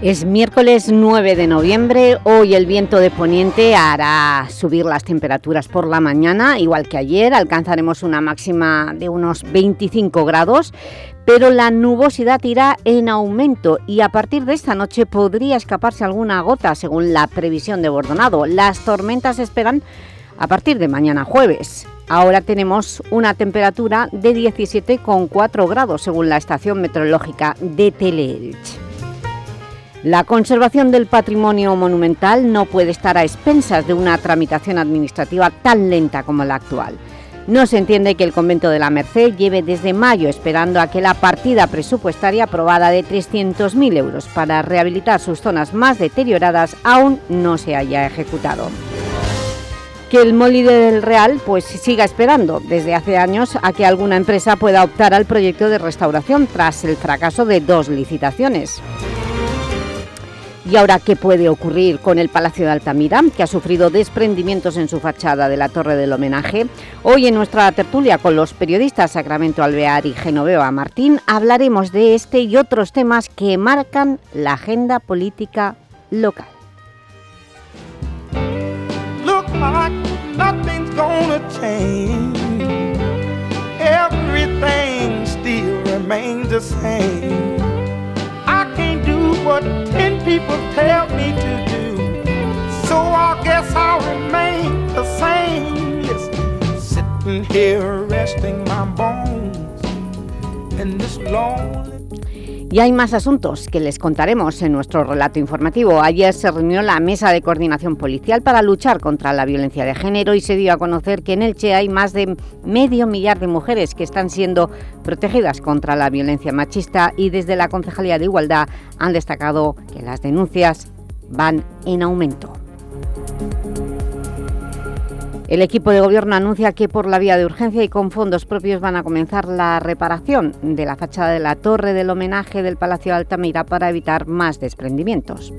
Es miércoles 9 de noviembre, hoy el viento de poniente hará subir las temperaturas por la mañana, igual que ayer, alcanzaremos una máxima de unos 25 grados, pero la nubosidad irá en aumento y a partir de esta noche podría escaparse alguna gota, según la previsión de Bordonado. Las tormentas esperan a partir de mañana jueves. Ahora tenemos una temperatura de 17,4 grados, según la estación meteorológica de Teleelch. La conservación del patrimonio monumental no puede estar a expensas de una tramitación administrativa tan lenta como la actual. No se entiende que el convento de la Merced lleve desde mayo esperando a que la partida presupuestaria aprobada de 300.000 euros para rehabilitar sus zonas más deterioradas aún no se haya ejecutado. Que el Molide del Real pues, siga esperando desde hace años a que alguna empresa pueda optar al proyecto de restauración tras el fracaso de dos licitaciones. ¿Y ahora qué puede ocurrir con el Palacio de Altamira, que ha sufrido desprendimientos en su fachada de la Torre del Homenaje? Hoy en nuestra tertulia con los periodistas Sacramento Alvear y Genoveva Martín hablaremos de este y otros temas que marcan la agenda política local. People tell me to do. So I guess I'll remain the same. Yes, sitting here resting my bones in this lonely Y hay más asuntos que les contaremos en nuestro relato informativo. Ayer se reunió la Mesa de Coordinación Policial para luchar contra la violencia de género y se dio a conocer que en Elche hay más de medio millar de mujeres que están siendo protegidas contra la violencia machista y desde la Concejalía de Igualdad han destacado que las denuncias van en aumento. El equipo de gobierno anuncia que por la vía de urgencia y con fondos propios van a comenzar la reparación de la fachada de la torre del homenaje del Palacio de Altamira para evitar más desprendimientos.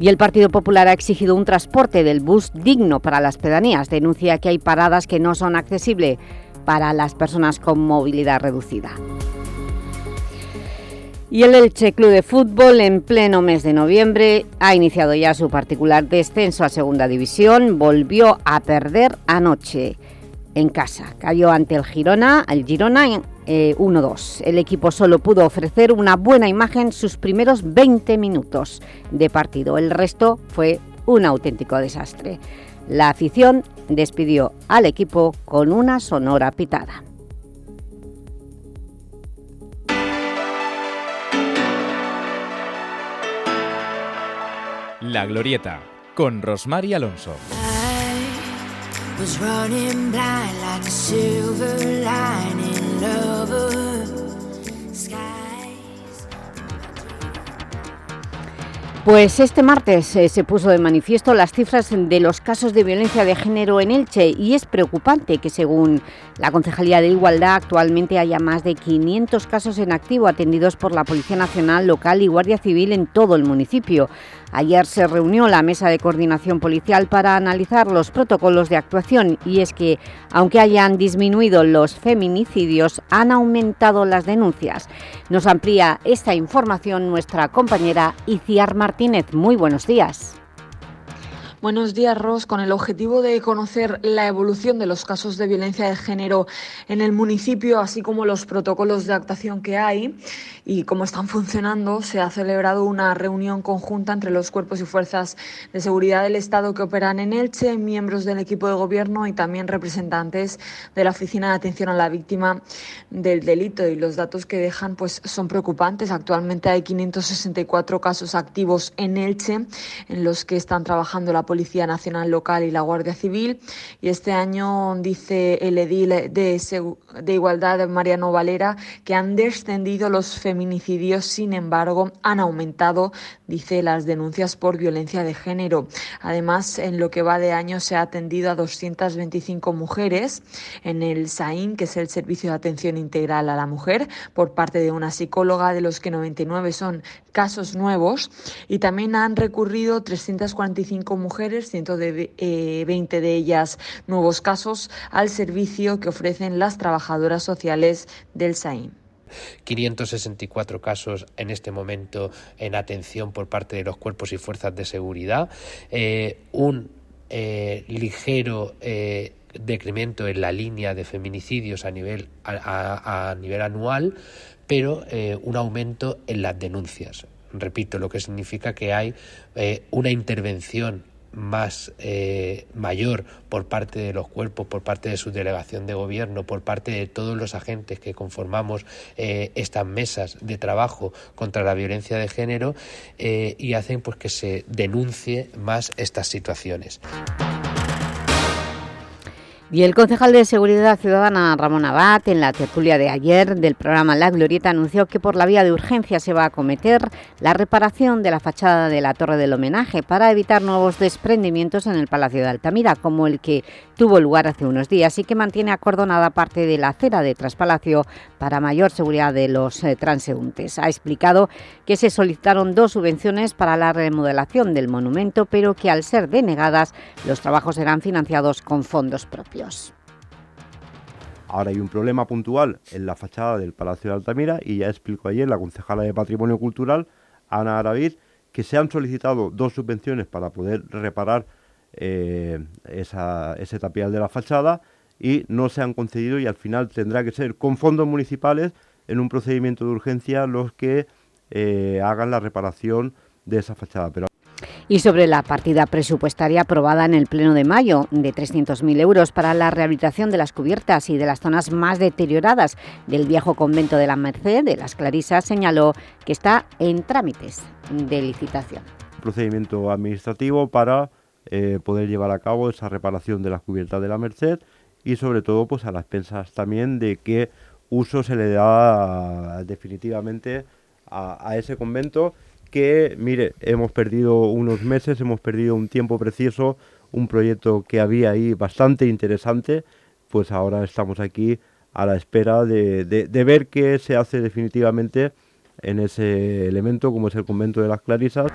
Y el Partido Popular ha exigido un transporte del bus digno para las pedanías. Denuncia que hay paradas que no son accesibles para las personas con movilidad reducida. Y el Elche Club de Fútbol, en pleno mes de noviembre, ha iniciado ya su particular descenso a Segunda División. Volvió a perder anoche en casa. Cayó ante el Girona, el Girona 1-2. Eh, el equipo solo pudo ofrecer una buena imagen sus primeros 20 minutos de partido. El resto fue un auténtico desastre. La afición despidió al equipo con una sonora pitada. La Glorieta, con Rosmar Alonso. Pues este martes eh, se puso de manifiesto las cifras de los casos de violencia de género en Elche y es preocupante que según la Concejalía de Igualdad actualmente haya más de 500 casos en activo atendidos por la Policía Nacional, Local y Guardia Civil en todo el municipio. Ayer se reunió la Mesa de Coordinación Policial para analizar los protocolos de actuación y es que, aunque hayan disminuido los feminicidios, han aumentado las denuncias. Nos amplía esta información nuestra compañera Iciar Martínez. Muy buenos días. Buenos días, Ros. Con el objetivo de conocer la evolución de los casos de violencia de género en el municipio, así como los protocolos de actuación que hay y cómo están funcionando, se ha celebrado una reunión conjunta entre los cuerpos y fuerzas de seguridad del Estado que operan en Elche, miembros del equipo de gobierno y también representantes de la Oficina de Atención a la Víctima del Delito. Y los datos que dejan pues, son preocupantes. Actualmente hay 564 casos activos en Elche en los que están trabajando la policía Nacional Local y la Guardia Civil. Y este año dice el edil de, de Igualdad, Mariano Valera, que han descendido los feminicidios, sin embargo, han aumentado dice las denuncias por violencia de género. Además, en lo que va de año se ha atendido a 225 mujeres en el SAIN, que es el Servicio de Atención Integral a la Mujer, por parte de una psicóloga, de los que 99 son casos nuevos, y también han recurrido 345 mujeres, 120 eh, de ellas nuevos casos, al servicio que ofrecen las trabajadoras sociales del SAIN. 564 casos en este momento en atención por parte de los cuerpos y fuerzas de seguridad, eh, un eh, ligero eh, decremento en la línea de feminicidios a nivel, a, nivel anual, pero un aumento en las denuncias. Repito, lo que significa que hay una intervención más eh, mayor por parte de los cuerpos, por parte de su delegación de gobierno, por parte de todos los agentes que conformamos eh, estas mesas de trabajo contra la violencia de género eh, y hacen pues que se denuncie más estas situaciones. Y el concejal de Seguridad Ciudadana, Ramón Abad, en la tertulia de ayer del programa La Glorieta, anunció que por la vía de urgencia se va a acometer la reparación de la fachada de la Torre del Homenaje para evitar nuevos desprendimientos en el Palacio de Altamira, como el que tuvo lugar hace unos días y que mantiene acordonada parte de la acera de Traspalacio para mayor seguridad de los eh, transeúntes. Ha explicado que se solicitaron dos subvenciones para la remodelación del monumento, pero que al ser denegadas, los trabajos serán financiados con fondos propios. Ahora hay un problema puntual en la fachada del Palacio de Altamira y ya explicó ayer la concejala de Patrimonio Cultural, Ana Aravid, que se han solicitado dos subvenciones para poder reparar eh, ese tapial de la fachada y no se han concedido y al final tendrá que ser con fondos municipales en un procedimiento de urgencia los que eh, hagan la reparación de esa fachada. Y sobre la partida presupuestaria aprobada en el Pleno de mayo de 300.000 euros para la rehabilitación de las cubiertas y de las zonas más deterioradas del viejo convento de la Merced de las Clarisas, señaló que está en trámites de licitación. Procedimiento administrativo para eh, poder llevar a cabo esa reparación de las cubiertas de la Merced y sobre todo pues a las pensas también de qué uso se le da definitivamente a ese convento que, mire, hemos perdido unos meses, hemos perdido un tiempo precioso, un proyecto que había ahí bastante interesante, pues ahora estamos aquí a la espera de, de ver qué se hace definitivamente en ese elemento como es el convento de las Clarisas.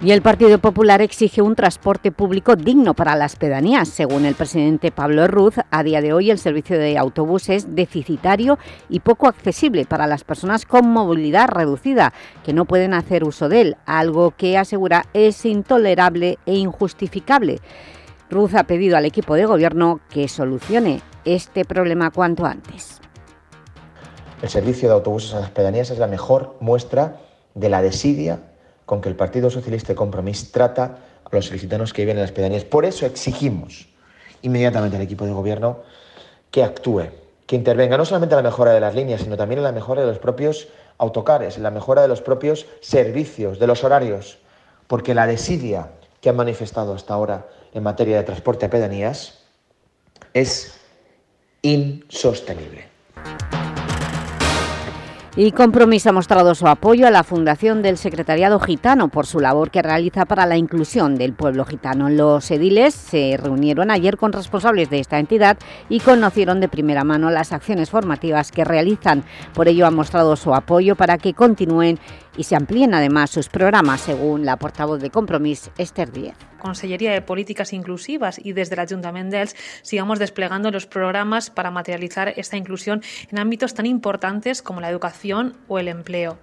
Y el Partido Popular exige un transporte público digno para las pedanías. Según el presidente Pablo Ruz, a día de hoy el servicio de autobús es deficitario y poco accesible para las personas con movilidad reducida, que no pueden hacer uso de él, algo que asegura es intolerable e injustificable. Ruz ha pedido al equipo de gobierno que solucione este problema cuanto antes. El servicio de autobuses a las pedanías es la mejor muestra de la desidia con que el Partido Socialista de Compromís trata a los ilicitanos que viven en las pedanías. Por eso exigimos inmediatamente al equipo de gobierno que actúe, que intervenga no solamente en la mejora de las líneas, sino también en la mejora de los propios autocares, en la mejora de los propios servicios, de los horarios, porque la desidia que han manifestado hasta ahora en materia de transporte a pedanías es insostenible. Y Compromís ha mostrado su apoyo a la Fundación del Secretariado Gitano por su labor que realiza para la inclusión del pueblo gitano. Los ediles se reunieron ayer con responsables de esta entidad y conocieron de primera mano las acciones formativas que realizan. Por ello ha mostrado su apoyo para que continúen y se amplíen además sus programas, según la portavoz de Compromís, Esther Díez. Consellería de Políticas Inclusivas y desde el Ayuntamiento de Els sigamos desplegando los programas para materializar esta inclusión en ámbitos tan importantes como la educación o el empleo.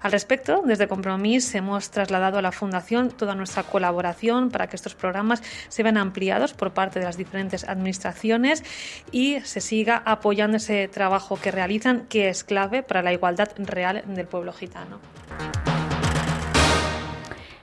Al respecto, desde Compromís hemos trasladado a la Fundación toda nuestra colaboración para que estos programas se vean ampliados por parte de las diferentes administraciones y se siga apoyando ese trabajo que realizan, que es clave para la igualdad real del pueblo gitano.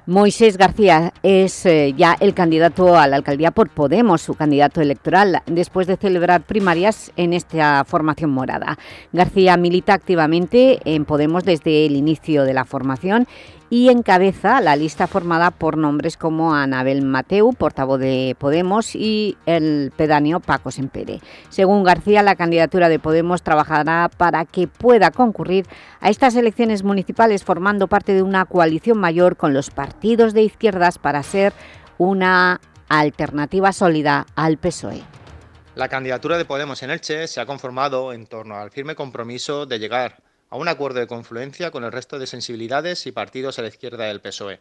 Moisés García es eh, ya el candidato a la alcaldía por Podemos, su candidato electoral, después de celebrar primarias en esta formación morada. García milita activamente en Podemos desde el inicio de la formación y encabeza la lista formada por nombres como Anabel Mateu, portavoz de Podemos, y el pedáneo Paco Sempere. Según García, la candidatura de Podemos trabajará para que pueda concurrir a estas elecciones municipales formando parte de una coalición mayor con los partidos de izquierdas para ser una alternativa sólida al PSOE. La candidatura de Podemos en Elche se ha conformado en torno al firme compromiso de llegar a un acuerdo de confluencia con el resto de sensibilidades y partidos a la izquierda del PSOE.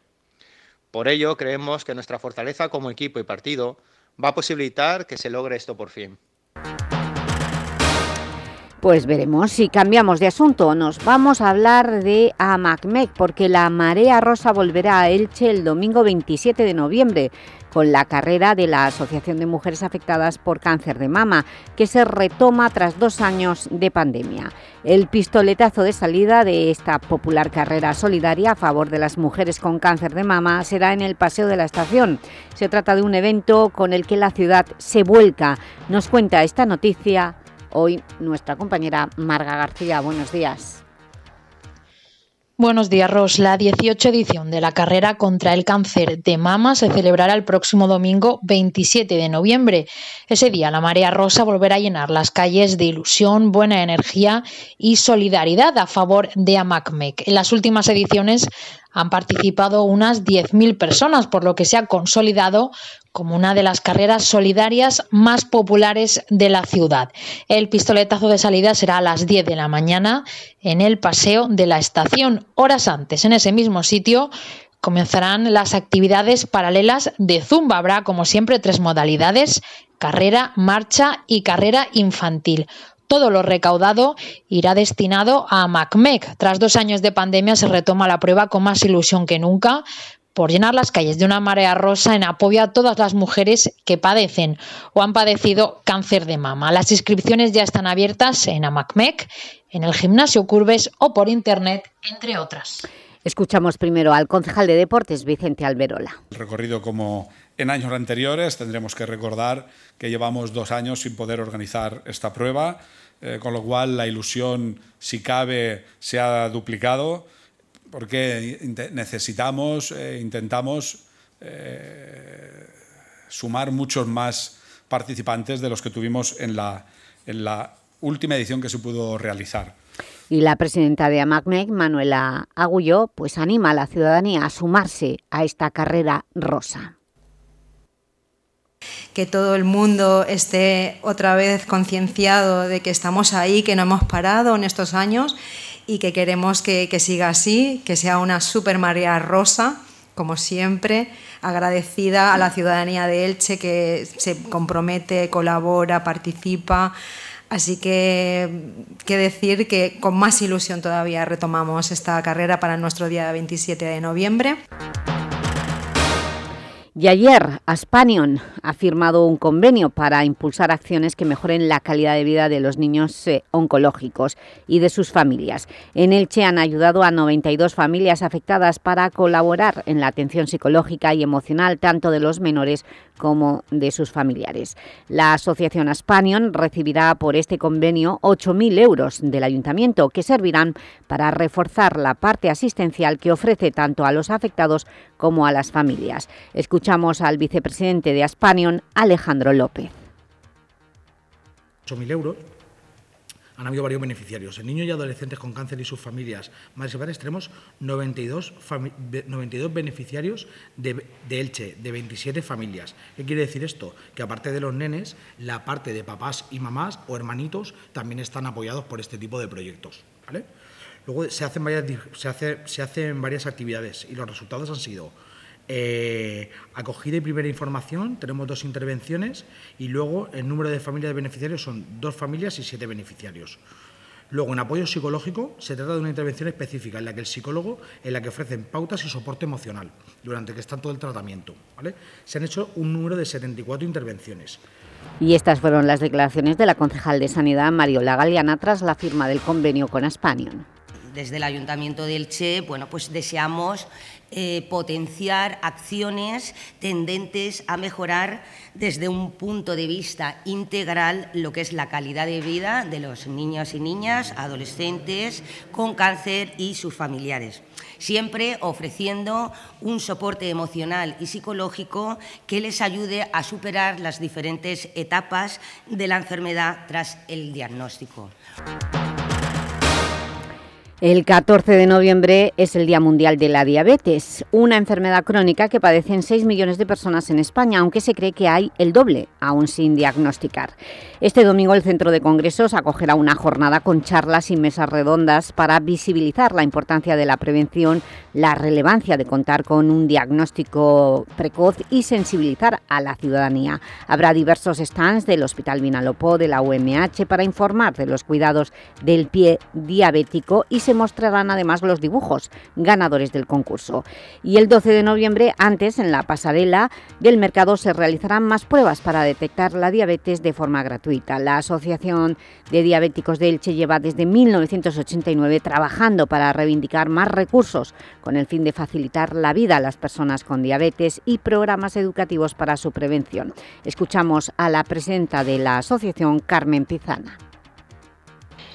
Por ello, creemos que nuestra fortaleza como equipo y partido va a posibilitar que se logre esto por fin. Pues veremos si cambiamos de asunto. Nos vamos a hablar de AMACMEC porque la Marea Rosa volverá a Elche el domingo 27 de noviembre con la carrera de la Asociación de Mujeres Afectadas por Cáncer de Mama, que se retoma tras dos años de pandemia. El pistoletazo de salida de esta popular carrera solidaria a favor de las mujeres con cáncer de mama será en el Paseo de la Estación. Se trata de un evento con el que la ciudad se vuelca. Nos cuenta esta noticia hoy nuestra compañera Marga García. Buenos días. Buenos días, Ros. La 18 edición de la carrera contra el cáncer de mama se celebrará el próximo domingo 27 de noviembre. Ese día la marea rosa volverá a llenar las calles de ilusión, buena energía y solidaridad a favor de AMACMEC. En las últimas ediciones han participado unas 10.000 personas, por lo que se ha consolidado como una de las carreras solidarias más populares de la ciudad. El pistoletazo de salida será a las 10 de la mañana en el Paseo de la Estación. Horas antes, en ese mismo sitio, comenzarán las actividades paralelas de Zumba. Habrá, como siempre, tres modalidades, carrera, marcha y carrera infantil. Todo lo recaudado irá destinado a MacMec. Tras dos años de pandemia se retoma la prueba con más ilusión que nunca por llenar las calles de una marea rosa en apoyo a todas las mujeres que padecen o han padecido cáncer de mama. Las inscripciones ya están abiertas en AMACMEC, en el gimnasio Curves o por internet, entre otras. Escuchamos primero al concejal de Deportes, Vicente Alberola. El recorrido como en años anteriores tendremos que recordar que llevamos dos años sin poder organizar esta prueba, eh, con lo cual la ilusión, si cabe, se ha duplicado, porque necesitamos, eh, intentamos eh, sumar muchos más participantes de los que tuvimos en la, en la última edición que se pudo realizar. Y la presidenta de AMACMEC, Manuela Agulló, pues anima a la ciudadanía a sumarse a esta carrera rosa que todo el mundo esté otra vez concienciado de que estamos ahí, que no hemos parado en estos años y que queremos que, siga así, que sea una super María Rosa, como siempre, agradecida a la ciudadanía de Elche que se compromete, colabora, participa. Así que, qué decir que con más ilusión todavía retomamos esta carrera para nuestro día 27 de noviembre. Y ayer Aspanion ha firmado un convenio para impulsar acciones que mejoren la calidad de vida de los niños eh, oncológicos y de sus familias. En Elche han ayudado a 92 familias afectadas para colaborar en la atención psicológica y emocional tanto de los menores como de sus familiares. La asociación Aspanion recibirá por este convenio 8.000 euros del Ayuntamiento que servirán para reforzar la parte asistencial que ofrece tanto a los afectados como a las familias. Escuchamos al vicepresidente de Aspanion, Alejandro López. 8.000 euros han habido varios beneficiarios. En niños y adolescentes con cáncer y sus familias, y padres, tenemos 92, 92 beneficiarios de, Elche, de 27 familias. ¿Qué quiere decir esto? Que aparte de los nenes, la parte de papás y mamás o hermanitos también están apoyados por este tipo de proyectos. Luego se hacen, varias, se, hace, se hacen varias actividades y los resultados han sido eh, acogida y primera información, tenemos dos intervenciones y luego el número de familias de beneficiarios son dos familias y siete beneficiarios. Luego, en apoyo psicológico, se trata de una intervención específica en la que el psicólogo, en la que ofrecen pautas y soporte emocional durante que está todo el tratamiento. Se han hecho un número de 74 intervenciones. Y estas fueron las declaraciones de la concejal de Sanidad, Mariola Galeana, tras la firma del convenio con Aspanion desde el Ayuntamiento de Elche, bueno, pues deseamos eh, potenciar acciones tendentes a mejorar desde un punto de vista integral lo que es la calidad de vida de los niños y niñas, adolescentes con cáncer y sus familiares siempre ofreciendo un soporte emocional y psicológico que les ayude a superar las diferentes etapas de la enfermedad tras el diagnóstico. El 14 de noviembre es el Día Mundial de la Diabetes, una enfermedad crónica que padecen 6 millones de personas en España, aunque se cree que hay el doble, aún sin diagnosticar. Este domingo el Centro de Congresos acogerá una jornada con charlas y mesas redondas para visibilizar la importancia de la prevención, la relevancia de contar con un diagnóstico precoz y sensibilizar a la ciudadanía. Habrá diversos stands del Hospital Vinalopó, de la UMH, para informar de los cuidados del pie diabético y se mostrarán además los dibujos ganadores del concurso. Y el 12 de noviembre, antes, en la pasarela del mercado, se realizarán más pruebas para detectar la diabetes de forma gratuita. La Asociación de Diabéticos de Elche lleva desde 1989 trabajando para reivindicar más recursos con el fin de facilitar la vida a las personas con diabetes y programas educativos para su prevención. Escuchamos a la presidenta de la asociación, Carmen Pizana.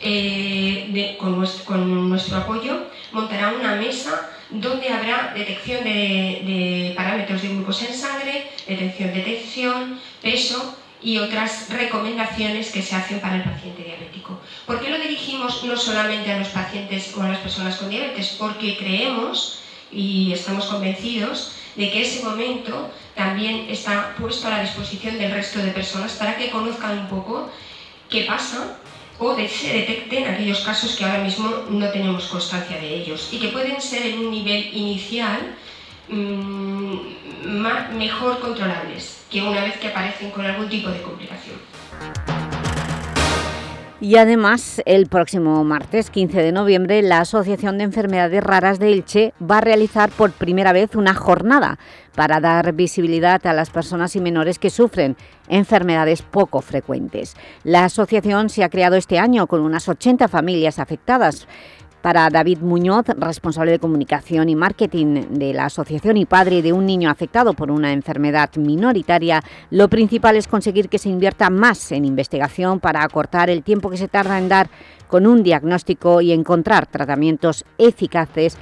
Eh, con, nuestro, apoyo, montará una mesa donde habrá detección de, parámetros de glucosa en sangre, detección de tensión, peso y otras recomendaciones que se hacen para el paciente diabético. ¿Por qué lo dirigimos no solamente a los pacientes o a las personas con diabetes? Porque creemos y estamos convencidos de que ese momento también está puesto a la disposición del resto de personas para que conozcan un poco qué pasa o de, se detecten aquellos casos que ahora mismo no tenemos constancia de ellos y que pueden ser en un nivel inicial mmm, mejor controlables que una vez que aparecen con algún tipo de complicación. Y además, el próximo martes 15 de noviembre, la Asociación de Enfermedades Raras de Elche va a realizar por primera vez una jornada para dar visibilidad a las personas y menores que sufren enfermedades poco frecuentes. La asociación se ha creado este año con unas 80 familias afectadas para David Muñoz, responsable de comunicación y marketing de la asociación y padre de un niño afectado por una enfermedad minoritaria, lo principal es conseguir que se invierta más en investigación para acortar el tiempo que se tarda en dar con un diagnóstico y encontrar tratamientos eficaces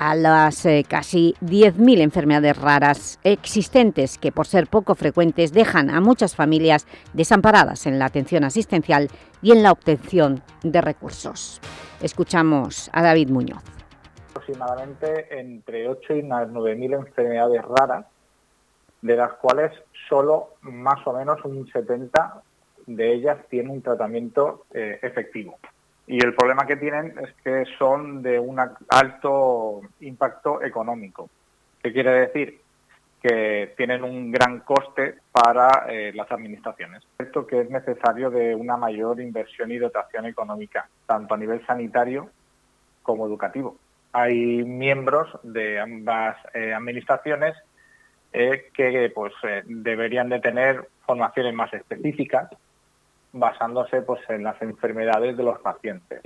a las eh, casi 10.000 enfermedades raras existentes que por ser poco frecuentes dejan a muchas familias desamparadas en la atención asistencial y en la obtención de recursos. Escuchamos a David Muñoz. Aproximadamente entre 8 y 9.000 enfermedades raras, de las cuales solo más o menos un 70 de ellas tienen un tratamiento eh, efectivo. Y el problema que tienen es que son de un alto impacto económico. ¿Qué quiere decir? Que tienen un gran coste para eh, las administraciones. Esto que es necesario de una mayor inversión y dotación económica, tanto a nivel sanitario como educativo. Hay miembros de ambas eh, administraciones eh, que pues, deberían de tener formaciones más específicas basándose pues, en las enfermedades de los pacientes.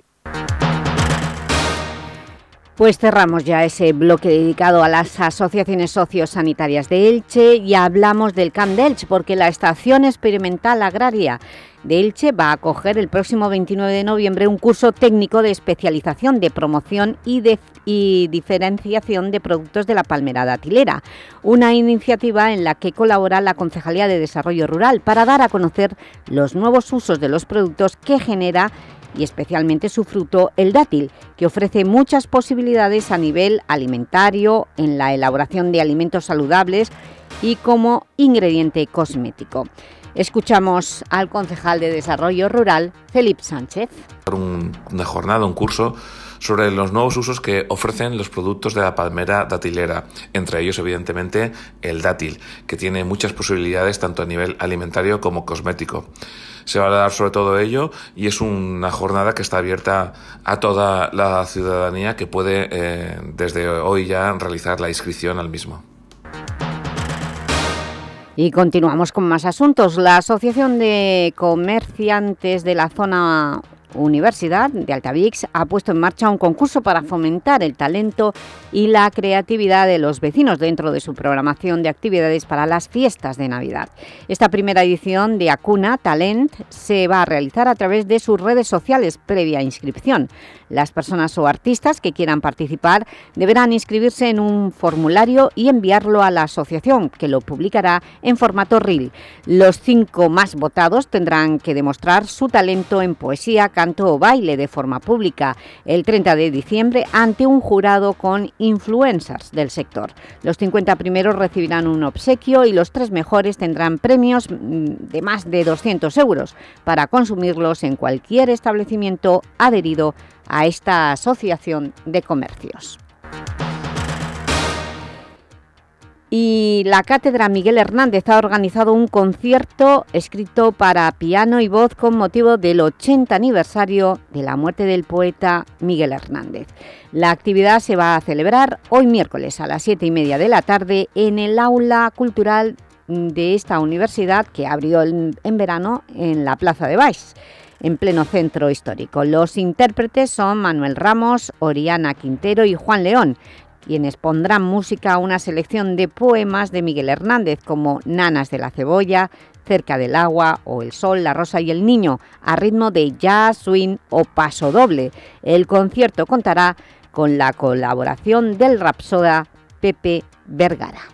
Pues cerramos ya ese bloque dedicado a las asociaciones sociosanitarias de Elche y hablamos del CAMP de Elche porque la Estación Experimental Agraria de Elche va a acoger el próximo 29 de noviembre un curso técnico de especialización de promoción y, de, diferenciación de productos de la palmera datilera, una iniciativa en la que colabora la Concejalía de Desarrollo Rural para dar a conocer los nuevos usos de los productos que genera y especialmente su fruto, el dátil, que ofrece muchas posibilidades a nivel alimentario, en la elaboración de alimentos saludables y como ingrediente cosmético. Escuchamos al concejal de Desarrollo Rural, Felipe Sánchez. una jornada, un curso sobre los nuevos usos que ofrecen los productos de la palmera datilera, entre ellos evidentemente el dátil, que tiene muchas posibilidades tanto a nivel alimentario como cosmético se va a dar sobre todo ello y es una jornada que está abierta a toda la ciudadanía que puede eh, desde hoy ya realizar la inscripción al mismo. Y continuamos con más asuntos. La Asociación de Comerciantes de la Zona Universidad de Altavix ha puesto en marcha un concurso para fomentar el talento y la creatividad de los vecinos dentro de su programación de actividades para las fiestas de Navidad. Esta primera edición de Acuna Talent se va a realizar a través de sus redes sociales previa inscripción. Las personas o artistas que quieran participar deberán inscribirse en un formulario y enviarlo a la asociación, que lo publicará en formato RIL. Los cinco más votados tendrán que demostrar su talento en poesía, canto o baile de forma pública el 30 de diciembre ante un jurado con influencers del sector. Los 50 primeros recibirán un obsequio y los tres mejores tendrán premios mm, de más de 200 euros para consumirlos en cualquier establecimiento adherido a esta asociación de comercios. Y la Cátedra Miguel Hernández ha organizado un concierto escrito para piano y voz con motivo del 80 aniversario de la muerte del poeta Miguel Hernández. La actividad se va a celebrar hoy miércoles a las 7 y media de la tarde en el aula cultural de esta universidad que abrió en verano en la Plaza de Baix en pleno centro histórico. Los intérpretes son Manuel Ramos, Oriana Quintero y Juan León, quienes pondrán música a una selección de poemas de Miguel Hernández como Nanas de la Cebolla, Cerca del Agua o El Sol, La Rosa y el Niño, a ritmo de jazz, swing o paso doble. El concierto contará con la colaboración del rapsoda Pepe Vergara.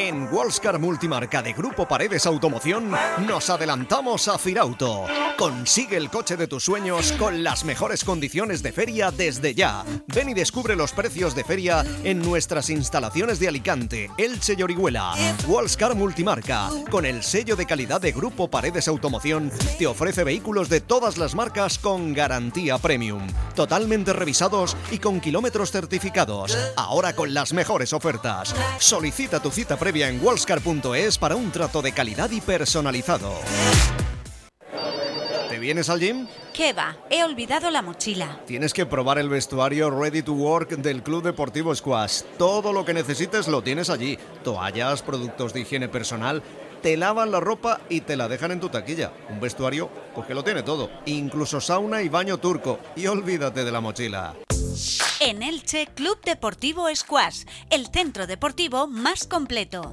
En Wallscar Multimarca de Grupo Paredes Automoción nos adelantamos a Firauto. Consigue el coche de tus sueños con las mejores condiciones de feria desde ya. Ven y descubre los precios de feria en nuestras instalaciones de Alicante, Elche y Orihuela. Wallscar Multimarca, con el sello de calidad de Grupo Paredes Automoción, te ofrece vehículos de todas las marcas con garantía premium, totalmente revisados y con kilómetros certificados. Ahora con las mejores ofertas. Solicita tu cita previa en wallscar.es para un trato de calidad y personalizado. ¿Te vienes al gym? ¿Qué va? He olvidado la mochila. Tienes que probar el vestuario Ready to Work del Club Deportivo Squash. Todo lo que necesites lo tienes allí. Toallas, productos de higiene personal. Te lavan la ropa y te la dejan en tu taquilla. Un vestuario, pues que lo tiene todo. Incluso sauna y baño turco. Y olvídate de la mochila. En Elche, Club Deportivo Squash, el centro deportivo más completo.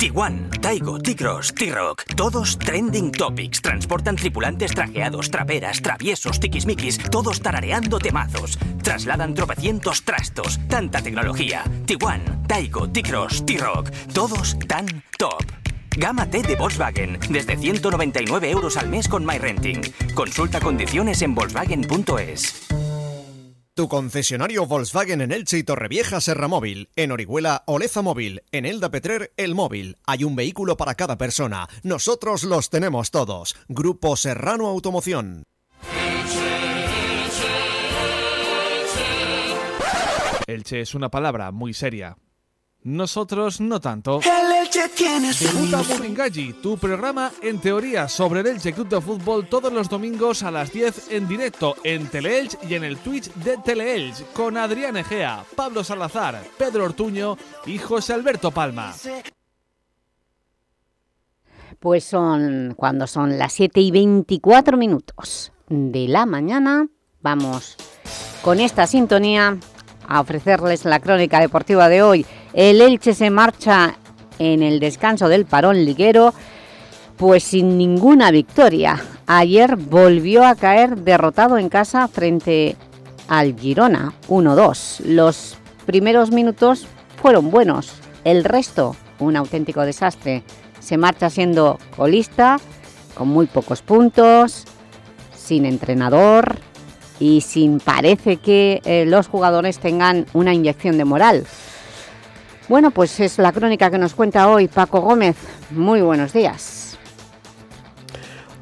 Tiguan, Taigo, T-Cross, T-Rock, todos trending topics. Transportan tripulantes trajeados, traperas, traviesos, tiquismiquis, todos tarareando temazos. Trasladan tropecientos trastos, tanta tecnología. Tiguan, Taigo, T-Cross, T-Rock, todos tan top. Gama T de Volkswagen, desde 199 euros al mes con MyRenting. Consulta condiciones en volkswagen.es. Tu concesionario Volkswagen en Elche y Torrevieja Serra Móvil, en Orihuela Oleza Móvil, en Elda Petrer El Móvil. Hay un vehículo para cada persona. Nosotros los tenemos todos. Grupo Serrano Automoción. Elche es una palabra muy seria. Nosotros no tanto. El Elche tiene su Debuta Buringalli, tu programa en teoría sobre el Elche Club de Fútbol todos los domingos a las 10 en directo en Teleelch y en el Twitch de Teleelch con Adrián Egea, Pablo Salazar, Pedro Ortuño y José Alberto Palma. Pues son cuando son las 7 y 24 minutos de la mañana. Vamos con esta sintonía a ofrecerles la crónica deportiva de hoy. El Elche se marcha en el descanso del parón liguero Pues sin ninguna victoria. Ayer volvió a caer derrotado en casa frente al Girona, 1-2. Los primeros minutos fueron buenos, el resto un auténtico desastre. Se marcha siendo colista, con muy pocos puntos, sin entrenador y sin parece que eh, los jugadores tengan una inyección de moral. Bueno, pues es la crónica que nos cuenta hoy Paco Gómez. Muy buenos días.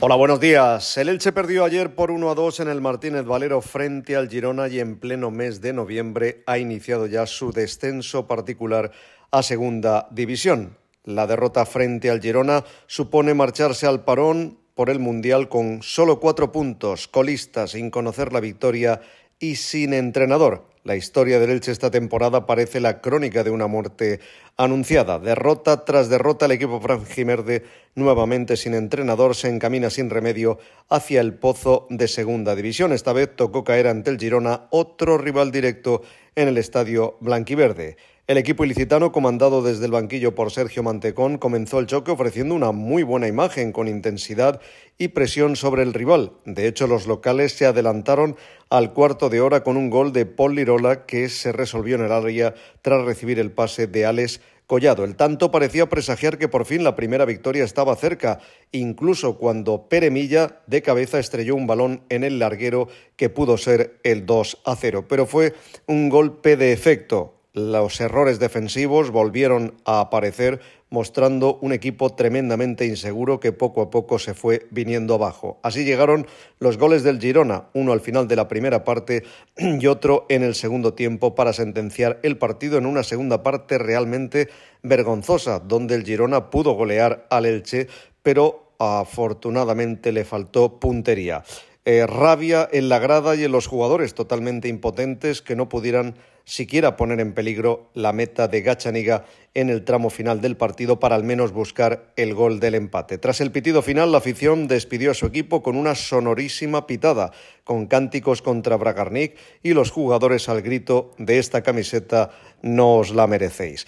Hola, buenos días. El Elche perdió ayer por 1 a 2 en el Martínez Valero frente al Girona y en pleno mes de noviembre ha iniciado ya su descenso particular a Segunda División. La derrota frente al Girona supone marcharse al parón por el Mundial con solo cuatro puntos, colista sin conocer la victoria y sin entrenador. La historia del Elche esta temporada parece la crónica de una muerte anunciada. Derrota tras derrota, el equipo franjimerde, nuevamente sin entrenador, se encamina sin remedio hacia el pozo de segunda división. Esta vez tocó caer ante el Girona, otro rival directo en el estadio blanquiverde. El equipo ilicitano, comandado desde el banquillo por Sergio Mantecón, comenzó el choque ofreciendo una muy buena imagen, con intensidad y presión sobre el rival. De hecho, los locales se adelantaron al cuarto de hora con un gol de Paul Lirola que se resolvió en el área tras recibir el pase de Alex Collado. El tanto parecía presagiar que por fin la primera victoria estaba cerca, incluso cuando Pere Milla de cabeza estrelló un balón en el larguero que pudo ser el 2 a 0. Pero fue un golpe de efecto los errores defensivos volvieron a aparecer, mostrando un equipo tremendamente inseguro que poco a poco se fue viniendo abajo. Así llegaron los goles del Girona, uno al final de la primera parte y otro en el segundo tiempo para sentenciar el partido en una segunda parte realmente vergonzosa, donde el Girona pudo golear al Elche, pero afortunadamente le faltó puntería. Eh, rabia en la grada y en los jugadores totalmente impotentes que no pudieran siquiera poner en peligro la meta de Gachaniga en el tramo final del partido para al menos buscar el gol del empate. Tras el pitido final, la afición despidió a su equipo con una sonorísima pitada, con cánticos contra Bragarnik y los jugadores al grito de esta camiseta no os la merecéis.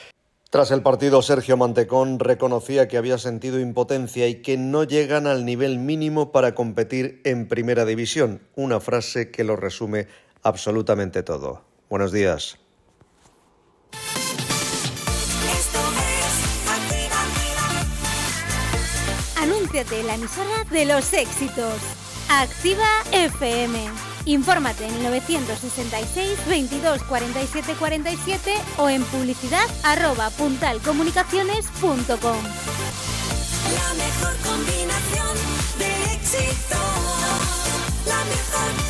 Tras el partido, Sergio Mantecón reconocía que había sentido impotencia y que no llegan al nivel mínimo para competir en Primera División, una frase que lo resume absolutamente todo. Buenos días. Anúnciate en la emisora de los éxitos. Activa FM. Infórmate en 966 22 47 47 o en publicidad arroba puntalcomunicaciones.com. La mejor combinación de éxito. La mejor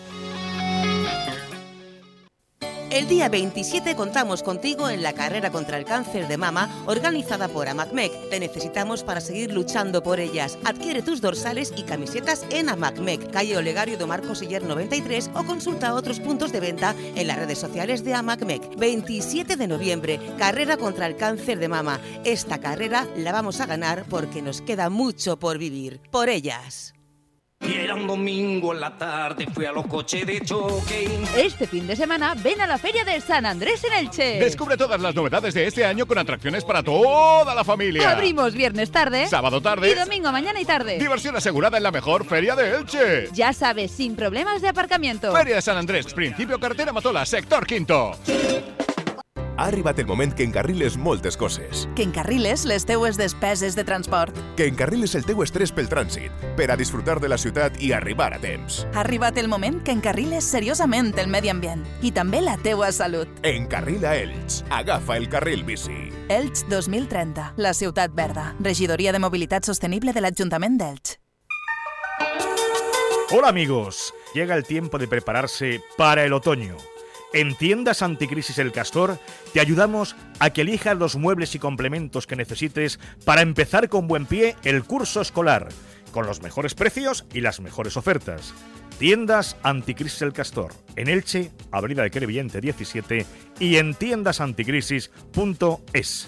El día 27 contamos contigo en la carrera contra el cáncer de mama organizada por AMACMEC. Te necesitamos para seguir luchando por ellas. Adquiere tus dorsales y camisetas en AMACMEC, calle Olegario de Marcos Siller 93 o consulta otros puntos de venta en las redes sociales de AMACMEC. 27 de noviembre, carrera contra el cáncer de mama. Esta carrera la vamos a ganar porque nos queda mucho por vivir. Por ellas. Y era un domingo en la tarde, fui a los coches de choque. Este fin de semana ven a la Feria de San Andrés en Elche. Descubre todas las novedades de este año con atracciones para toda la familia. Abrimos viernes tarde, sábado tarde y domingo mañana y tarde. Diversión asegurada en la mejor feria de Elche. Ya sabes, sin problemas de aparcamiento. Feria de San Andrés, principio cartera Matola, sector quinto. Ha arribat el moment que encarriles moltes coses. Que encarriles les teues despeses de transport. Que encarriles el teu estrès pel trànsit, per a disfrutar de la ciutat i arribar a temps. Ha arribat el moment que encarriles seriosament el medi ambient i també la teua salut. Encarrila Elx. Agafa el carril bici. Elx 2030, la ciutat verda. Regidoria de Mobilitat Sostenible de l'Ajuntament d'Elx. Hola amigos, llega el tiempo de prepararse para el otoño. En Tiendas Anticrisis El Castor te ayudamos a que elijas los muebles y complementos que necesites para empezar con buen pie el curso escolar. con los mejores precios y las mejores ofertas. Tiendas Anticrisis El Castor, en Elche, Avenida de Crevillente 17 y en tiendasanticrisis.es.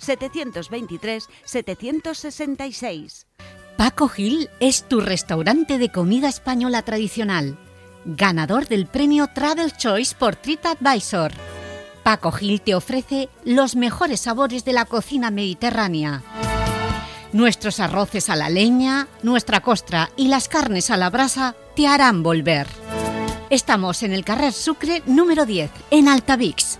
723-766. Paco Gil es tu restaurante de comida española tradicional, ganador del premio Travel Choice por TripAdvisor. Paco Gil te ofrece los mejores sabores de la cocina mediterránea. Nuestros arroces a la leña, nuestra costra y las carnes a la brasa te harán volver. Estamos en el Carrer Sucre número 10, en Altavix.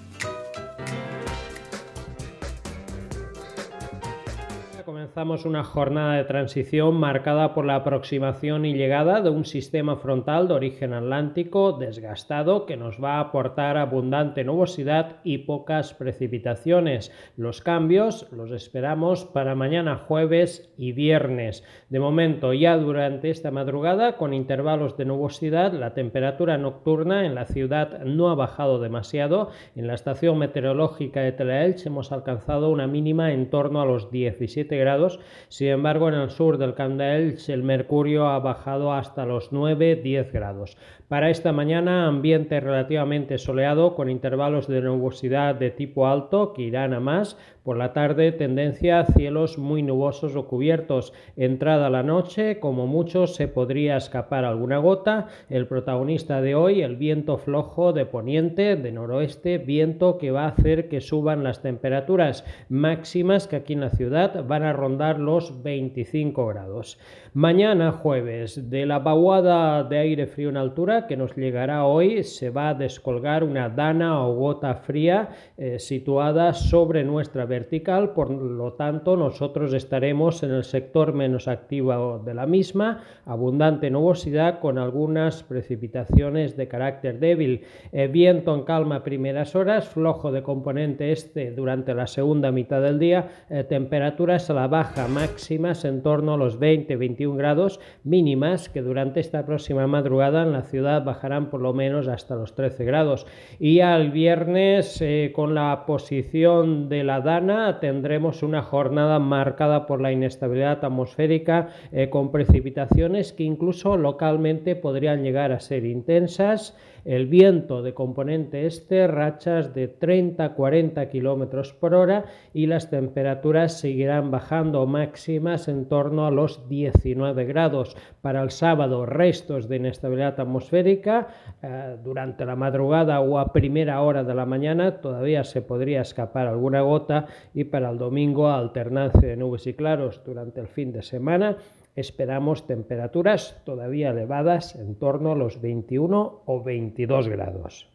Comenzamos una jornada de transición marcada por la aproximación y llegada de un sistema frontal de origen atlántico desgastado que nos va a aportar abundante nubosidad y pocas precipitaciones. Los cambios los esperamos para mañana jueves y viernes. De momento, ya durante esta madrugada, con intervalos de nubosidad, la temperatura nocturna en la ciudad no ha bajado demasiado. En la estación meteorológica de Telaelch hemos alcanzado una mínima en torno a los 17 grados. Sin embargo, en el sur del Camp el mercurio ha bajado hasta los 9-10 grados. Para esta mañana, ambiente relativamente soleado con intervalos de nubosidad de tipo alto que irán a más. Por la tarde, tendencia a cielos muy nubosos o cubiertos. Entrada la noche, como mucho, se podría escapar alguna gota. El protagonista de hoy, el viento flojo de poniente, de noroeste, viento que va a hacer que suban las temperaturas máximas que aquí en la ciudad van a rondar los 25 grados. Mañana jueves, de la vaguada de aire frío en altura que nos llegará hoy, se va a descolgar una dana o gota fría eh, situada sobre nuestra vertical, por lo tanto nosotros estaremos en el sector menos activo de la misma, abundante nubosidad con algunas precipitaciones de carácter débil, eh, viento en calma a primeras horas, flojo de componente este durante la segunda mitad del día, eh, temperaturas a la baja máximas en torno a los 20-21 grados mínimas que durante esta próxima madrugada en la ciudad bajarán por lo menos hasta los 13 grados. Y al viernes eh, con la posición de la Dana tendremos una jornada marcada por la inestabilidad atmosférica eh, con precipitaciones que incluso localmente podrían llegar a ser intensas el viento de componente este, rachas de 30-40 km por hora y las temperaturas seguirán bajando máximas en torno a los 19 grados. Para el sábado, restos de inestabilidad atmosférica eh, durante la madrugada o a primera hora de la mañana todavía se podría escapar alguna gota y para el domingo alternancia de nubes y claros durante el fin de semana esperamos temperaturas todavía elevadas en torno a los 21 o 22 grados.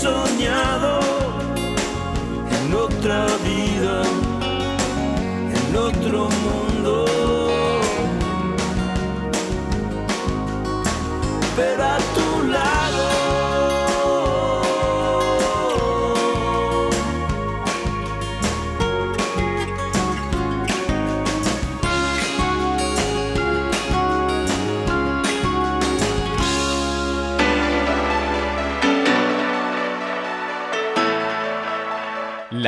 Soñado en otra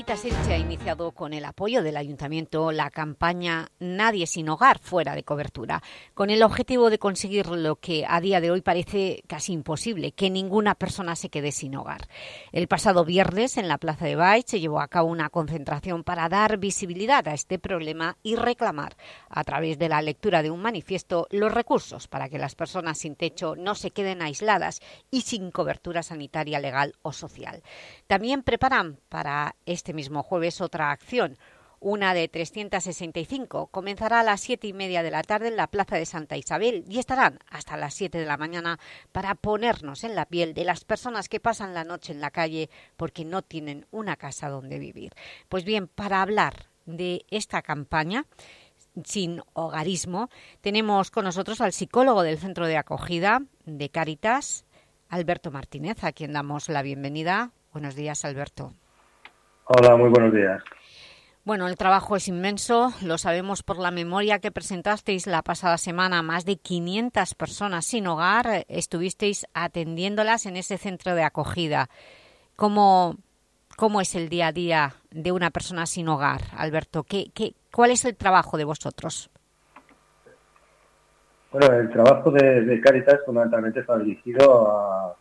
Caritas Elche ha iniciado con el apoyo del Ayuntamiento la campaña Nadie sin hogar fuera de cobertura, con el objetivo de conseguir lo que a día de hoy parece casi imposible, que ninguna persona se quede sin hogar. El pasado viernes en la Plaza de Baix se llevó a cabo una concentración para dar visibilidad a este problema y reclamar, a través de la lectura de un manifiesto, los recursos para que las personas sin techo no se queden aisladas y sin cobertura sanitaria legal o social. También preparan para este mismo jueves otra acción, una de 365. Comenzará a las 7 y media de la tarde en la Plaza de Santa Isabel y estarán hasta las 7 de la mañana para ponernos en la piel de las personas que pasan la noche en la calle porque no tienen una casa donde vivir. Pues bien, para hablar de esta campaña sin hogarismo, tenemos con nosotros al psicólogo del Centro de Acogida de Cáritas, Alberto Martínez, a quien damos la bienvenida. Buenos días, Alberto. Hola, muy buenos días. Bueno, el trabajo es inmenso, lo sabemos por la memoria que presentasteis la pasada semana. Más de 500 personas sin hogar estuvisteis atendiéndolas en ese centro de acogida. ¿Cómo, cómo es el día a día de una persona sin hogar, Alberto? ¿Qué, qué, ¿Cuál es el trabajo de vosotros? Bueno, el trabajo de, de Caritas fundamentalmente está dirigido a, a,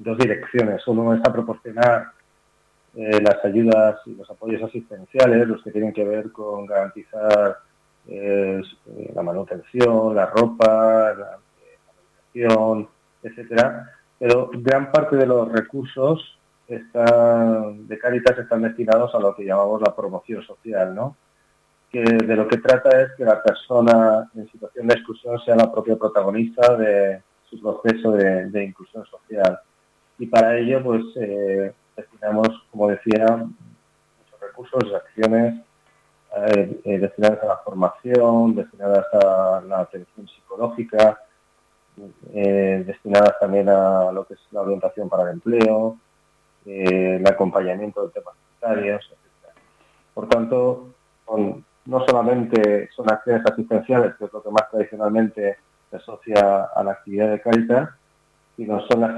dos direcciones. Uno es a proporcionar eh, las ayudas y los apoyos asistenciales, los que tienen que ver con garantizar eh, la manutención, la ropa, la, la etcétera. Pero gran parte de los recursos están, de Caritas están destinados a lo que llamamos la promoción social, ¿no? Que de lo que trata es que la persona en situación de exclusión sea la propia protagonista de su proceso de, de inclusión social. Y para ello, pues, eh, destinamos, como decía, muchos recursos, acciones eh, eh, destinadas a la formación, destinadas a la atención psicológica, eh, destinadas también a lo que es la orientación para el empleo, el acompañamiento de temas sanitarios, etc. Por tanto, no solamente son acciones asistenciales, que es lo que más tradicionalmente se asocia a la actividad de Caritas, sino son las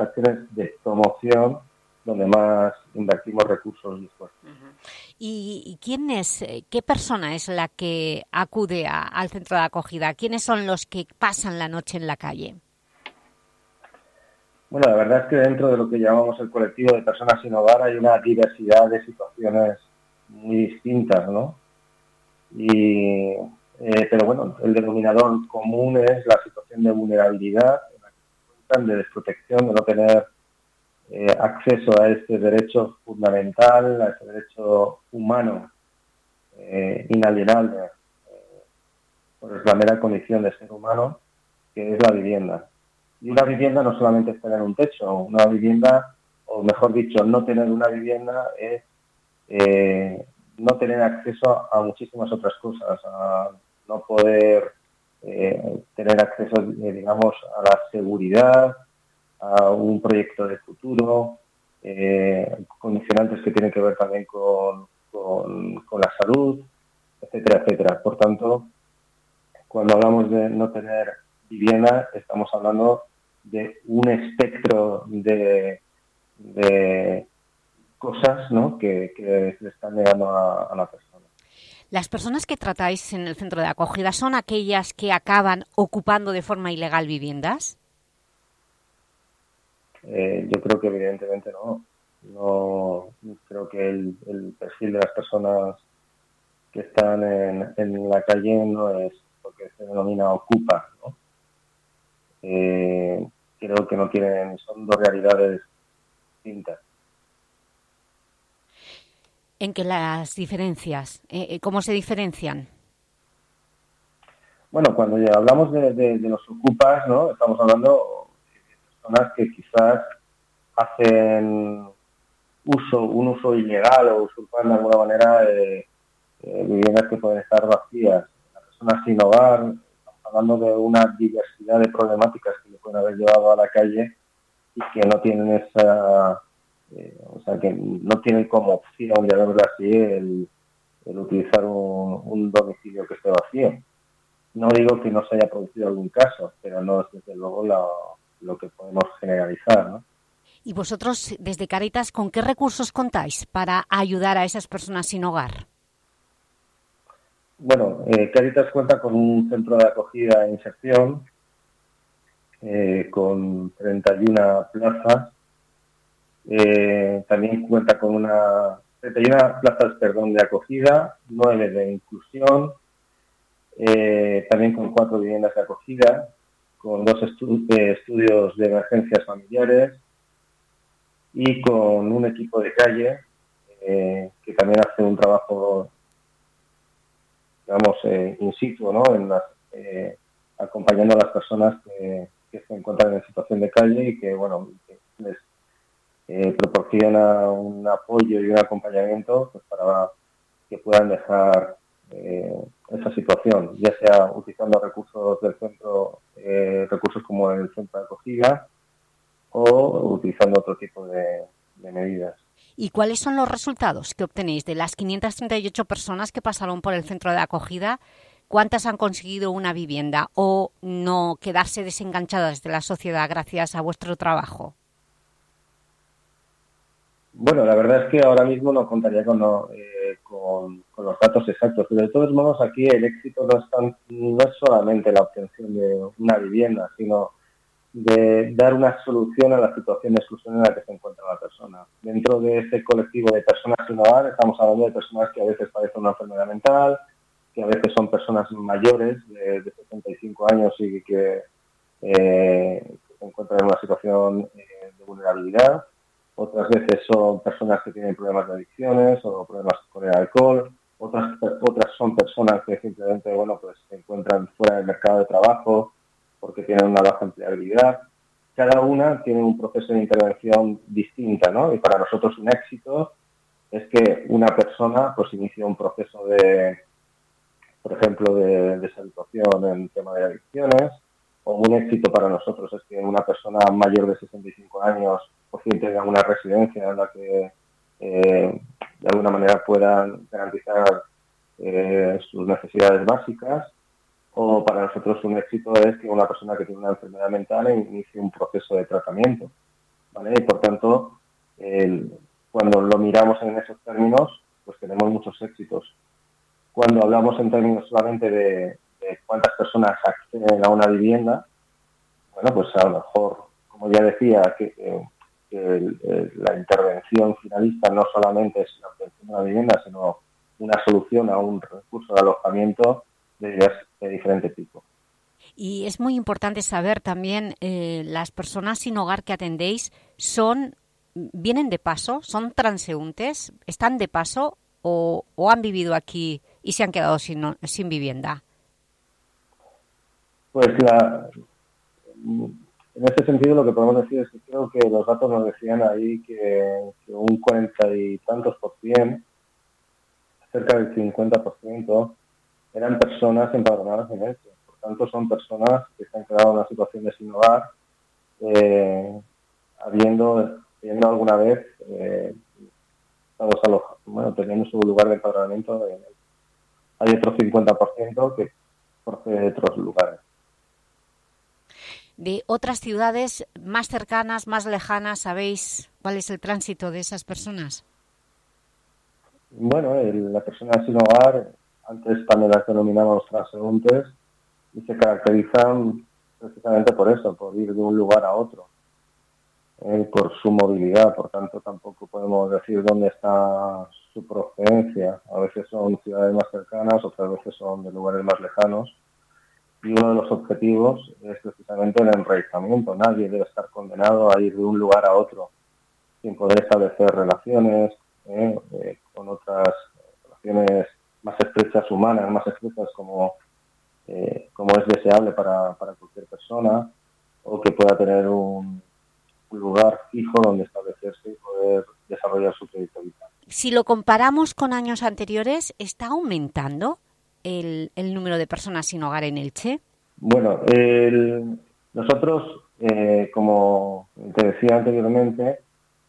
acciones de promoción donde más invertimos recursos y esfuerzos. Uh -huh. ¿Y quién es, eh, qué persona es la que acude a, al centro de acogida? ¿Quiénes son los que pasan la noche en la calle? Bueno, la verdad es que dentro de lo que llamamos el colectivo de personas sin hogar hay una diversidad de situaciones muy distintas, ¿no? Y, eh, pero bueno, el denominador común es la situación de vulnerabilidad, en la que se encuentran, de desprotección, de no tener eh, acceso a este derecho fundamental, a este derecho humano eh, inalienable eh, por la mera condición de ser humano, que es la vivienda. Y una vivienda no solamente es tener un techo, una vivienda, o mejor dicho, no tener una vivienda es no tener acceso a muchísimas otras cosas, no poder tener acceso, digamos, a la seguridad, a un proyecto de futuro, eh, condicionantes que tienen que ver también con, con, la salud, etcétera, etcétera. Por tanto, cuando hablamos de no tener vivienda, estamos hablando de un espectro de, de cosas ¿no? que, que se están negando a, a la persona. ¿Las personas que tratáis en el centro de acogida son aquellas que acaban ocupando de forma ilegal viviendas? Eh, yo creo que evidentemente no. No creo que el, el, perfil de las personas que están en, en, la calle no es lo que se denomina ocupa, ¿no? Eh, creo que no tienen, son dos realidades distintas. ¿En qué las diferencias? Eh, ¿Cómo se diferencian? Bueno, cuando ya hablamos de, de, de los ocupas, ¿no? Estamos hablando personas que quizás hacen uso, un uso ilegal o usurpan de alguna manera eh, eh, viviendas que pueden estar vacías. Las personas sin hogar, estamos hablando de una diversidad de problemáticas que le pueden haber llevado a la calle y que no tienen esa, eh, o sea, que no tienen como opción, verlo así, el, el utilizar un, un domicilio que esté vacío. No digo que no se haya producido algún caso, pero no es desde luego la, lo que podemos generalizar. ¿no? ¿Y vosotros, desde Caritas, con qué recursos contáis para ayudar a esas personas sin hogar? Bueno, eh, Caritas cuenta con un centro de acogida e inserción eh, con 31 plazas. Eh, también cuenta con una 31 plazas perdón, de acogida, 9 de inclusión, eh, también con cuatro viviendas de acogida, con dos eh, estudios de emergencias familiares y con un equipo de calle, eh, que también hace un trabajo, digamos, eh, in situ, ¿no? En las, acompañando a las personas que, se encuentran en situación de calle y que, bueno, les proporciona un apoyo y un acompañamiento pues, para que puedan dejar esa situación, ya sea utilizando recursos del centro, recursos como el centro de acogida, o utilizando otro tipo de, medidas. ¿Y cuáles son los resultados que obtenéis de las 538 personas que pasaron por el centro de acogida? ¿Cuántas han conseguido una vivienda o no quedarse desenganchadas de la sociedad gracias a vuestro trabajo? Bueno, la verdad es que ahora mismo no contaría con, eh, con, los datos exactos, pero de todos modos aquí el éxito no es, no es solamente la obtención de una vivienda, sino de dar una solución a la situación de exclusión en la que se encuentra la persona. Dentro de ese colectivo de personas sin hogar estamos hablando de personas que a veces padecen una enfermedad mental, que a veces son personas mayores de, de 65 años y que, eh, se encuentran en una situación eh, de vulnerabilidad. Otras veces son personas que tienen problemas de adicciones o problemas con el alcohol. Otras, otras son personas que simplemente bueno, pues, se encuentran fuera del mercado de trabajo porque tienen una baja empleabilidad. Cada una tiene un proceso de intervención distinta, ¿no? Y para nosotros un éxito es que una persona pues inicia un proceso de, por ejemplo, de deshabituación en tema de adicciones, o un éxito para nosotros es que una persona mayor de 65 años por fin tenga una residencia en la que eh, de alguna manera puedan garantizar eh, sus necesidades básicas o para nosotros un éxito es que una persona que tiene una enfermedad mental inicie un proceso de tratamiento. Y por tanto, cuando lo miramos en esos términos, pues tenemos muchos éxitos. Cuando hablamos en términos solamente de, cuántas personas acceden a una vivienda, bueno, pues a lo mejor, como ya decía, que, la intervención finalista no solamente es la obtención de una vivienda, sino una solución a un recurso de alojamiento de, diferente tipo. Y es muy importante saber también, eh, las personas sin hogar que atendéis, son ¿vienen de paso? ¿Son transeúntes? ¿Están de paso o, han vivido aquí y se han quedado sin, sin vivienda? Pues la, en este sentido lo que podemos decir es que creo que los datos nos decían ahí que, un cuarenta y tantos por cien, cerca del 50 por ciento, eran personas empadronadas en esto. Por tanto, son personas que se han quedado en una situación de sin hogar, eh, habiendo, habiendo alguna vez eh, estado bueno, teniendo su lugar de empadronamiento. hay otro 50% que procede de otros lugares. De otras ciudades más cercanas, más lejanas, ¿sabéis cuál es el tránsito de esas personas? Bueno, la persona sin hogar antes también las denominamos transeúntes y se caracterizan precisamente por eso, por ir de un lugar a otro, eh, por su movilidad, por tanto tampoco podemos decir dónde está su procedencia. A veces son ciudades más cercanas, otras veces son de lugares más lejanos. Y uno de los objetivos es precisamente el enraizamiento. Nadie debe estar condenado a ir de un lugar a otro sin poder establecer relaciones eh, eh, con otras relaciones más estrechas humanas, más estrechas como, eh, como es deseable para, para, cualquier persona, o que pueda tener un, lugar fijo donde establecerse y poder desarrollar su proyecto vital. Si lo comparamos con años anteriores, ¿está aumentando el, el número de personas sin hogar en Elche? Bueno, nosotros, eh, como te decía anteriormente,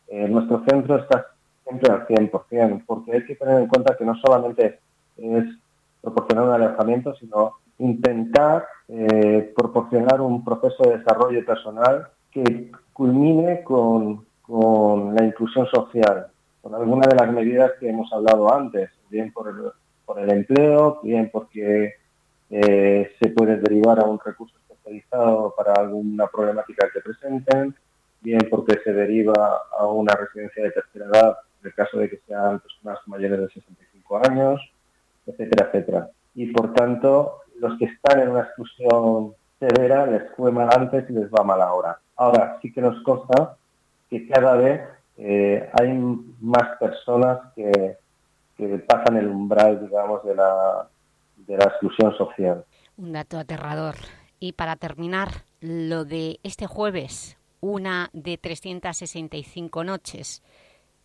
eh, nuestro centro está siempre al 100%, porque hay que tener en cuenta que no solamente es proporcionar un alojamiento, sino intentar eh, proporcionar un proceso de desarrollo personal que culmine con, la inclusión social, con alguna de las medidas que hemos hablado antes, bien por el, por el empleo, bien porque eh, se puede derivar a un recurso especializado para alguna problemática que presenten, bien porque se deriva a una residencia de tercera edad en el caso de que sean personas mayores de 65 años, etcétera, etcétera. Y por tanto, los que están en una exclusión severa les fue mal antes y les va mal ahora. Ahora sí que nos consta que cada vez eh, hay más personas que, que pasan el umbral, digamos, de la, de la exclusión social. Un dato aterrador. Y para terminar, lo de este jueves, una de 365 noches.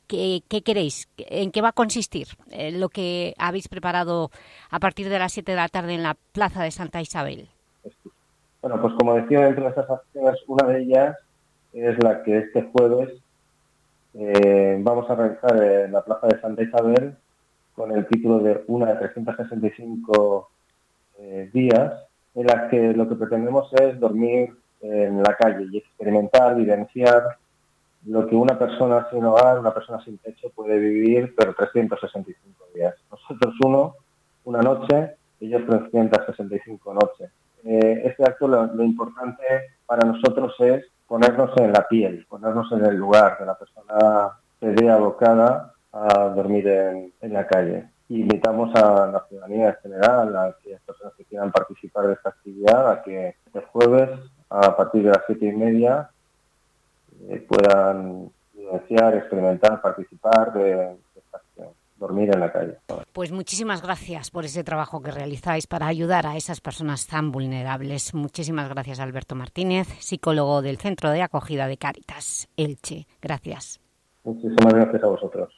¿Qué, queréis? ¿En qué va a consistir eh, lo que habéis preparado a partir de las 7 de la tarde en la Plaza de Santa Isabel? Bueno, pues como decía, dentro de esas acciones, una de ellas es la que este jueves eh, vamos a realizar en la Plaza de Santa Isabel con el título de una de 365 eh, días, en la que lo que pretendemos es dormir en la calle y experimentar, vivenciar lo que una persona sin hogar, una persona sin techo puede vivir, pero 365 días. Nosotros uno, una noche, ellos 365 noches. Eh, este acto lo, importante para nosotros es ponernos en la piel, ponernos en el lugar de la persona que ve abocada a dormir en, la calle. invitamos a la ciudadanía en general, a aquellas personas que quieran participar de esta actividad, a que el jueves a partir de las siete y media eh, puedan vivenciar, experimentar, participar de, esta acción, dormir en la calle. Pues muchísimas gracias por ese trabajo que realizáis para ayudar a esas personas tan vulnerables. Muchísimas gracias Alberto Martínez, psicólogo del Centro de Acogida de Cáritas, Elche. Gracias. Muchísimas gracias a vosotros.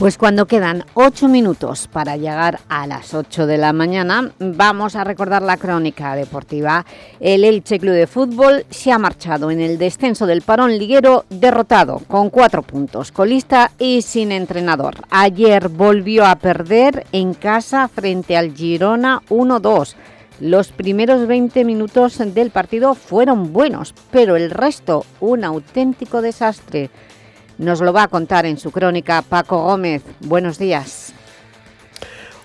Pues cuando quedan ocho minutos para llegar a las 8 de la mañana, vamos a recordar la crónica deportiva. El Elche Club de Fútbol se ha marchado en el descenso del parón liguero derrotado con cuatro puntos, colista y sin entrenador. Ayer volvió a perder en casa frente al Girona 1-2. Los primeros 20 minutos del partido fueron buenos, pero el resto un auténtico desastre. Nos lo va a contar en su crónica Paco Gómez. Buenos días.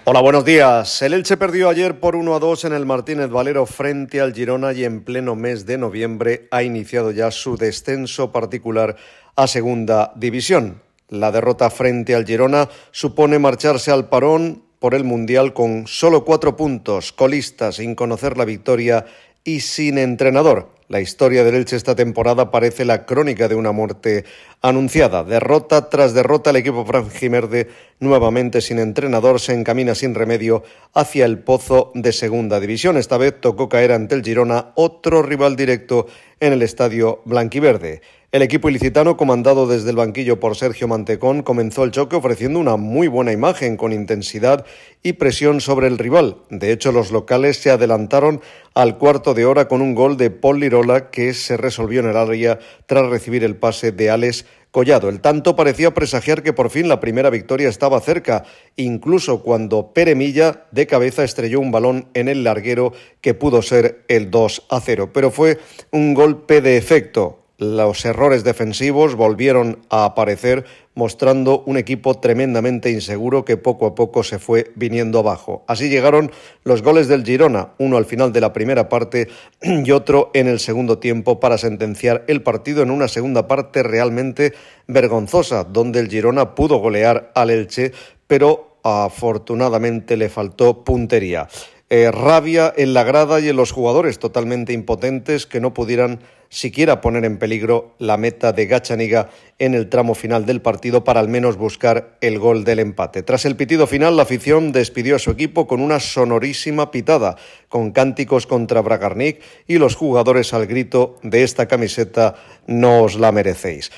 Hola, buenos días. El Elche perdió ayer por 1 a 2 en el Martínez Valero frente al Girona y en pleno mes de noviembre ha iniciado ya su descenso particular a Segunda División. La derrota frente al Girona supone marcharse al parón por el Mundial con solo cuatro puntos, colista sin conocer la victoria y sin entrenador. La historia del Elche esta temporada parece la crónica de una muerte anunciada. Derrota tras derrota, el equipo franjimerde, nuevamente sin entrenador, se encamina sin remedio hacia el pozo de segunda división. Esta vez tocó caer ante el Girona, otro rival directo en el estadio blanquiverde. El equipo ilicitano, comandado desde el banquillo por Sergio Mantecón, comenzó el choque ofreciendo una muy buena imagen, con intensidad y presión sobre el rival. De hecho, los locales se adelantaron al cuarto de hora con un gol de Paul Lirola que se resolvió en el área tras recibir el pase de Alex Collado. El tanto parecía presagiar que por fin la primera victoria estaba cerca, incluso cuando Pere Milla de cabeza estrelló un balón en el larguero que pudo ser el 2 a 0. Pero fue un golpe de efecto los errores defensivos volvieron a aparecer mostrando un equipo tremendamente inseguro que poco a poco se fue viniendo abajo. Así llegaron los goles del Girona, uno al final de la primera parte y otro en el segundo tiempo para sentenciar el partido en una segunda parte realmente vergonzosa, donde el Girona pudo golear al Elche, pero afortunadamente le faltó puntería. Eh, rabia en la grada y en los jugadores totalmente impotentes que no pudieran siquiera poner en peligro la meta de Gachaniga en el tramo final del partido para al menos buscar el gol del empate. Tras el pitido final, la afición despidió a su equipo con una sonorísima pitada, con cánticos contra Bragarnik y los jugadores al grito de esta camiseta no os la merecéis.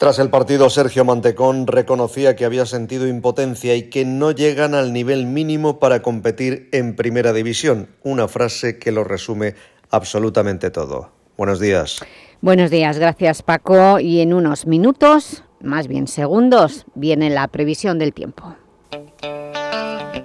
Tras el partido, Sergio Mantecón reconocía que había sentido impotencia y que no llegan al nivel mínimo para competir en primera división, una frase que lo resume absolutamente todo. Buenos días. Buenos días, gracias Paco. Y en unos minutos, más bien segundos, viene la previsión del tiempo.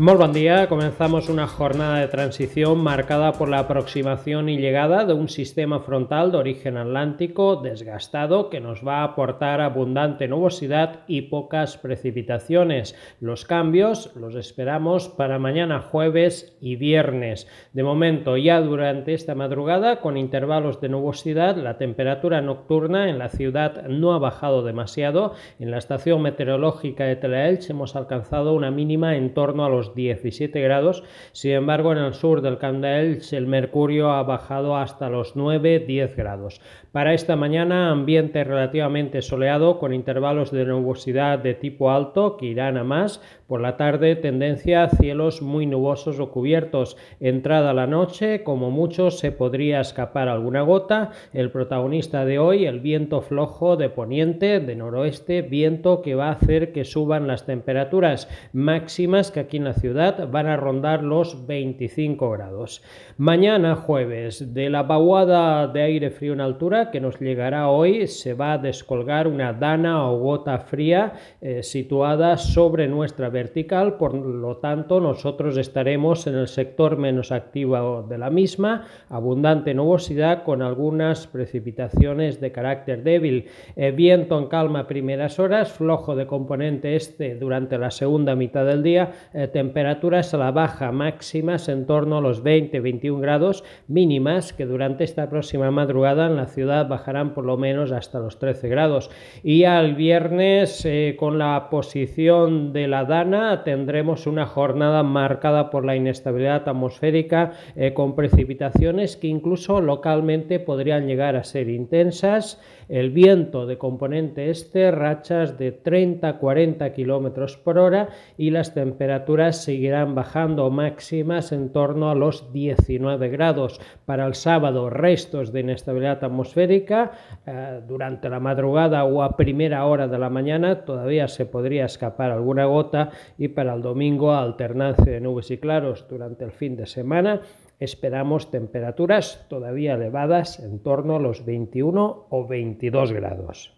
Muy buen día, comenzamos una jornada de transición marcada por la aproximación y llegada de un sistema frontal de origen atlántico desgastado que nos va a aportar abundante nubosidad y pocas precipitaciones. Los cambios los esperamos para mañana jueves y viernes. De momento ya durante esta madrugada con intervalos de nubosidad la temperatura nocturna en la ciudad no ha bajado demasiado. En la estación meteorológica de Telaelch hemos alcanzado una mínima en torno a los 17 grados. Sin embargo, en el sur del Camp el mercurio ha bajado hasta los 9-10 grados. Para esta mañana, ambiente relativamente soleado con intervalos de nubosidad de tipo alto que irán a más. Por la tarde, tendencia a cielos muy nubosos o cubiertos. Entrada la noche, como mucho, se podría escapar alguna gota. El protagonista de hoy, el viento flojo de poniente, de noroeste, viento que va a hacer que suban las temperaturas máximas que aquí en la ciudad van a rondar los 25 grados. Mañana jueves, de la vaguada de aire frío en altura que nos llegará hoy, se va a descolgar una dana o gota fría eh, situada sobre nuestra vertical, por lo tanto nosotros estaremos en el sector menos activo de la misma, abundante nubosidad con algunas precipitaciones de carácter débil, eh, viento en calma primeras horas, flojo de componente este durante la segunda mitad del día, eh, temperaturas a la baja máximas en torno a los 20-21 grados mínimas que durante esta próxima madrugada en la ciudad bajarán por lo menos hasta los 13 grados. Y al viernes eh, con la posición de la Dana tendremos una jornada marcada por la inestabilidad atmosférica eh, con precipitaciones que incluso localmente podrían llegar a ser intensas el viento de componente este, rachas de 30-40 km por hora y las temperaturas seguirán bajando máximas en torno a los 19 grados. Para el sábado, restos de inestabilidad atmosférica eh, durante la madrugada o a primera hora de la mañana todavía se podría escapar alguna gota y para el domingo alternancia de nubes y claros durante el fin de semana esperamos temperaturas todavía elevadas en torno a los 21 o 22 grados.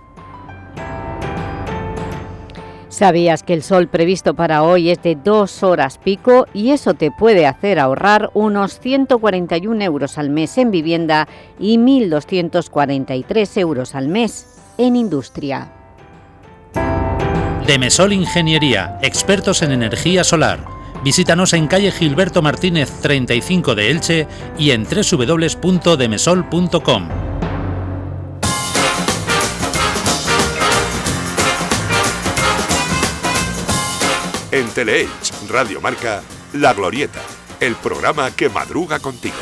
¿Sabías que el sol previsto para hoy es de dos horas pico y eso te puede hacer ahorrar unos 141 euros al mes en vivienda y 1.243 euros al mes en industria? Demesol Ingeniería, expertos en energía solar. Visítanos en calle Gilberto Martínez 35 de Elche y en www.demesol.com. En Teleelch Radio Marca, La Glorieta, el programa que madruga contigo.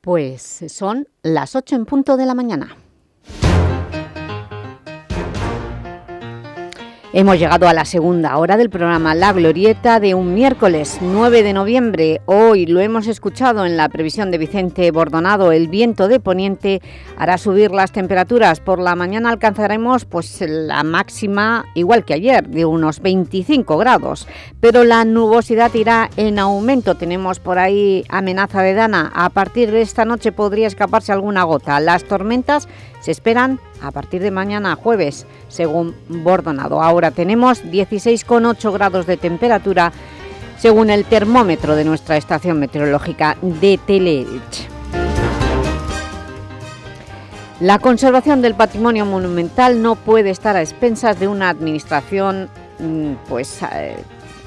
Pues son las 8 en punto de la mañana. Hemos llegado a la segunda hora del programa La Glorieta de un miércoles 9 de noviembre. Hoy lo hemos escuchado en la previsión de Vicente Bordonado. El viento de poniente hará subir las temperaturas. Por la mañana alcanzaremos pues, la máxima, igual que ayer, de unos 25 grados. Pero la nubosidad irá en aumento. Tenemos por ahí amenaza de dana. A partir de esta noche podría escaparse alguna gota. Las tormentas se esperan a partir de mañana jueves, según Bordonado. Ahora tenemos 16,8 grados de temperatura, según el termómetro de nuestra estación meteorológica de Teleelch. La conservación del patrimonio monumental no puede estar a expensas de una administración mm, pues, eh,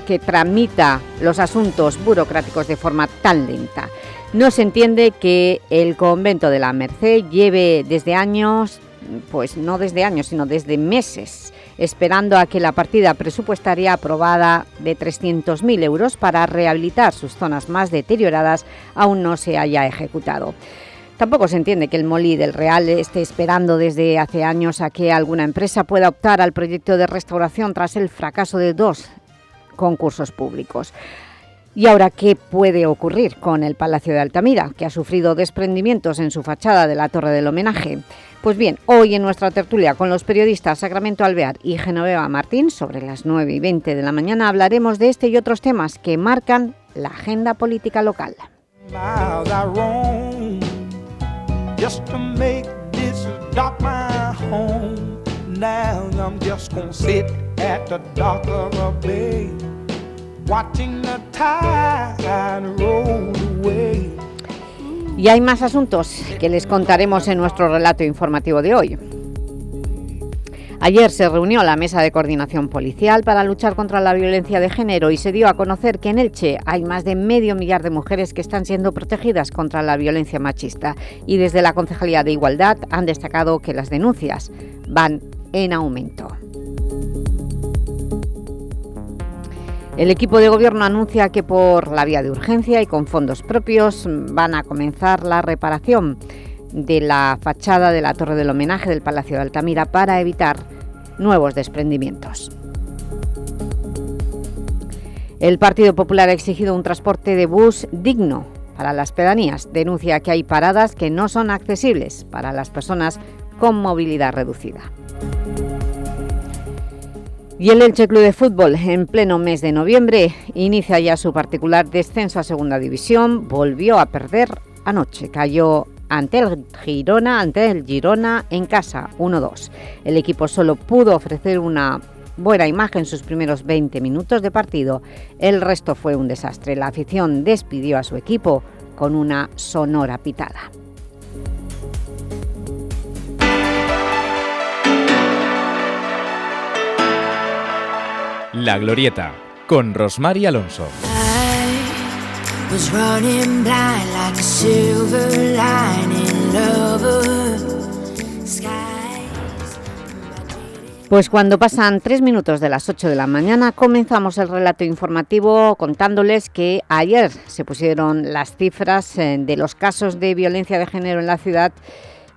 que tramita los asuntos burocráticos de forma tan lenta. No se entiende que el convento de la Merced lleve desde años, pues no desde años, sino desde meses, esperando a que la partida presupuestaria aprobada de 300.000 euros para rehabilitar sus zonas más deterioradas aún no se haya ejecutado. Tampoco se entiende que el Molí del Real esté esperando desde hace años a que alguna empresa pueda optar al proyecto de restauración tras el fracaso de dos concursos públicos. ¿Y ahora qué puede ocurrir con el Palacio de Altamira, que ha sufrido desprendimientos en su fachada de la Torre del Homenaje? Pues bien, hoy en nuestra tertulia con los periodistas Sacramento Alvear y Genoveva Martín, sobre las 9 y 20 de la mañana, hablaremos de este y otros temas que marcan la agenda política local. Y hay más asuntos que les contaremos en nuestro relato informativo de hoy. Ayer se reunió la Mesa de Coordinación Policial para luchar contra la violencia de género y se dio a conocer que en Elche hay más de medio millar de mujeres que están siendo protegidas contra la violencia machista y desde la Concejalía de Igualdad han destacado que las denuncias van en aumento. El equipo de gobierno anuncia que por la vía de urgencia y con fondos propios van a comenzar la reparación de la fachada de la Torre del Homenaje del Palacio de Altamira para evitar nuevos desprendimientos. El Partido Popular ha exigido un transporte de bus digno para las pedanías. Denuncia que hay paradas que no son accesibles para las personas con movilidad reducida. Y el Elche Club de Fútbol, en pleno mes de noviembre, inicia ya su particular descenso a Segunda División. Volvió a perder anoche, cayó ante el Girona, ante el Girona en casa, 1-2. El equipo solo pudo ofrecer una buena imagen sus primeros 20 minutos de partido. El resto fue un desastre. La afición despidió a su equipo con una sonora pitada. La Glorieta, con Rosmar y Alonso. Pues cuando pasan tres minutos de las 8 de la mañana comenzamos el relato informativo contándoles que ayer se pusieron las cifras eh, de los casos de violencia de género en la ciudad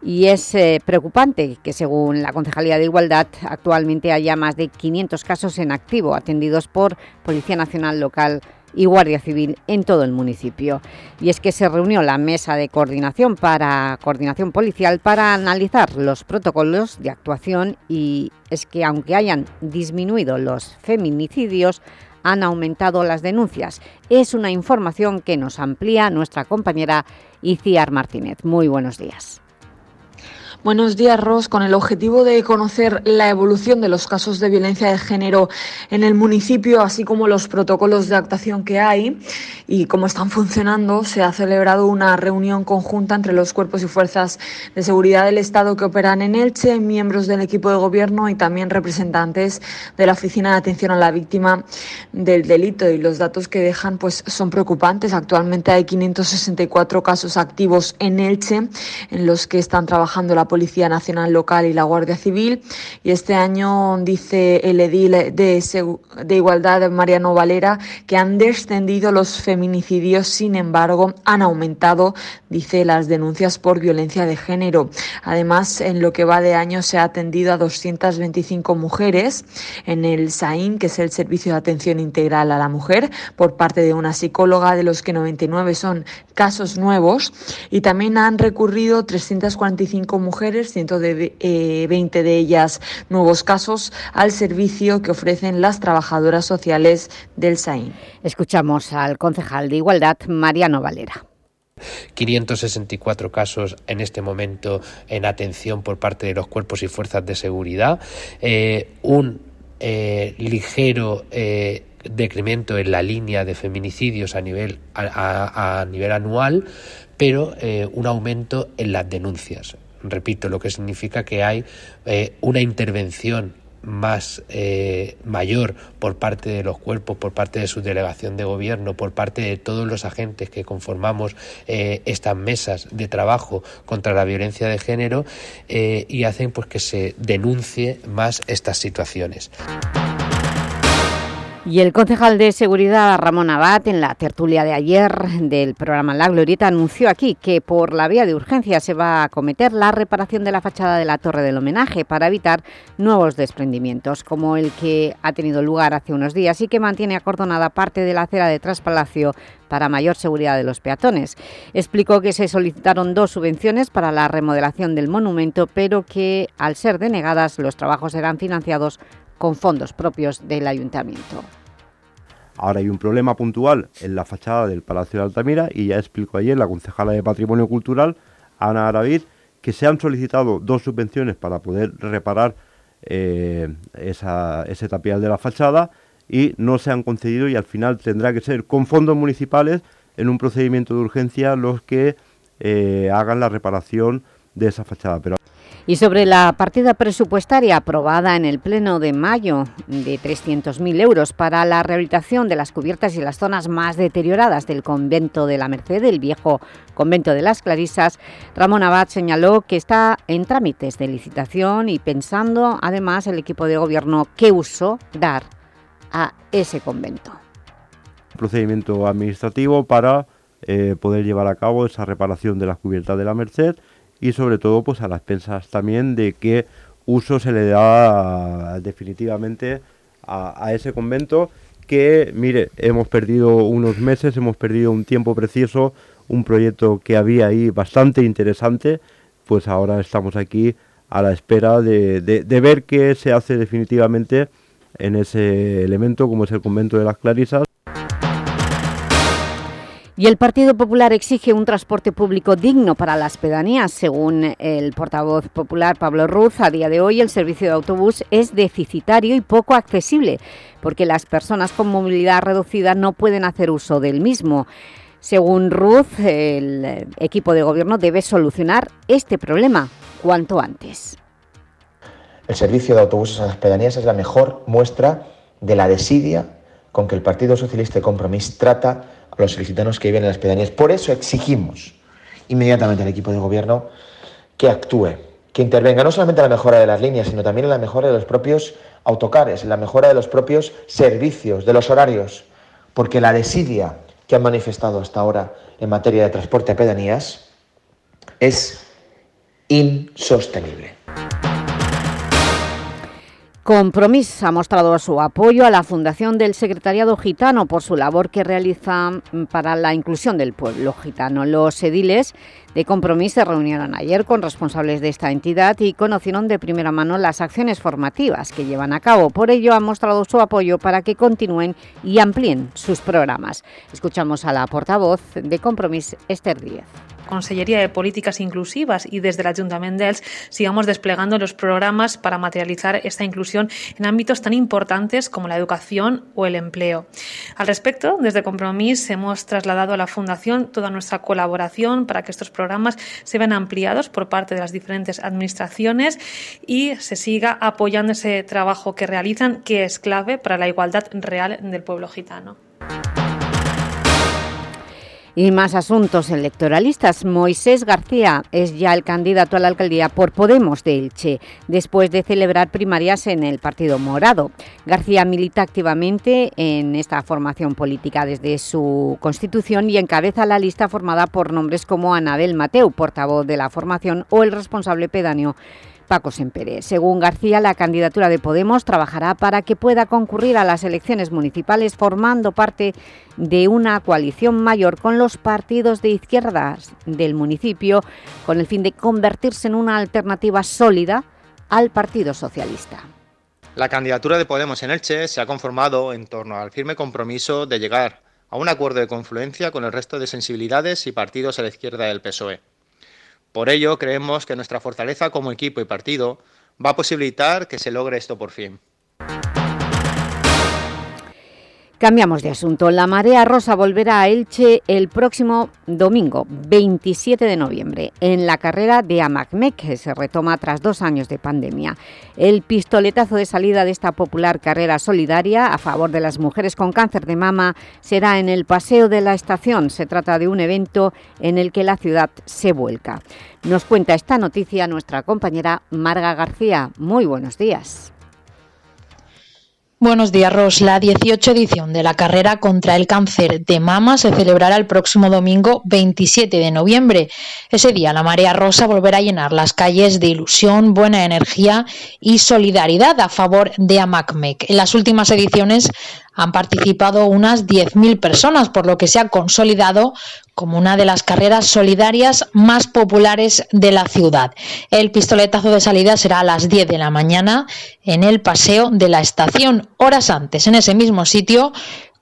y es eh, preocupante que según la Concejalía de Igualdad actualmente haya más de 500 casos en activo atendidos por Policía Nacional Local y Guardia Civil en todo el municipio. Y es que se reunió la mesa de coordinación para coordinación policial para analizar los protocolos de actuación y es que aunque hayan disminuido los feminicidios, han aumentado las denuncias. Es una información que nos amplía nuestra compañera Iciar Martínez. Muy buenos días. Buenos días, Ros. Con el objetivo de conocer la evolución de los casos de violencia de género en el municipio, así como los protocolos de actuación que hay y cómo están funcionando, se ha celebrado una reunión conjunta entre los cuerpos y fuerzas de seguridad del Estado que operan en Elche, miembros del equipo de gobierno y también representantes de la Oficina de Atención a la Víctima del Delito. Y los datos que dejan pues, son preocupantes. Actualmente hay 564 casos activos en Elche en los que están trabajando la Policía Nacional Local y la Guardia Civil. Y este año dice el edil de, de Igualdad, Mariano Valera, que han descendido los feminicidios, sin embargo, han aumentado, dice, las denuncias por violencia de género. Además, en lo que va de año se ha atendido a 225 mujeres en el SAIN, que es el Servicio de Atención Integral a la Mujer, por parte de una psicóloga, de los que 99 son casos nuevos. Y también han recurrido 345 mujeres mujeres, 120 eh, de ellas nuevos casos, al servicio que ofrecen las trabajadoras sociales del SAIN. Escuchamos al concejal de Igualdad, Mariano Valera. 564 casos en este momento en atención por parte de los cuerpos y fuerzas de seguridad, eh, un eh, ligero decremento en la línea de feminicidios a nivel, a, nivel anual, pero un aumento en las denuncias repito, lo que significa que hay eh, una intervención más eh, mayor por parte de los cuerpos, por parte de su delegación de gobierno, por parte de todos los agentes que conformamos eh, estas mesas de trabajo contra la violencia de género y hacen pues que se denuncie más estas situaciones. Y el concejal de Seguridad, Ramón Abad, en la tertulia de ayer del programa La Glorieta, anunció aquí que por la vía de urgencia se va a acometer la reparación de la fachada de la Torre del Homenaje para evitar nuevos desprendimientos, como el que ha tenido lugar hace unos días y que mantiene acordonada parte de la acera de Traspalacio para mayor seguridad de los peatones. Explicó que se solicitaron dos subvenciones para la remodelación del monumento, pero que al ser denegadas los trabajos serán financiados con fondos propios del Ayuntamiento. Ahora hay un problema puntual en la fachada del Palacio de Altamira y ya explicó ayer la concejala de Patrimonio Cultural, Ana Aravid, que se han solicitado dos subvenciones para poder reparar eh, ese tapial de la fachada y no se han concedido y al final tendrá que ser con fondos municipales en un procedimiento de urgencia los que eh, hagan la reparación de esa fachada. Y sobre la partida presupuestaria aprobada en el Pleno de mayo de 300.000 euros para la rehabilitación de las cubiertas y las zonas más deterioradas del convento de la Merced, el viejo convento de las Clarisas, Ramón Abad señaló que está en trámites de licitación y pensando además el equipo de gobierno qué uso dar a ese convento. Procedimiento administrativo para eh, poder llevar a cabo esa reparación de las cubiertas de la Merced y sobre todo pues a las pensas también de qué uso se le da definitivamente a, ese convento que, mire, hemos perdido unos meses, hemos perdido un tiempo precioso, un proyecto que había ahí bastante interesante, pues ahora estamos aquí a la espera de, de ver qué se hace definitivamente en ese elemento como es el convento de las Clarisas. Y el Partido Popular exige un transporte público digno para las pedanías. Según el portavoz popular Pablo Ruz, a día de hoy el servicio de autobús es deficitario y poco accesible, porque las personas con movilidad reducida no pueden hacer uso del mismo. Según Ruz, el equipo de gobierno debe solucionar este problema cuanto antes. El servicio de autobuses a las pedanías es la mejor muestra de la desidia con que el Partido Socialista de Compromís trata los solicitanos que viven en las pedanías. Por eso exigimos inmediatamente al equipo de gobierno que actúe, que intervenga no solamente en la mejora de las líneas, sino también en la mejora de los propios autocares, en la mejora de los propios servicios, de los horarios, porque la desidia que han manifestado hasta ahora en materia de transporte a pedanías es insostenible. Compromís ha mostrado su apoyo a la Fundación del Secretariado Gitano por su labor que realiza para la inclusión del pueblo gitano. Los ediles de Compromís se reunieron ayer con responsables de esta entidad y conocieron de primera mano las acciones formativas que llevan a cabo. Por ello, ha mostrado su apoyo para que continúen y amplíen sus programas. Escuchamos a la portavoz de Compromís, Esther Díez. Consellería de Políticas Inclusivas y desde el Ayuntamiento de Els sigamos desplegando los programas para materializar esta inclusión en ámbitos tan importantes como la educación o el empleo. Al respecto, desde Compromís hemos trasladado a la Fundación toda nuestra colaboración para que estos programas se vean ampliados por parte de las diferentes administraciones y se siga apoyando ese trabajo que realizan, que es clave para la igualdad real del pueblo gitano. Y más asuntos electoralistas. Moisés García es ya el candidato a la alcaldía por Podemos de Elche, después de celebrar primarias en el Partido Morado. García milita activamente en esta formación política desde su constitución y encabeza la lista formada por nombres como Anabel Mateu, portavoz de la formación, o el responsable pedáneo Paco Sempere. Según García, la candidatura de Podemos trabajará para que pueda concurrir a las elecciones municipales formando parte de una coalición mayor con los partidos de izquierdas del municipio con el fin de convertirse en una alternativa sólida al Partido Socialista. La candidatura de Podemos en Elche se ha conformado en torno al firme compromiso de llegar a un acuerdo de confluencia con el resto de sensibilidades y partidos a la izquierda del PSOE. Por ello, creemos que nuestra fortaleza como equipo y partido va a posibilitar que se logre esto por fin. Cambiamos de asunto. La Marea Rosa volverá a Elche el próximo domingo, 27 de noviembre, en la carrera de AMACMEC, que se retoma tras dos años de pandemia. El pistoletazo de salida de esta popular carrera solidaria a favor de las mujeres con cáncer de mama será en el Paseo de la Estación. Se trata de un evento en el que la ciudad se vuelca. Nos cuenta esta noticia nuestra compañera Marga García. Muy buenos días. Buenos días, Ros. La 18 edición de la carrera contra el cáncer de mama se celebrará el próximo domingo 27 de noviembre. Ese día la marea rosa volverá a llenar las calles de ilusión, buena energía y solidaridad a favor de AMACMEC. En las últimas ediciones han participado unas 10.000 personas, por lo que se ha consolidado como una de las carreras solidarias más populares de la ciudad. El pistoletazo de salida será a las 10 de la mañana en el paseo de la estación. Horas antes, en ese mismo sitio,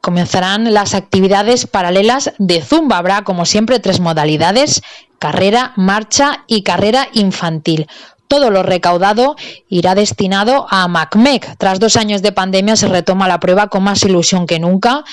comenzarán las actividades paralelas de Zumba. Habrá, como siempre, tres modalidades, carrera, marcha y carrera infantil. Todo lo recaudado irá destinado a MacMec. Tras dos años de pandemia se retoma la prueba con más ilusión que nunca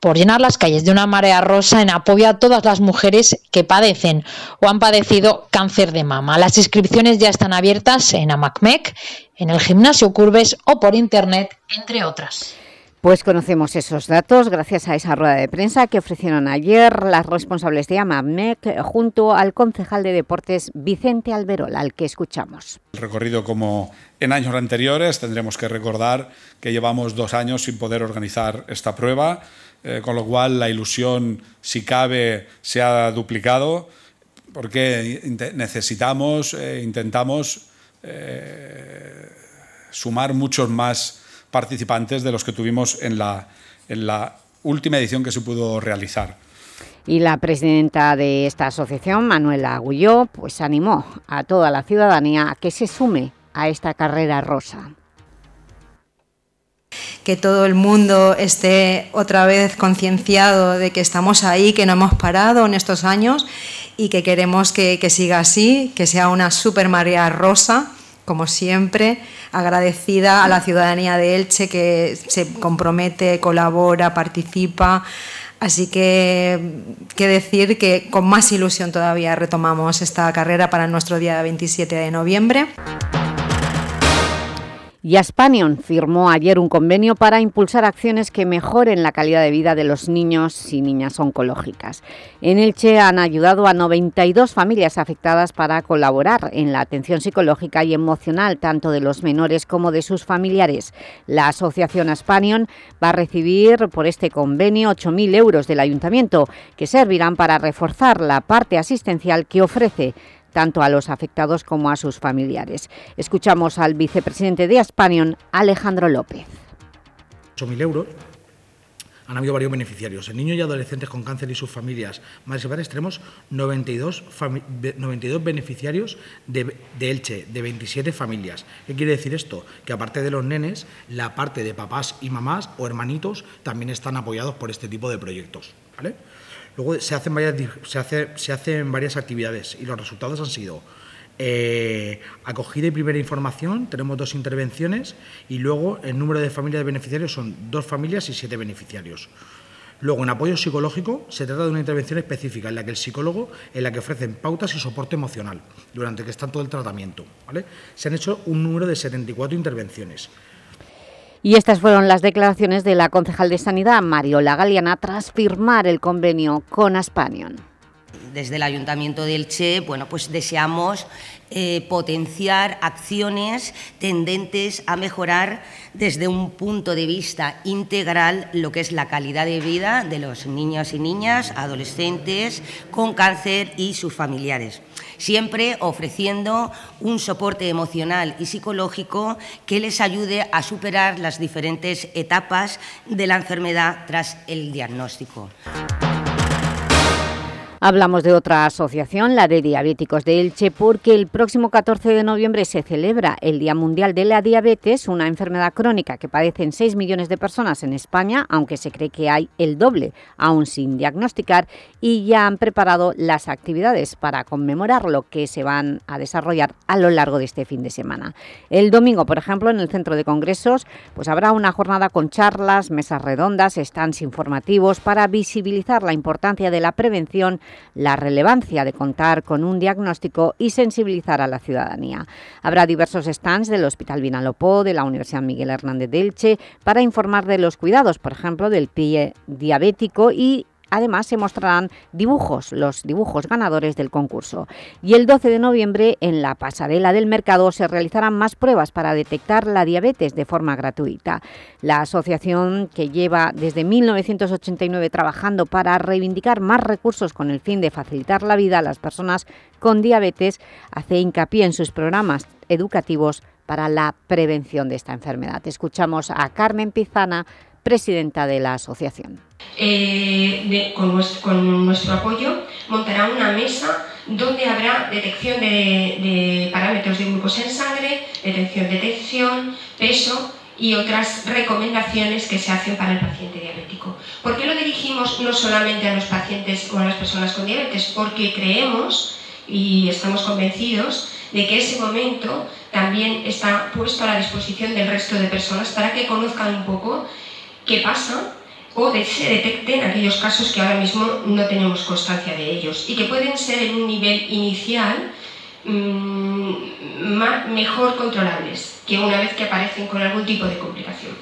por llenar las calles de una marea rosa en apoyo a todas las mujeres que padecen o han padecido cáncer de mama. Las inscripciones ya están abiertas en AMACMEC, en el gimnasio Curves o por internet, entre otras. Pues conocemos esos datos gracias a esa rueda de prensa que ofrecieron ayer las responsables de AMAMEC junto al concejal de deportes Vicente Alberol, al que escuchamos. El recorrido como en años anteriores tendremos que recordar que llevamos dos años sin poder organizar esta prueba, eh, con lo cual la ilusión, si cabe, se ha duplicado porque necesitamos, eh, intentamos eh, sumar muchos más participantes de los que tuvimos en la, en la última edición que se pudo realizar. Y la presidenta de esta asociación, Manuela Agulló, pues animó a toda la ciudadanía a que se sume a esta carrera rosa que todo el mundo esté otra vez concienciado de que estamos ahí, que no hemos parado en estos años y que queremos que, que siga así, que sea una super María Rosa como siempre, agradecida a la ciudadanía de Elche que se compromete, colabora, participa. Así que, qué decir que con más ilusión todavía retomamos esta carrera para nuestro día 27 de noviembre. Y Aspanion firmó ayer un convenio para impulsar acciones que mejoren la calidad de vida de los niños y niñas oncológicas. En Elche han ayudado a 92 familias afectadas para colaborar en la atención psicológica y emocional tanto de los menores como de sus familiares. La asociación Aspanion va a recibir por este convenio 8.000 euros del Ayuntamiento que servirán para reforzar la parte asistencial que ofrece tanto a los afectados como a sus familiares. Escuchamos al vicepresidente de Aspanion, Alejandro López. 8.000 euros han habido varios beneficiarios. En niños y adolescentes con cáncer y sus familias más severas tenemos 92, 92 beneficiarios de, de, Elche, de 27 familias. ¿Qué quiere decir esto? Que aparte de los nenes, la parte de papás y mamás o hermanitos también están apoyados por este tipo de proyectos. ¿vale? Luego se hacen varias, se hace, se hacen varias actividades y los resultados han sido eh, acogida y primera información, tenemos dos intervenciones y luego el número de familias de beneficiarios son dos familias y siete beneficiarios. Luego, en apoyo psicológico, se trata de una intervención específica en la que el psicólogo, en la que ofrecen pautas y soporte emocional durante que está todo el tratamiento. Se han hecho un número de 74 intervenciones. Y estas fueron las declaraciones de la concejal de Sanidad, Mariola Galeana, tras firmar el convenio con Aspanion. Desde el Ayuntamiento de Elche, bueno, pues deseamos eh, potenciar acciones tendentes a mejorar desde un punto de vista integral lo que es la calidad de vida de los niños y niñas, adolescentes con cáncer y sus familiares siempre ofreciendo un soporte emocional y psicológico que les ayude a superar las diferentes etapas de la enfermedad tras el diagnóstico. Hablamos de otra asociación, la de Diabéticos de Elche, porque el próximo 14 de noviembre se celebra el Día Mundial de la Diabetes, una enfermedad crónica que padecen 6 millones de personas en España, aunque se cree que hay el doble, aún sin diagnosticar, y ya han preparado las actividades para conmemorarlo que se van a desarrollar a lo largo de este fin de semana. El domingo, por ejemplo, en el Centro de Congresos, pues habrá una jornada con charlas, mesas redondas, stands informativos para visibilizar la importancia de la prevención la relevancia de contar con un diagnóstico y sensibilizar a la ciudadanía. Habrá diversos stands del Hospital Vinalopó, de la Universidad Miguel Hernández de Elche, para informar de los cuidados, por ejemplo, del pie diabético y Además, se mostrarán dibujos, los dibujos ganadores del concurso. Y el 12 de noviembre, en la pasarela del mercado, se realizarán más pruebas para detectar la diabetes de forma gratuita. La asociación, que lleva desde 1989 trabajando para reivindicar más recursos con el fin de facilitar la vida a las personas con diabetes, hace hincapié en sus programas educativos para la prevención de esta enfermedad. Escuchamos a Carmen Pizana, presidenta de la asociación. Eh, con, nuestro, apoyo montará una mesa donde habrá detección de, parámetros de glucosa en sangre, detección de tensión, peso y otras recomendaciones que se hacen para el paciente diabético. ¿Por qué lo dirigimos no solamente a los pacientes o a las personas con diabetes? Porque creemos y estamos convencidos de que ese momento también está puesto a la disposición del resto de personas para que conozcan un poco qué pasa o de, se detecten aquellos casos que ahora mismo no tenemos constancia de ellos y que pueden ser en un nivel inicial mmm, mejor controlables que una vez que aparecen con algún tipo de complicación.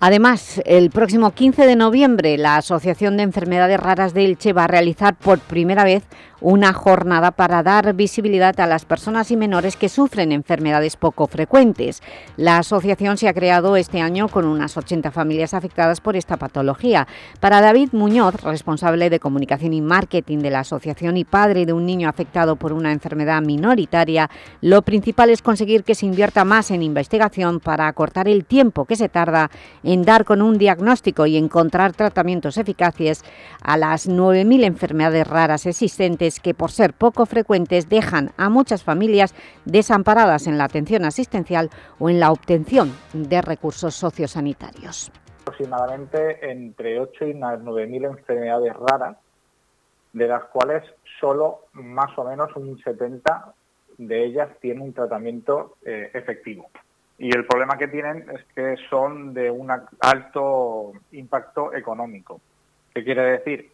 Además, el próximo 15 de noviembre la Asociación de Enfermedades Raras de Elche va a realizar por primera vez una jornada para dar visibilidad a las personas y menores que sufren enfermedades poco frecuentes. La asociación se ha creado este año con unas 80 familias afectadas por esta patología. Para David Muñoz, responsable de comunicación y marketing de la asociación y padre de un niño afectado por una enfermedad minoritaria, lo principal es conseguir que se invierta más en investigación para acortar el tiempo que se tarda en dar con un diagnóstico y encontrar tratamientos eficaces a las 9.000 enfermedades raras existentes que por ser poco frecuentes dejan a muchas familias desamparadas en la atención asistencial o en la obtención de recursos sociosanitarios. Aproximadamente entre 8 y 9 mil enfermedades raras, de las cuales solo más o menos un 70 de ellas tienen un tratamiento eh, efectivo. Y el problema que tienen es que son de un alto impacto económico. ¿Qué quiere decir?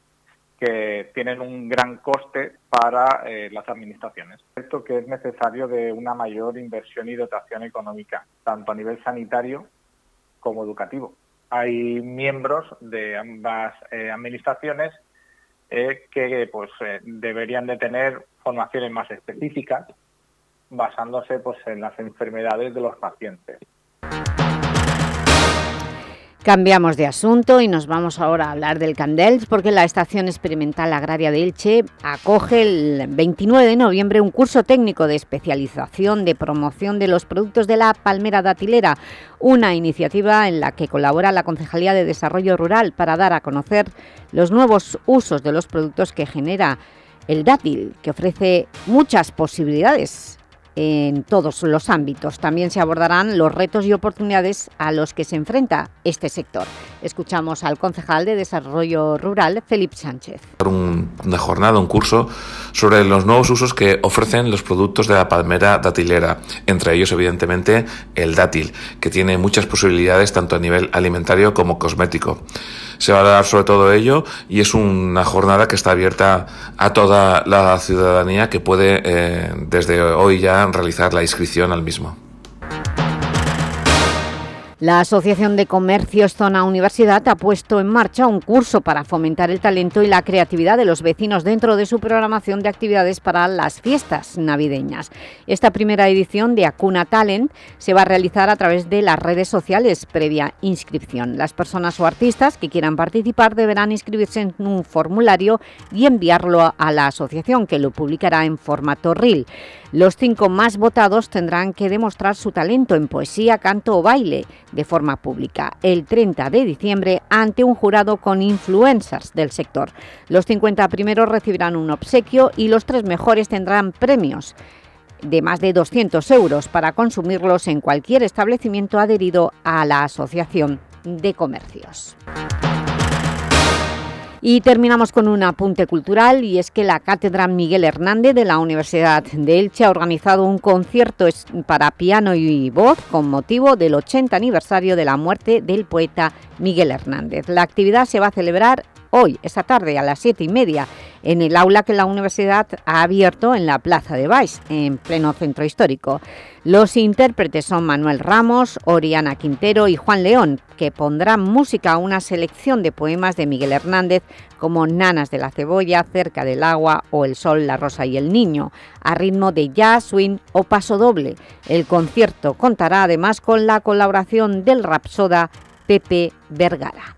Que tienen un gran coste para eh, las administraciones. Esto que es necesario de una mayor inversión y dotación económica, tanto a nivel sanitario como educativo. Hay miembros de ambas eh, administraciones eh, que pues deberían de tener formaciones más específicas basándose pues en las enfermedades de los pacientes. Cambiamos de asunto y nos vamos ahora a hablar del Candels porque la Estación Experimental Agraria de Elche acoge el 29 de noviembre un curso técnico de especialización de promoción de los productos de la palmera datilera, una iniciativa en la que colabora la Concejalía de Desarrollo Rural para dar a conocer los nuevos usos de los productos que genera el dátil, que ofrece muchas posibilidades en todos los ámbitos. También se abordarán los retos y oportunidades a los que se enfrenta este sector. Escuchamos al concejal de Desarrollo Rural, Felipe Sánchez. una jornada, un curso sobre los nuevos usos que ofrecen los productos de la palmera datilera, entre ellos evidentemente el dátil, que tiene muchas posibilidades tanto a nivel alimentario como cosmético se va a hablar sobre todo ello y es una jornada que está abierta a toda la ciudadanía que puede eh, desde hoy ya realizar la inscripción al mismo. La Asociación de Comercios Zona Universidad ha puesto en marcha un curso para fomentar el talento y la creatividad de los vecinos dentro de su programación de actividades para las fiestas navideñas. Esta primera edición de Acuna Talent se va a realizar a través de las redes sociales previa inscripción. Las personas o artistas que quieran participar deberán inscribirse en un formulario y enviarlo a la asociación, que lo publicará en formato RIL. Los cinco más votados tendrán que demostrar su talento en poesía, canto o baile de forma pública el 30 de diciembre ante un jurado con influencers del sector. Los 50 primeros recibirán un obsequio y los tres mejores tendrán premios de más de 200 euros para consumirlos en cualquier establecimiento adherido a la Asociación de Comercios. Y terminamos con un apunte cultural y es que la Cátedra Miguel Hernández de la Universidad de Elche ha organizado un concierto para piano y voz con motivo del 80 aniversario de la muerte del poeta Miguel Hernández. La actividad se va a celebrar hoy, esta tarde, a las siete y media, en el aula que la universidad ha abierto en la Plaza de Baix, en pleno centro histórico. Los intérpretes son Manuel Ramos, Oriana Quintero y Juan León, que pondrán música a una selección de poemas de Miguel Hernández como Nanas de la Cebolla, Cerca del Agua o El Sol, la Rosa y el Niño, a ritmo de jazz, swing o paso doble. El concierto contará además con la colaboración del rapsoda Pepe Vergara.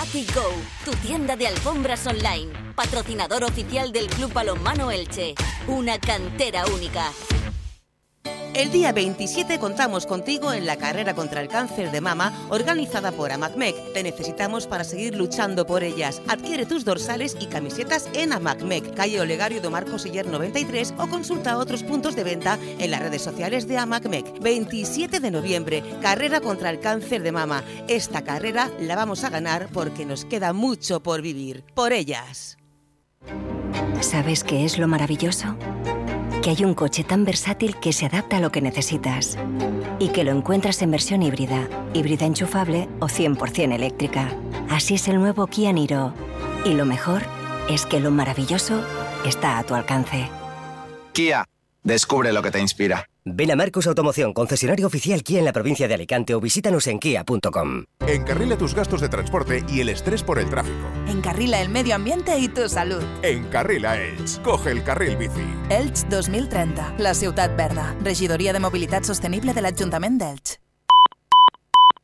AtiGo, tu tienda de alfombras online, patrocinador oficial del Club Balonmano Elche, una cantera única. El día 27 contamos contigo en la carrera contra el cáncer de mama organizada por AMACMEC. Te necesitamos para seguir luchando por ellas. Adquiere tus dorsales y camisetas en AMACMEC, calle Olegario de Marcos Siller 93 o consulta otros puntos de venta en las redes sociales de AMACMEC. 27 de noviembre, carrera contra el cáncer de mama. Esta carrera la vamos a ganar porque nos queda mucho por vivir. Por ellas. ¿Sabes qué es lo maravilloso? Que hay un coche tan versátil que se adapta a lo que necesitas y que lo encuentras en versión híbrida, híbrida enchufable o 100% eléctrica. Así es el nuevo Kia Niro. Y lo mejor es que lo maravilloso está a tu alcance. Kia, descubre lo que te inspira. Ven a Marcos Automoción, concesionario oficial Kia en la provincia de Alicante o visítanos en kia.com. Encarrila tus gastos de transporte y el estrés por el tráfico. Encarrila el medio ambiente y tu salud. Encarrila Elch. Coge el carril bici. Elch 2030, la ciutat verda. Regidoria de Mobilitat Sostenible de l'Ajuntament d'Elx.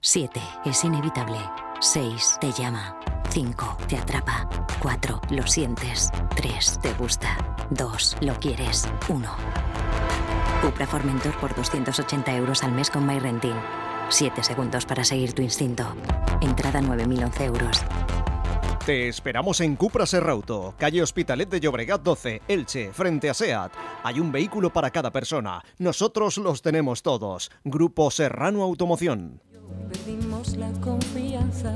7. Es inevitable. 6. Te llama. 5. Te atrapa. 4. Lo sientes. 3. Te gusta. 2. Lo quieres. 1. Cupra Formentor por 280 euros al mes con MyRenting. 7 segundos para seguir tu instinto. Entrada 9.011 euros. Te esperamos en Cupra Serrauto, calle Hospitalet de Llobregat 12, Elche, frente a SEAT. Hay un vehículo para cada persona. Nosotros los tenemos todos. Grupo Serrano Automoción. Perdimos la confianza,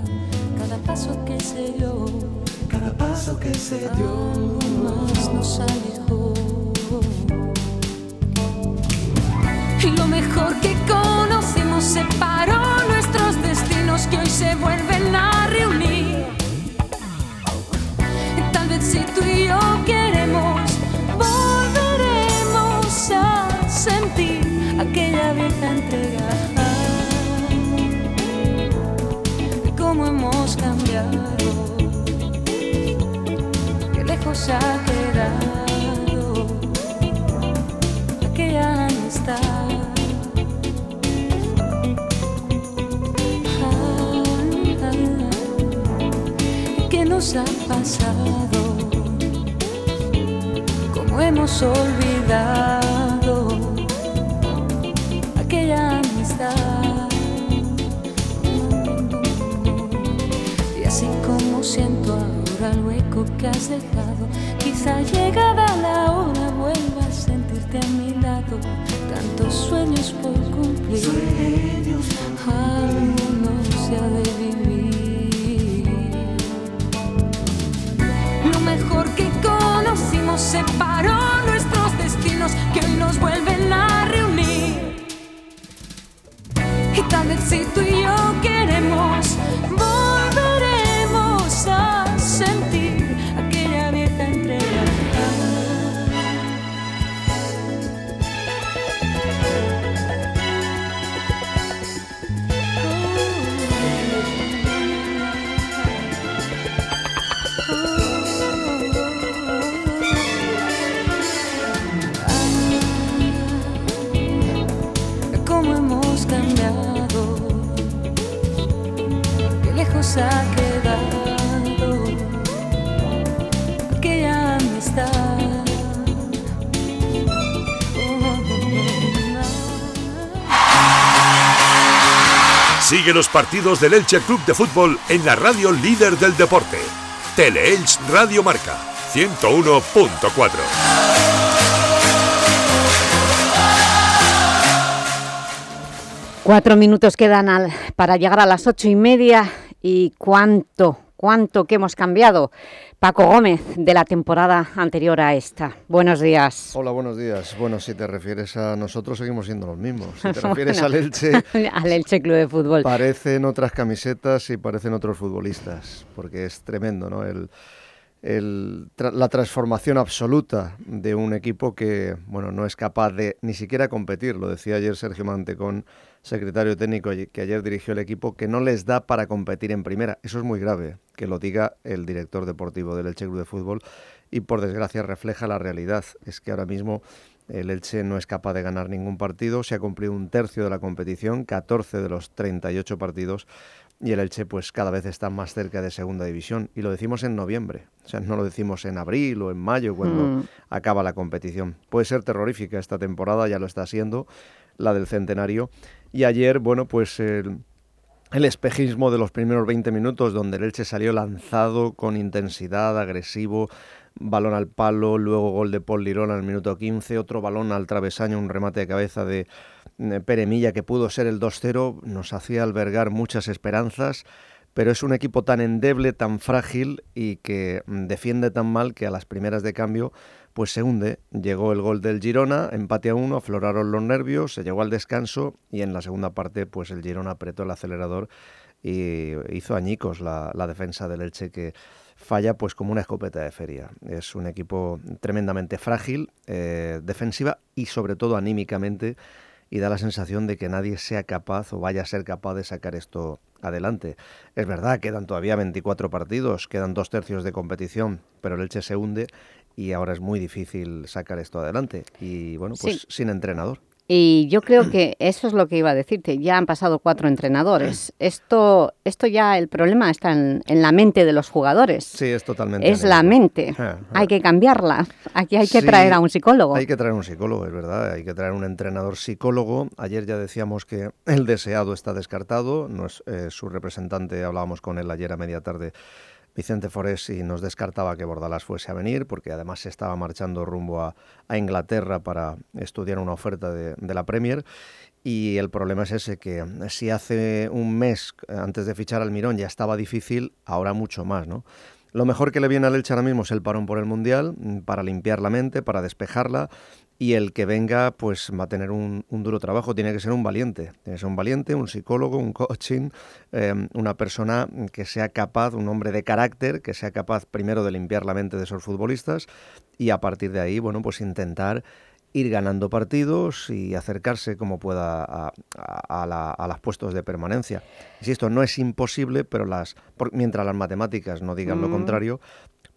cada paso que se dio, cada paso que se dio, más nos alejó. Y lo mejor que conocimos separó nuestros destinos que hoy se vuelven a reunir. Tal vez si tú y yo queremos, volveremos a sentir aquella vieja entrega. Cómo hemos cambiado, qué lejos ha quedado aquella amistad. ¿Qué nos ha pasado? ¿Cómo hemos olvidado aquella amistad? Así como siento ahora el hueco que has dejado, quizá llegada la hora vuelva a sentirte a mi lado. Tantos sueños por cumplir, algunos se ha de vivir. Lo mejor que conocimos separó nuestros destinos que hoy nos vuelven a reunir. Y tal vez si tú y yo queremos, Sigue los partidos del Elche Club de Fútbol en la radio líder del deporte. Teleelch Radio Marca 101.4. Cuatro minutos quedan para llegar a las ocho y media y cuánto, cuánto que hemos cambiado. Paco Gómez, de la temporada anterior a esta. Buenos días. Hola, buenos días. Bueno, si te refieres a nosotros, seguimos siendo los mismos. Si te refieres Bueno, al Elche, al Elche Club de Fútbol. parecen otras camisetas y parecen otros futbolistas, porque es tremendo, ¿no? El, el tra- la transformación absoluta de un equipo que, bueno, no es capaz de ni siquiera competir. Lo decía ayer Sergio Mantecón, secretario técnico, que ayer dirigió el equipo, que no les da para competir en primera. Eso es muy grave, que lo diga el director deportivo del Elche Club de Fútbol y por desgracia refleja la realidad. Es que ahora mismo el Elche no es capaz de ganar ningún partido, se ha cumplido un tercio de la competición, 14 de los 38 partidos y el Elche pues cada vez está más cerca de segunda división y lo decimos en noviembre, o sea, no lo decimos en abril o en mayo cuando Mm. acaba la competición. Puede ser terrorífica esta temporada, ya lo está siendo, la del centenario y ayer, bueno, pues el el espejismo de los primeros 20 minutos, donde el Elche salió lanzado con intensidad, agresivo, balón al palo, luego gol de Paul Lirón al minuto 15, otro balón al travesaño, un remate de cabeza de eh, Pere Milla que pudo ser el 2-0, nos hacía albergar muchas esperanzas, pero es un equipo tan endeble, tan frágil y que defiende tan mal que a las primeras de cambio pues se hunde. Llegó el gol del Girona, empate a uno, afloraron los nervios, se llegó al descanso y en la segunda parte pues el Girona apretó el acelerador y hizo añicos la, la defensa del Elche que falla pues como una escopeta de feria. Es un equipo tremendamente frágil, eh, defensiva y sobre todo anímicamente y da la sensación de que nadie sea capaz o vaya a ser capaz de sacar esto adelante. Es verdad, quedan todavía 24 partidos, quedan dos tercios de competición, pero el Elche se hunde y ahora es muy difícil sacar esto adelante. Y bueno, pues sin entrenador. Y yo creo que eso es lo que iba a decirte. Ya han pasado cuatro entrenadores. Esto, esto ya, el problema está en, la mente de los jugadores. Sí, es totalmente. Es la mente. Hay que cambiarla. Aquí hay que traer a un psicólogo. Hay que traer un psicólogo, es verdad. Hay que traer un entrenador psicólogo. Ayer ya decíamos que el deseado está descartado. No es, eh, su representante, hablábamos con él ayer a media tarde Vicente Foresi nos descartaba que Bordalás fuese a venir, porque además se estaba marchando rumbo a, Inglaterra para estudiar una oferta de, la Premier. Y el problema es ese, que si hace un mes antes de fichar al Mirón ya estaba difícil, ahora mucho más, ¿no? Lo mejor que le viene al Elche ahora mismo es el parón por el Mundial, para limpiar la mente, para despejarla, y el que venga pues va a tener un, duro trabajo, tiene que ser un valiente, tiene que ser un valiente, un psicólogo, un coaching, em, una persona que sea capaz, un hombre de carácter, que sea capaz primero de limpiar la mente de esos futbolistas y a partir de ahí, bueno, pues intentar ir ganando partidos y acercarse como pueda a, a, los puestos de permanencia. Insisto, no es imposible, pero las mientras las matemáticas no digan lo mm. contrario,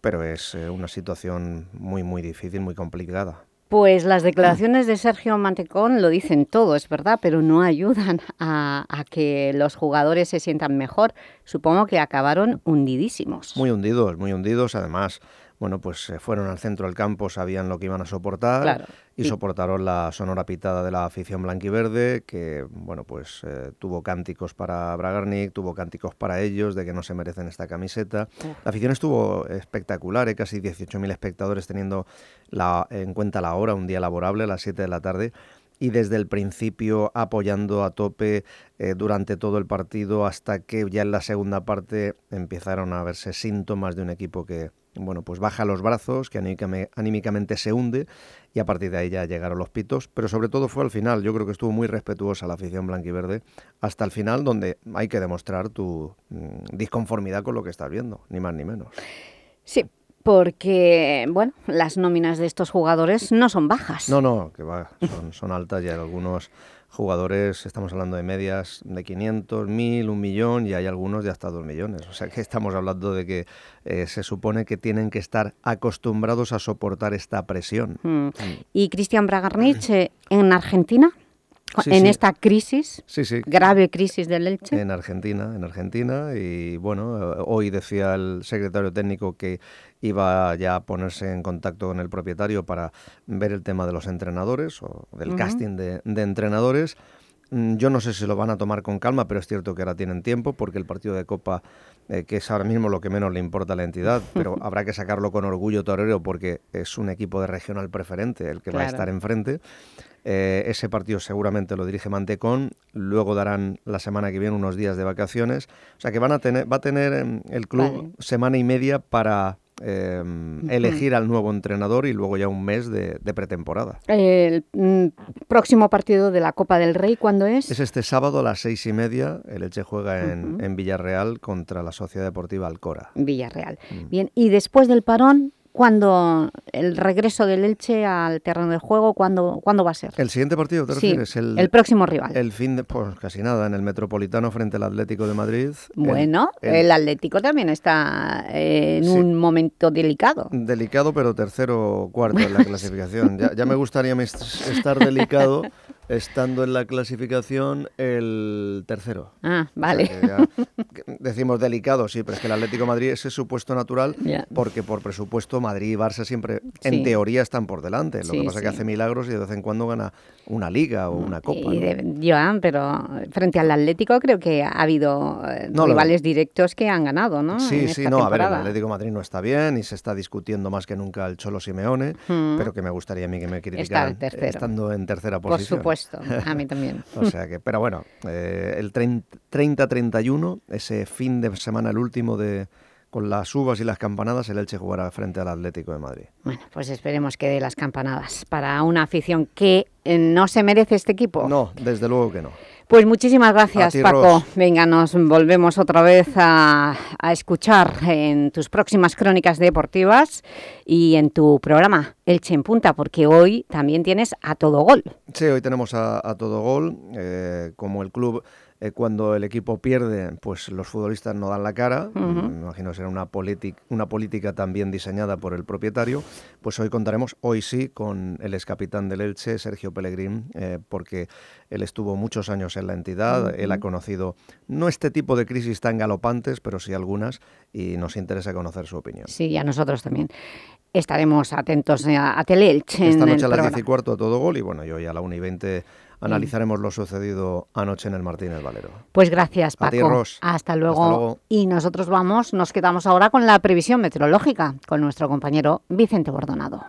pero es eh, una situación muy, muy difícil, muy complicada. Pues las declaraciones de Sergio Mantecón lo dicen todo, es verdad, pero no ayudan a, que los jugadores se sientan mejor. Supongo que acabaron hundidísimos. Muy hundidos, muy hundidos. Además, bueno, pues se fueron al centro del campo, sabían lo que iban a soportar y, soportaron la sonora pitada de la afición blanquiverde, que, bueno, pues eh, tuvo cánticos para Bragarnik, tuvo cánticos para ellos de que no se merecen esta camiseta. La afición estuvo espectacular, ¿eh? casi 18.000 espectadores teniendo la, en cuenta la hora, un día laborable, a las 7 de la tarde y desde el principio apoyando a tope eh, durante todo el partido hasta que ya en la segunda parte empezaron a verse síntomas de un equipo que bueno, pues baja los brazos, que anímicamente se hunde y a partir de ahí ya llegaron los pitos, pero sobre todo fue al final, yo creo que estuvo muy respetuosa la afición blanquiverde hasta el final donde hay que demostrar tu mm, disconformidad con lo que estás viendo, ni más ni menos. Sí, porque, bueno, las nóminas de estos jugadores no son bajas. No, no, que va, son, son altas y algunos jugadores, estamos hablando de medias de 500, 1000, un millón y hay algunos de hasta 2 millones. O sea que estamos hablando de que eh, se supone que tienen que estar acostumbrados a soportar esta presión. Mm. ¿Y Cristian Bragarnich eh, en Argentina? En esta crisis, grave crisis del Elche. En Argentina, en Argentina. Y bueno, eh, hoy decía el secretario técnico que iba ya a ponerse en contacto con el propietario para ver el tema de los entrenadores o del casting de, entrenadores. Mm, yo no sé si lo van a tomar con calma, pero es cierto que ahora tienen tiempo porque el partido de Copa, eh, que es ahora mismo lo que menos le importa a la entidad, pero habrá que sacarlo con orgullo torero porque es un equipo de regional preferente el que va a estar enfrente. Eh, ese partido seguramente lo dirige Mantecón, luego darán la semana que viene unos días de vacaciones, o sea que van a tener, va a tener em, el club semana y media para em, elegir al nuevo entrenador y luego ya un mes de, pretemporada. El mm, próximo partido de la Copa del Rey, ¿cuándo es? Es este sábado a las seis y media. El Elche juega en, Villarreal contra la Sociedad Deportiva Alcora. Villarreal. Mm. Bien, y después del parón, cuando el regreso del Elche al terreno de juego, ¿cuándo, ¿cuándo va a ser? ¿El siguiente partido te refieres? El, el, próximo rival. El fin de, pues casi nada, en el Metropolitano frente al Atlético de Madrid. Bueno, el, Atlético también está eh, en un momento delicado. Delicado, pero tercero o cuarto en la clasificación. ya, ya me gustaría estar delicado estando en la clasificación el tercero. Ah, vale. decimos delicado, sí, pero es que el Atlético de Madrid es su puesto natural porque por presupuesto Madrid y Barça siempre, en teoría, están por delante. Lo que pasa es que hace milagros y de vez en cuando gana una liga o una copa. Joan, pero frente al Atlético creo que ha habido eh, rivales directos que han ganado, ¿no? Sí, sí, no, a ver, el Atlético de Madrid no está bien y se está discutiendo más que nunca el Cholo Simeone, hmm. pero que me gustaría a mí que me criticaran estando en tercera posición. Por supuesto, a mí también. o sea que, pero bueno, eh, el 30-31, ese fin de semana, el último de con las uvas y las campanadas, el Elche jugará frente al Atlético de Madrid. Bueno, pues esperemos que dé las campanadas para una afición que eh, no se merece este equipo. No, desde luego que no. Pues muchísimas gracias, Paco. Venga, nos volvemos otra vez a, escuchar en tus próximas crónicas deportivas y en tu programa Elche en Punta, porque hoy también tienes a todo gol. Sí, hoy tenemos a, todo gol, eh, como el club eh, cuando el equipo pierde, pues los futbolistas no dan la cara. Me imagino que será una, una política también diseñada por el propietario. Pues hoy contaremos, hoy sí, con el excapitán del Elche, Sergio Pellegrín, eh, porque él estuvo muchos años en la entidad, él ha conocido no este tipo de crisis tan galopantes, pero sí algunas, y nos interesa conocer su opinión. Sí, a nosotros también. Estaremos atentos a, a Teleelche. Esta noche a las 10 y cuarto a todo gol y bueno, yo ya a la 1 y 20 analizaremos lo sucedido anoche en el Martínez Valero. Pues gracias, Paco. Hasta, luego. Y nosotros vamos, nos quedamos ahora con la previsión meteorológica con nuestro compañero Vicente Bordonado.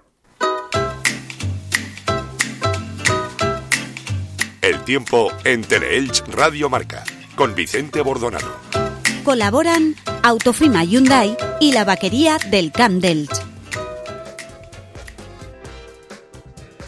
El tiempo en Teleelch Radio Marca con Vicente Bordonado. Colaboran Autofima Hyundai y la vaquería del Camp Delch.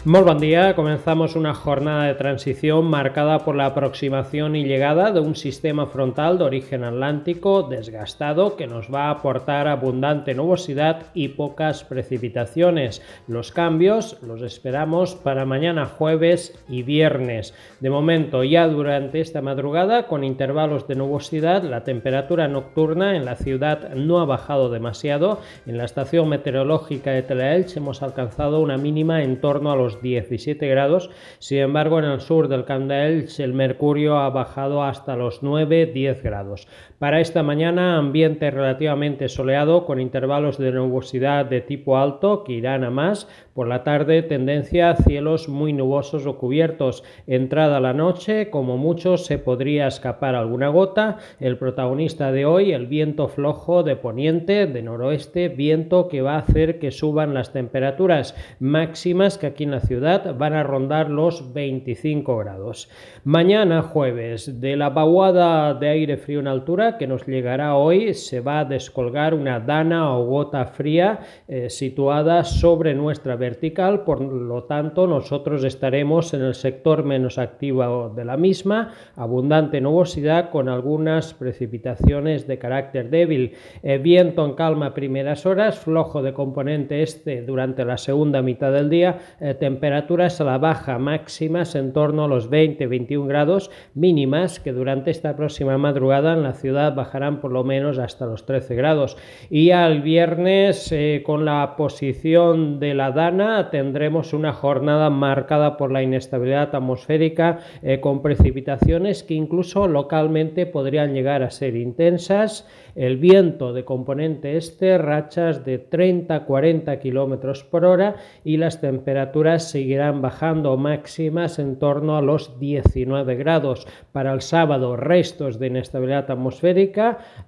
Muy buen día, comenzamos una jornada de transición marcada por la aproximación y llegada de un sistema frontal de origen atlántico desgastado que nos va a aportar abundante nubosidad y pocas precipitaciones. Los cambios los esperamos para mañana jueves y viernes. De momento ya durante esta madrugada con intervalos de nubosidad la temperatura nocturna en la ciudad no ha bajado demasiado. En la estación meteorológica de Telaelch hemos alcanzado una mínima en torno a los 17 grados. Sin embargo, en el sur del Camp el mercurio ha bajado hasta los 9-10 grados. Para esta mañana, ambiente relativamente soleado con intervalos de nubosidad de tipo alto que irán a más. Por la tarde, tendencia a cielos muy nubosos o cubiertos. Entrada la noche, como mucho, se podría escapar alguna gota. El protagonista de hoy, el viento flojo de poniente, de noroeste, viento que va a hacer que suban las temperaturas máximas que aquí en la ciudad van a rondar los 25 grados. Mañana jueves, de la vaguada de aire frío en altura que nos llegará hoy, se va a descolgar una dana o gota fría eh, situada sobre nuestra vertical, por lo tanto nosotros estaremos en el sector menos activo de la misma, abundante nubosidad con algunas precipitaciones de carácter débil, eh, viento en calma primeras horas, flojo de componente este durante la segunda mitad del día, eh, temperaturas a la baja máximas en torno a los 20-21 grados mínimas que durante esta próxima madrugada en la ciudad bajarán por lo menos hasta los 13 grados. Y al viernes eh, con la posición de la Dana tendremos una jornada marcada por la inestabilidad atmosférica eh, con precipitaciones que incluso localmente podrían llegar a ser intensas el viento de componente este, rachas de 30-40 km por hora y las temperaturas seguirán bajando máximas en torno a los 19 grados. Para el sábado, restos de inestabilidad atmosférica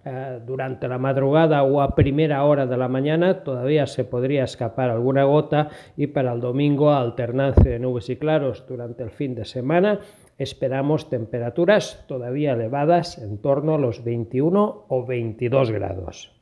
eh, durante la madrugada o a primera hora de la mañana todavía se podría escapar alguna gota y para el domingo alternancia de nubes y claros durante el fin de semana esperamos temperaturas todavía elevadas en torno a los 21 o 22 grados.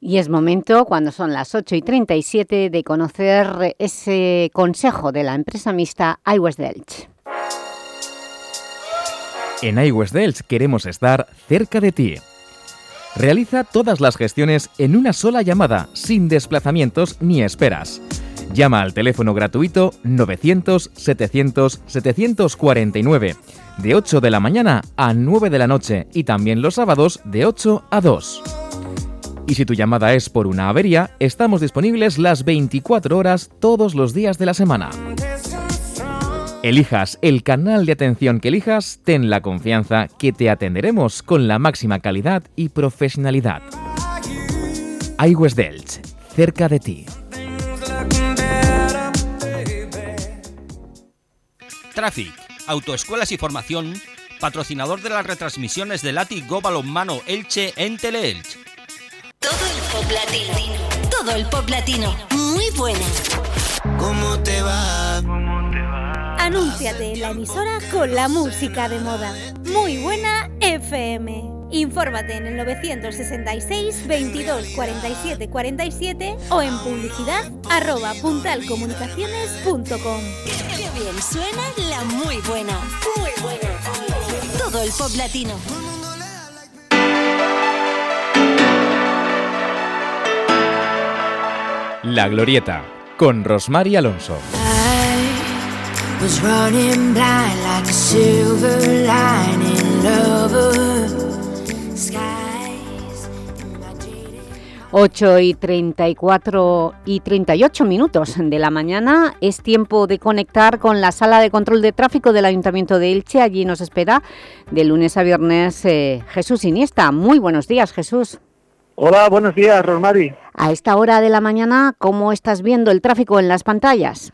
Y es momento, cuando son las 8 y 37, de conocer ese consejo de la empresa mixta iWest Delch. En iWest Delch queremos estar cerca de ti. Realiza todas las gestiones en una sola llamada, sin desplazamientos ni esperas. Llama al teléfono gratuito 900-700-749, de 8 de la mañana a 9 de la noche y también los sábados de 8 a 2. Y si tu llamada es por una avería, estamos disponibles las 24 horas todos los días de la semana. Elijas el canal de atención que elijas, ten la confianza que te atenderemos con la máxima calidad y profesionalidad. iWest Delch, cerca de ti. Traffic, autoescuelas y formación, patrocinador de las retransmisiones de Lati Go Mano Elche en Teleelch todo el Pop latino. Todo el pop latino. Muy buena. ¿Cómo te va? Anúnciate en la emisora con la música de moda. Muy buena FM. Infórmate en el 966 22 47 47 o en publicidad arroba puntalcomunicaciones.com. Qué bien suena la muy buena. Muy buena. Todo el pop latino. La Glorieta, con Rosmar y Alonso. 8 y 34 y 38 minutos de la mañana es tiempo de conectar con la sala de control de tráfico del Ayuntamiento de Elche. Allí nos espera de lunes a viernes eh, Jesús Iniesta. Muy buenos días, Jesús. Hola, buenos días, Rosmari. A esta hora de la mañana, ¿cómo estás viendo el tráfico en las pantallas?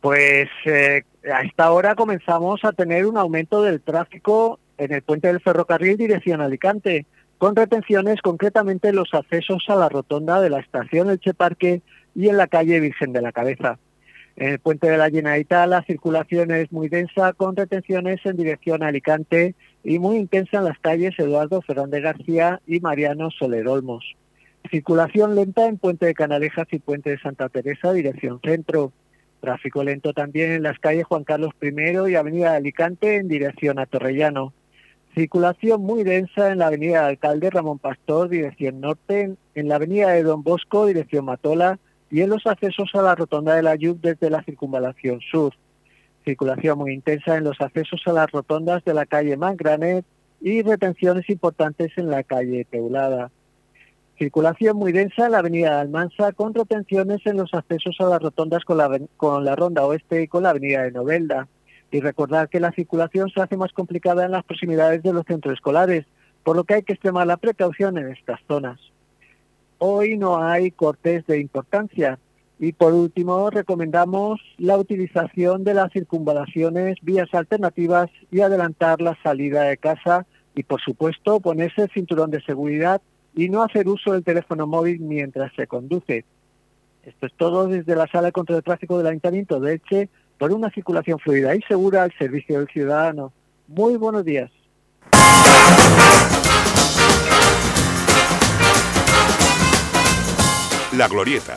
Pues eh, a esta hora comenzamos a tener un aumento del tráfico en el puente del ferrocarril dirección Alicante, con retenciones concretamente en los accesos a la rotonda de la estación Elche Parque y en la calle Virgen de la Cabeza. En el puente de la Llenaita la circulación es muy densa, con retenciones en dirección a Alicante y muy intensa en las calles Eduardo Fernández García y Mariano Soler Olmos. Circulación lenta en Puente de Canalejas y Puente de Santa Teresa, dirección centro. Tráfico lento también en las calles Juan Carlos I y Avenida de Alicante en dirección a Torrellano. Circulación muy densa en la Avenida Alcalde Ramón Pastor, dirección norte, en la Avenida de Don Bosco, dirección Matola, y en los accesos a la Rotonda de la Yub desde la Circunvalación Sur. Circulación muy intensa en los accesos a las rotondas de la calle Mangranet y retenciones importantes en la calle Teulada. Circulación muy densa en la avenida Almansa con retenciones en los accesos a las rotondas con la, con la ronda oeste y con la avenida de Novelda. Y recordar que la circulación se hace más complicada en las proximidades de los centros escolares, por lo que hay que extremar la precaución en estas zonas. Hoy no hay cortes de importancia, y por último, recomendamos la utilización de las circunvalaciones, vías alternativas y adelantar la salida de casa y, por supuesto, ponerse el cinturón de seguridad y no hacer uso del teléfono móvil mientras se conduce. Esto es todo desde la Sala de Control de Tráfico del Ayuntamiento de Elche por una circulación fluida y segura al servicio del ciudadano. Muy buenos días. La Glorieta,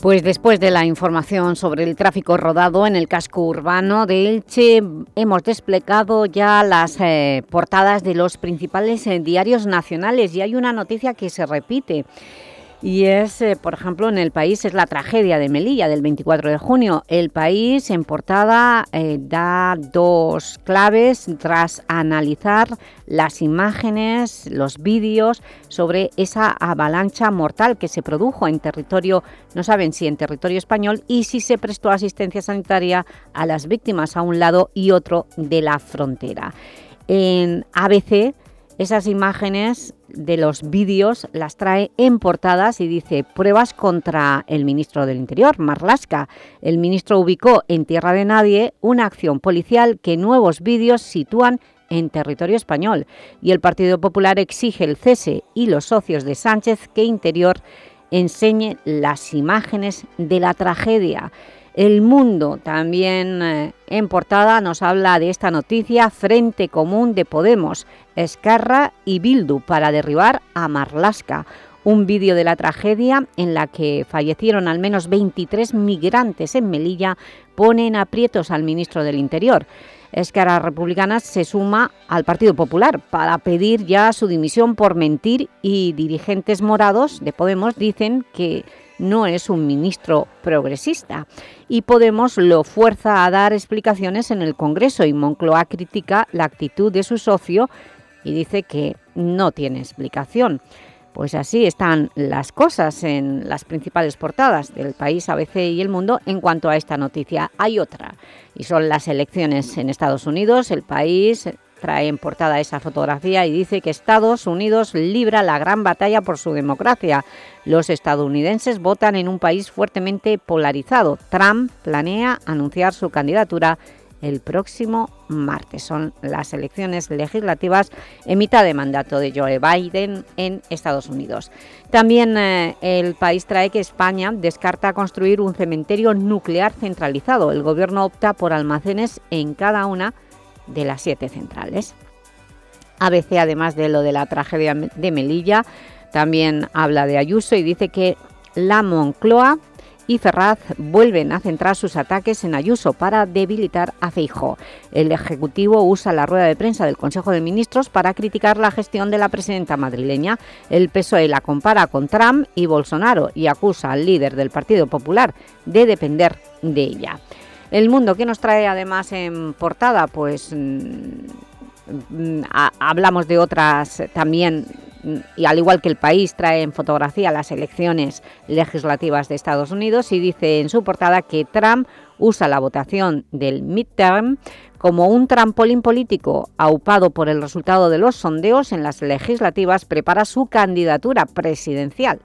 Pues después de la información sobre el tráfico rodado en el casco urbano de Elche, hemos desplegado ya las eh, portadas de los principales eh, diarios nacionales y hay una noticia que se repite. Y es, eh, por ejemplo, en El País, es la tragedia de Melilla del 24 de junio. El País, en portada, eh, da dos claves tras analizar las imágenes, los vídeos sobre esa avalancha mortal que se produjo en territorio, no saben si en territorio español, y si se prestó asistencia sanitaria a las víctimas a un lado y otro de la frontera. En ABC esas imágenes de los vídeos las trae en portadas y dice pruebas contra el ministro del Interior, Marlasca. El ministro ubicó en Tierra de Nadie una acción policial que nuevos vídeos sitúan en territorio español y el Partido Popular exige el cese y los socios de Sánchez que Interior enseñe las imágenes de la tragedia. El Mundo, también eh, en portada, nos habla de esta noticia, Frente Común de Podemos, Escarra y Bildu para derribar a Marlasca. Un vídeo de la tragedia en la que fallecieron al menos 23 migrantes en Melilla pone en aprietos al ministro del Interior. Escarra Republicana se suma al Partido Popular para pedir ya su dimisión por mentir y dirigentes morados de Podemos dicen que no es un ministro progresista y Podemos lo fuerza a dar explicaciones en el Congreso y Moncloa critica la actitud de su socio y dice que no tiene explicación. Pues así están las cosas en las principales portadas del país, ABC y El Mundo en cuanto a esta noticia. Hay otra, y son las elecciones en Estados Unidos. El país trae en portada esa fotografía y dice que Estados Unidos libra la gran batalla por su democracia. Los estadounidenses votan en un país fuertemente polarizado. Trump planea anunciar su candidatura el próximo martes. Son las elecciones legislativas en mitad de mandato de Joe Biden en Estados Unidos. También eh, el país trae que España descarta construir un cementerio nuclear centralizado. El gobierno opta por almacenes en cada una de las siete centrales. ABC, además de lo de la tragedia de Melilla, también habla de Ayuso y dice que la Moncloa y Ferraz vuelven a centrar sus ataques en Ayuso para debilitar a Feijó. El Ejecutivo usa la rueda de prensa del Consejo de Ministros para criticar la gestión de la presidenta madrileña. El PSOE la compara con Trump y Bolsonaro y acusa al líder del Partido Popular de depender de ella. El Mundo, que nos trae además en portada? Pues mm, mm, hablamos de otras también y al igual que el país trae en fotografía las elecciones legislativas de Estados Unidos y dice en su portada que Trump usa la votación del midterm como un trampolín político aupado por el resultado de los sondeos en las legislativas prepara su candidatura presidencial.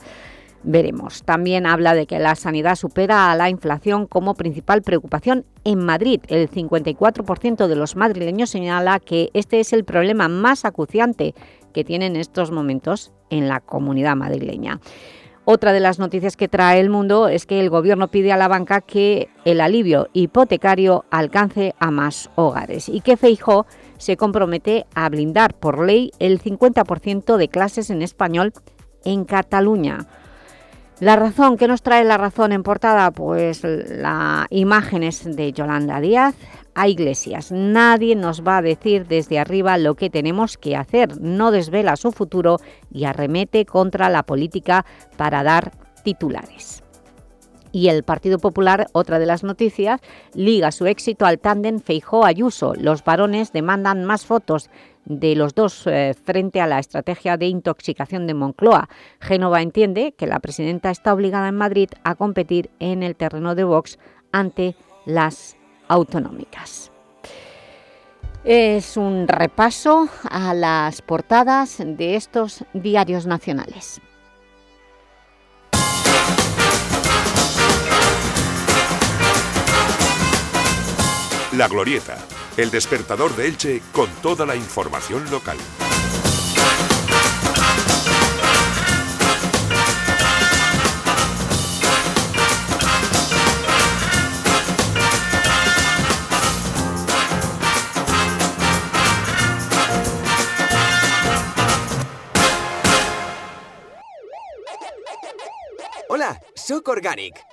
Veremos. También habla de que la sanidad supera a la inflación como principal preocupación en Madrid. El 54% de los madrileños señala que este es el problema más acuciante que tiene en estos momentos en la comunidad madrileña. Otra de las noticias que trae el mundo es que el Gobierno pide a la banca que el alivio hipotecario alcance a más hogares y que Feijó se compromete a blindar por ley el 50% de clases en español en Cataluña. La razón, ¿qué nos trae la razón en portada? Pues las imágenes de Yolanda Díaz, a Iglesias. Nadie nos va a decir desde arriba lo que tenemos que hacer. No desvela su futuro y arremete contra la política para dar titulares. Y el Partido Popular, otra de las noticias, liga su éxito al tándem Feijó-Ayuso. Los varones demandan más fotos de los dos eh, frente a la estrategia de intoxicación de Moncloa. Génova entiende que la presidenta está obligada en Madrid a competir en el terreno de Vox ante las autonómicas. Es un repaso a las portadas de estos diarios nacionales. La Glorieta, el despertador de Elche con toda la información local. Hola, sóc Organic.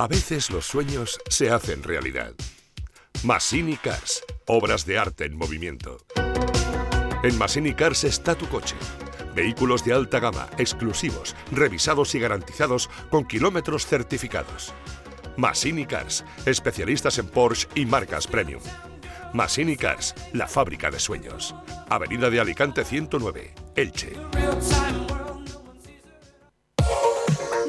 A veces los sueños se hacen realidad. Massini Cars, obras de arte en movimiento. En Massini Cars está tu coche. Vehículos de alta gama, exclusivos, revisados y garantizados con kilómetros certificados. Massini Cars, especialistas en Porsche y marcas premium. Massini Cars, la fábrica de sueños. Avenida de Alicante 109, Elche.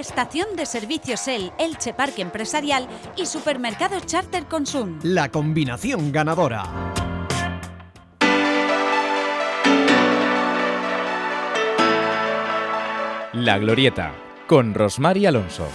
Estación de servicios El Elche Parque Empresarial y Supermercado Charter Consum. La combinación ganadora. La Glorieta, con Rosmar y Alonso.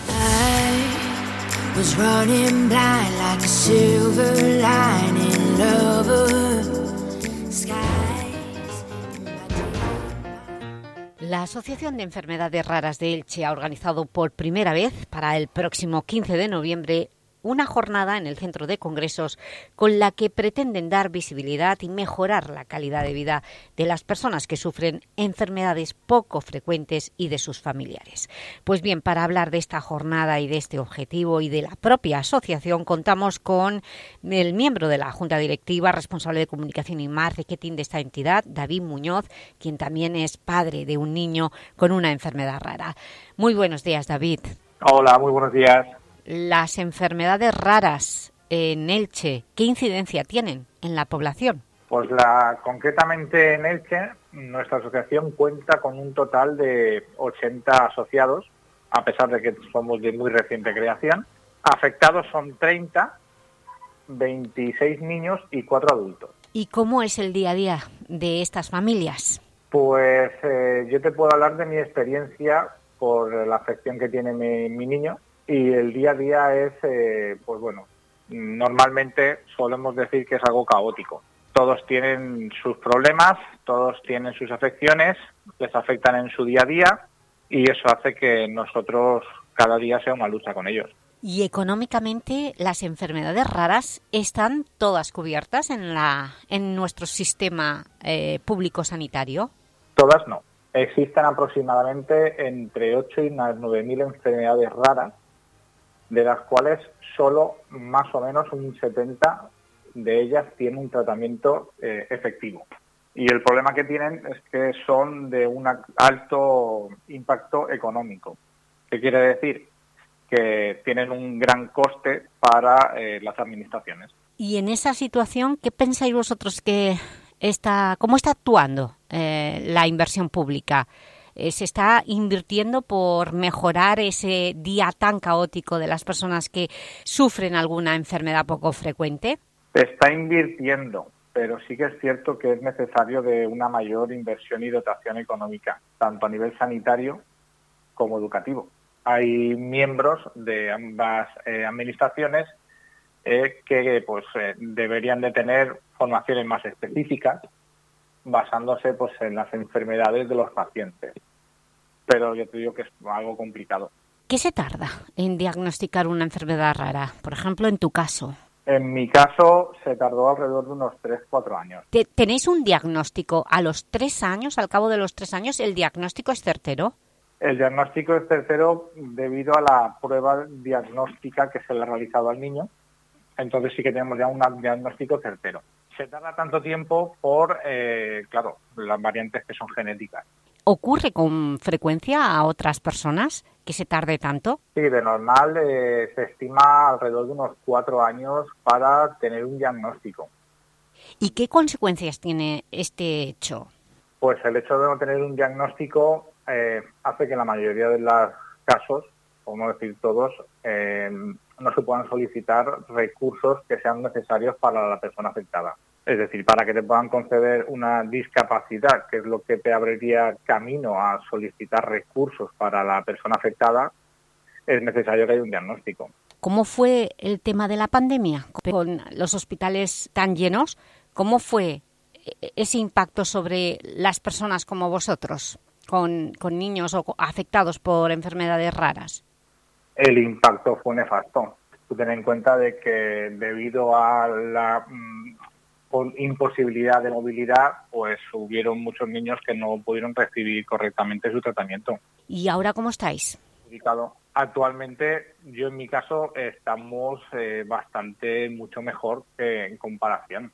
La Asociación de Enfermedades Raras de Elche ha organizado por primera vez para el próximo 15 de noviembre una jornada en el Centro de Congresos con la que pretenden dar visibilidad y mejorar la calidad de vida de las personas que sufren enfermedades poco frecuentes y de sus familiares. Pues bien, para hablar de esta jornada y de este objetivo y de la propia asociación, contamos con el miembro de la Junta Directiva, responsable de Comunicación y Marketing de esta entidad, David Muñoz, quien también es padre de un niño con una enfermedad rara. Muy buenos días, David. Hola, muy buenos días las enfermedades raras en Elche, ¿qué incidencia tienen en la población? Pues la, concretamente en Elche, nuestra asociación cuenta con un total de 80 asociados, a pesar de que somos de muy reciente creación. Afectados son 30, 26 niños y 4 adultos. ¿Y cómo es el día a día de estas familias? Pues eh, yo te puedo hablar de mi experiencia por la afección que tiene mi niño, y el día a día es, eh, pues bueno, normalmente solemos decir que es algo caótico. Todos tienen sus problemas, todos tienen sus afecciones, les afectan en su día a día y eso hace que nosotros cada día sea una lucha con ellos. ¿Y económicamente las enfermedades raras están todas cubiertas en, la, en nuestro sistema eh, público sanitario? Todas no. Existen aproximadamente entre 8 y 9 mil enfermedades raras de las cuales solo más o menos un 70 de ellas tienen un tratamiento eh, efectivo. Y el problema que tienen es que son de un alto impacto económico. ¿Qué quiere decir? Que tienen un gran coste para eh, las administraciones. Y en esa situación, ¿qué pensáis vosotros que está, cómo está actuando eh, la inversión pública? Eh, se está invirtiendo por mejorar ese día tan caótico de las personas que sufren alguna enfermedad poco frecuente? Se está invirtiendo, pero sí que es cierto que es necesario de una mayor inversión y dotación económica, tanto a nivel sanitario como educativo. Hay miembros de ambas eh, administraciones eh, que pues, deberían de tener formaciones más específicas basándose pues, en las enfermedades de los pacientes. Pero yo te digo que es algo complicado. ¿Qué se tarda en diagnosticar una enfermedad rara? Por ejemplo, en tu caso. En mi caso se tardó alrededor de unos 3-4 años. ¿Tenéis un diagnóstico a los 3 años, al cabo de los 3 años, el diagnóstico es certero? El diagnóstico es certero debido a la prueba diagnóstica que se le ha realizado al niño. Entonces sí que tenemos ya un diagnóstico certero se tarda tanto tiempo por, eh, claro, las variantes que son genéticas. ¿Ocurre con frecuencia a otras personas que se tarde tanto? Sí, de normal eh, se estima alrededor de unos cuatro años para tener un diagnóstico. ¿Y qué consecuencias tiene este hecho? Pues el hecho de no tener un diagnóstico eh, hace que la mayoría de los casos, por no decir todos, no se puedan solicitar recursos que sean necesarios para la persona afectada. Es decir, para que te puedan conceder una discapacidad, que es lo que te abriría camino a solicitar recursos para la persona afectada, es necesario que haya un diagnóstico. ¿Cómo fue el tema de la pandemia? Con los hospitales tan llenos, ¿cómo fue ese impacto sobre las personas como vosotros, con, con niños o afectados por enfermedades raras? El impacto fue nefasto. Tú ten en cuenta de que debido a la mm, imposibilidad de movilidad, pues hubieron muchos niños que no pudieron recibir correctamente su tratamiento. ¿Y ahora cómo estáis? Actualmente, yo en mi caso, estamos eh, bastante mucho mejor que en comparación.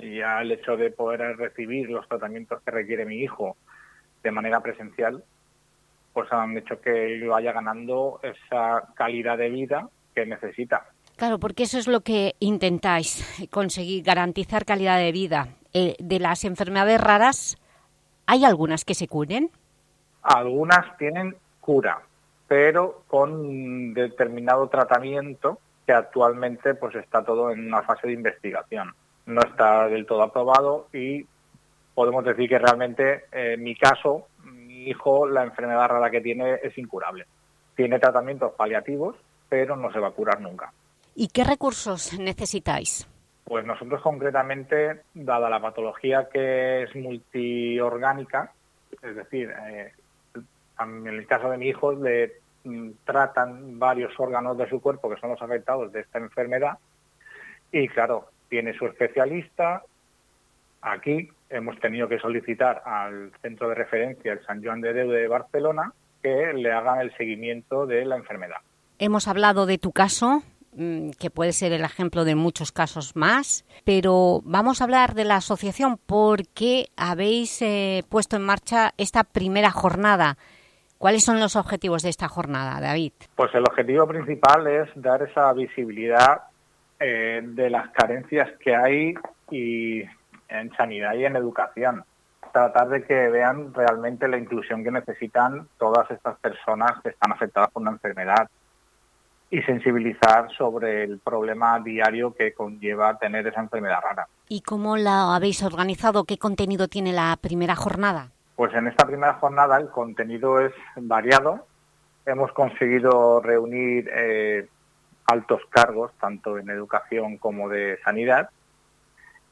Ya el hecho de poder recibir los tratamientos que requiere mi hijo de manera presencial, pues han hecho que vaya ganando esa calidad de vida que necesita. Claro, porque eso es lo que intentáis, conseguir garantizar calidad de vida. Eh, de las enfermedades raras, ¿hay algunas que se curen? Algunas tienen cura, pero con determinado tratamiento que actualmente pues está todo en una fase de investigación. No está del todo aprobado y podemos decir que realmente en mi caso, mi hijo, la enfermedad rara que tiene es incurable. Tiene tratamientos paliativos, pero no se va a curar nunca. ¿Y qué recursos necesitáis? Pues nosotros concretamente, dada la patología que es multiorgánica, es decir, eh, en el caso de mi hijo le mm, tratan varios órganos de su cuerpo que son los afectados de esta enfermedad y claro, tiene su especialista. Aquí hemos tenido que solicitar al centro de referencia, el San Joan de Déu de Barcelona, que le hagan el seguimiento de la enfermedad. Hemos hablado de tu caso, mm, que puede ser el ejemplo de muchos casos más, pero vamos a hablar de la asociación porque habéis eh, puesto en marcha esta primera jornada ¿Cuáles son los objetivos de esta jornada, David? Pues el objetivo principal es dar esa visibilidad eh, de las carencias que hay y en sanidad y en educación. Tratar de que vean realmente la inclusión que necesitan todas estas personas que están afectadas por una enfermedad y sensibilizar sobre el problema diario que conlleva tener esa enfermedad rara. ¿Y cómo la habéis organizado? ¿Qué contenido tiene la primera jornada? Pues en esta primera jornada el contenido es variado. Hemos conseguido reunir eh, altos cargos, tanto en educación como de sanidad.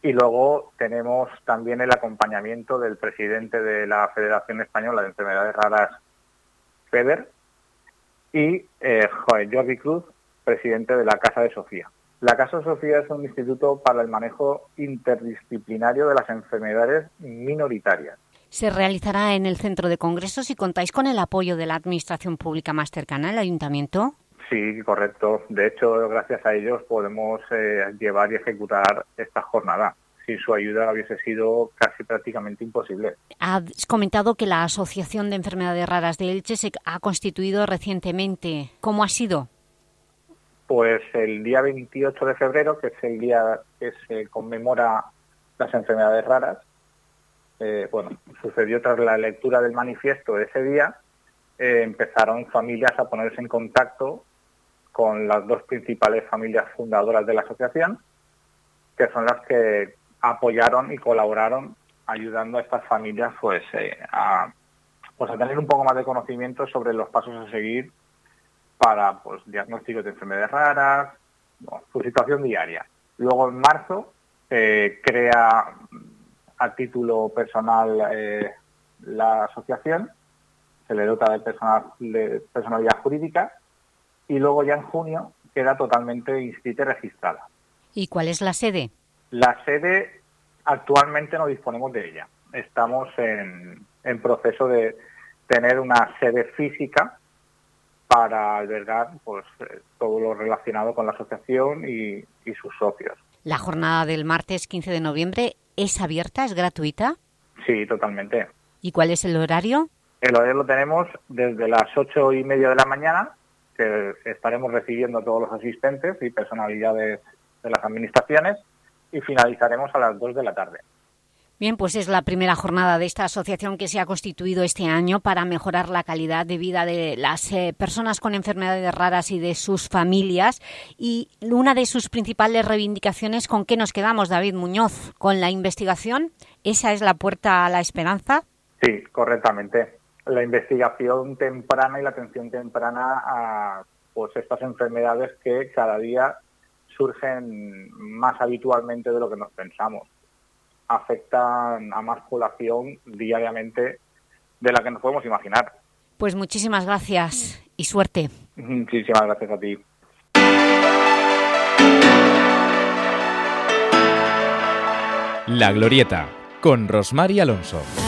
Y luego tenemos también el acompañamiento del presidente de la Federación Española de Enfermedades Raras, FEDER, y eh, Jordi Cruz, presidente de la Casa de Sofía. La Casa de Sofía es un instituto para el manejo interdisciplinario de las enfermedades minoritarias se realizará en el Centro de Congresos y contáis con el apoyo de la Administración Pública más cercana, el Ayuntamiento. Sí, correcto. De hecho, gracias a ellos podemos eh, llevar y ejecutar esta jornada. Sin su ayuda hubiese sido casi prácticamente imposible. Has comentado que la Asociación de Enfermedades Raras de Elche se ha constituido recientemente. ¿Cómo ha sido? Pues el día 28 de febrero, que es el día que se conmemora las enfermedades raras, eh, bueno, sucedió tras la lectura del manifiesto de ese día, eh, empezaron familias a ponerse en contacto con las dos principales familias fundadoras de la asociación, que son las que apoyaron y colaboraron ayudando a estas familias pues, eh, a, pues a tener un poco más de conocimiento sobre los pasos a seguir para pues, diagnósticos de enfermedades raras, su situación diaria. Luego en marzo crea a título personal eh, la asociación, se le dota de, personal, de personalidad jurídica y luego ya en junio queda totalmente inscrita y registrada. ¿Y cuál es la sede? La sede actualmente no disponemos de ella. Estamos en, en proceso de tener una sede física para albergar pues, eh, todo lo relacionado con la asociación y, y sus socios. La jornada del martes 15 de noviembre ¿Es abierta? ¿Es gratuita? Sí, totalmente. ¿Y cuál es el horario? El horario lo tenemos desde las ocho y media de la mañana, que estaremos recibiendo a todos los asistentes y personalidades de las administraciones, y finalizaremos a las dos de la tarde. Bien, pues es la primera jornada de esta asociación que se ha constituido este año para mejorar la calidad de vida de las eh, personas con enfermedades raras y de sus familias. Y una de sus principales reivindicaciones, ¿con qué nos quedamos, David Muñoz? ¿Con la investigación? ¿Esa es la puerta a la esperanza? Sí, correctamente. La investigación temprana y la atención temprana a pues, estas enfermedades que cada día surgen más habitualmente de lo que nos pensamos afectan a más población diariamente de la que nos podemos imaginar. Pues muchísimas gracias y suerte. Muchísimas gracias a ti. La Glorieta, con Rosmar Alonso.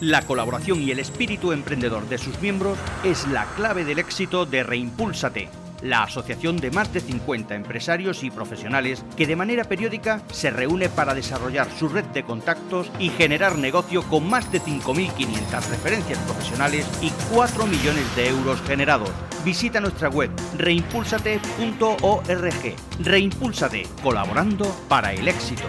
La colaboración y el espíritu emprendedor de sus miembros es la clave del éxito de Reimpúlsate la asociación de más de 50 empresarios y profesionales que de manera periódica se reúne para desarrollar su red de contactos y generar negocio con más de 5.500 referencias profesionales y 4 millones de euros generados. Visita nuestra web reimpulsate.org. Reimpúlsate, colaborando para el éxito.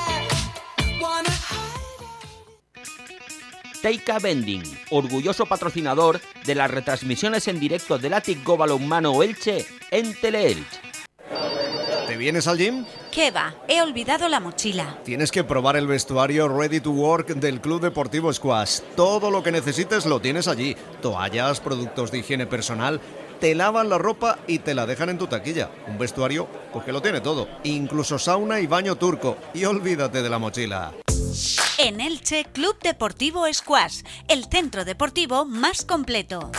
Teika Bending, orgulloso patrocinador de las retransmisiones en directo del Atic Go Balonmano Elche en Teleelch. ¿Te vienes al gym? ¿Qué va? He olvidado la mochila. Tienes que probar el vestuario Ready to Work del Club Deportivo Squash. Todo lo que necesites lo tienes allí. Toallas, productos de higiene personal. Te lavan la ropa y te la dejan en tu taquilla. Un vestuario, pues que lo tiene todo. Incluso sauna y baño turco. Y olvídate de la mochila. En Elche, Club Deportivo Squash, el centro deportivo más completo.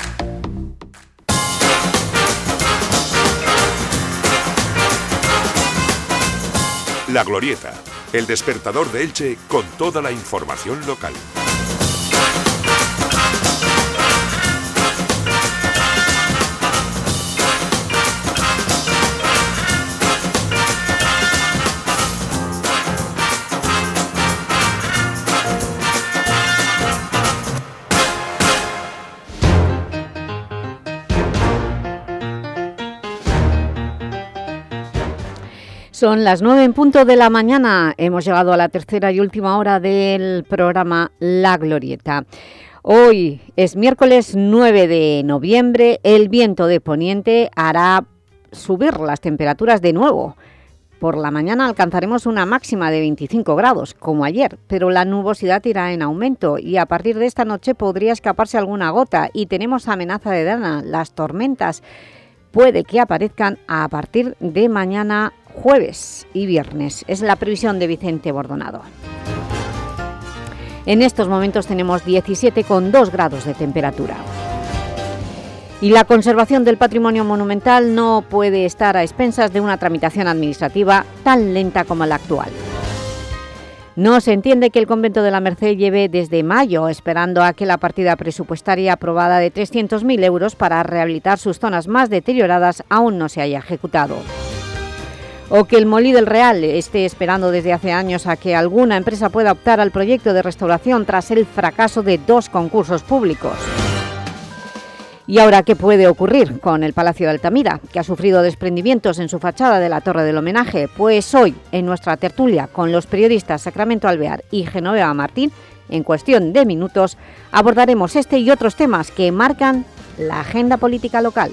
La Glorieta, el despertador de Elche con toda la información local. Son las nueve en punto de la mañana. Hemos llegado a la tercera y última hora del programa La Glorieta. Hoy es miércoles 9 de noviembre. El viento de poniente hará subir las temperaturas de nuevo. Por la mañana alcanzaremos una máxima de 25 grados, como ayer, pero la nubosidad irá en aumento y a partir de esta noche podría escaparse alguna gota y tenemos amenaza de dana. Las tormentas puede que aparezcan a partir de mañana jueves y viernes. Es la previsión de Vicente Bordonado. En estos momentos tenemos 17,2 grados de temperatura. Y la conservación del patrimonio monumental no puede estar a expensas de una tramitación administrativa tan lenta como la actual. No se entiende que el convento de la Merced lleve desde mayo esperando a que la partida presupuestaria aprobada de 300.000 euros para rehabilitar sus zonas más deterioradas aún no se haya ejecutado o que el Molí del Real esté esperando desde hace años a que alguna empresa pueda optar al proyecto de restauración tras el fracaso de dos concursos públicos. ¿Y ahora qué puede ocurrir con el Palacio de Altamira, que ha sufrido desprendimientos en su fachada de la Torre del Homenaje? Pues hoy, en nuestra tertulia con los periodistas Sacramento Alvear y Genoveva Martín, en cuestión de minutos, abordaremos este y otros temas que marcan la agenda política local.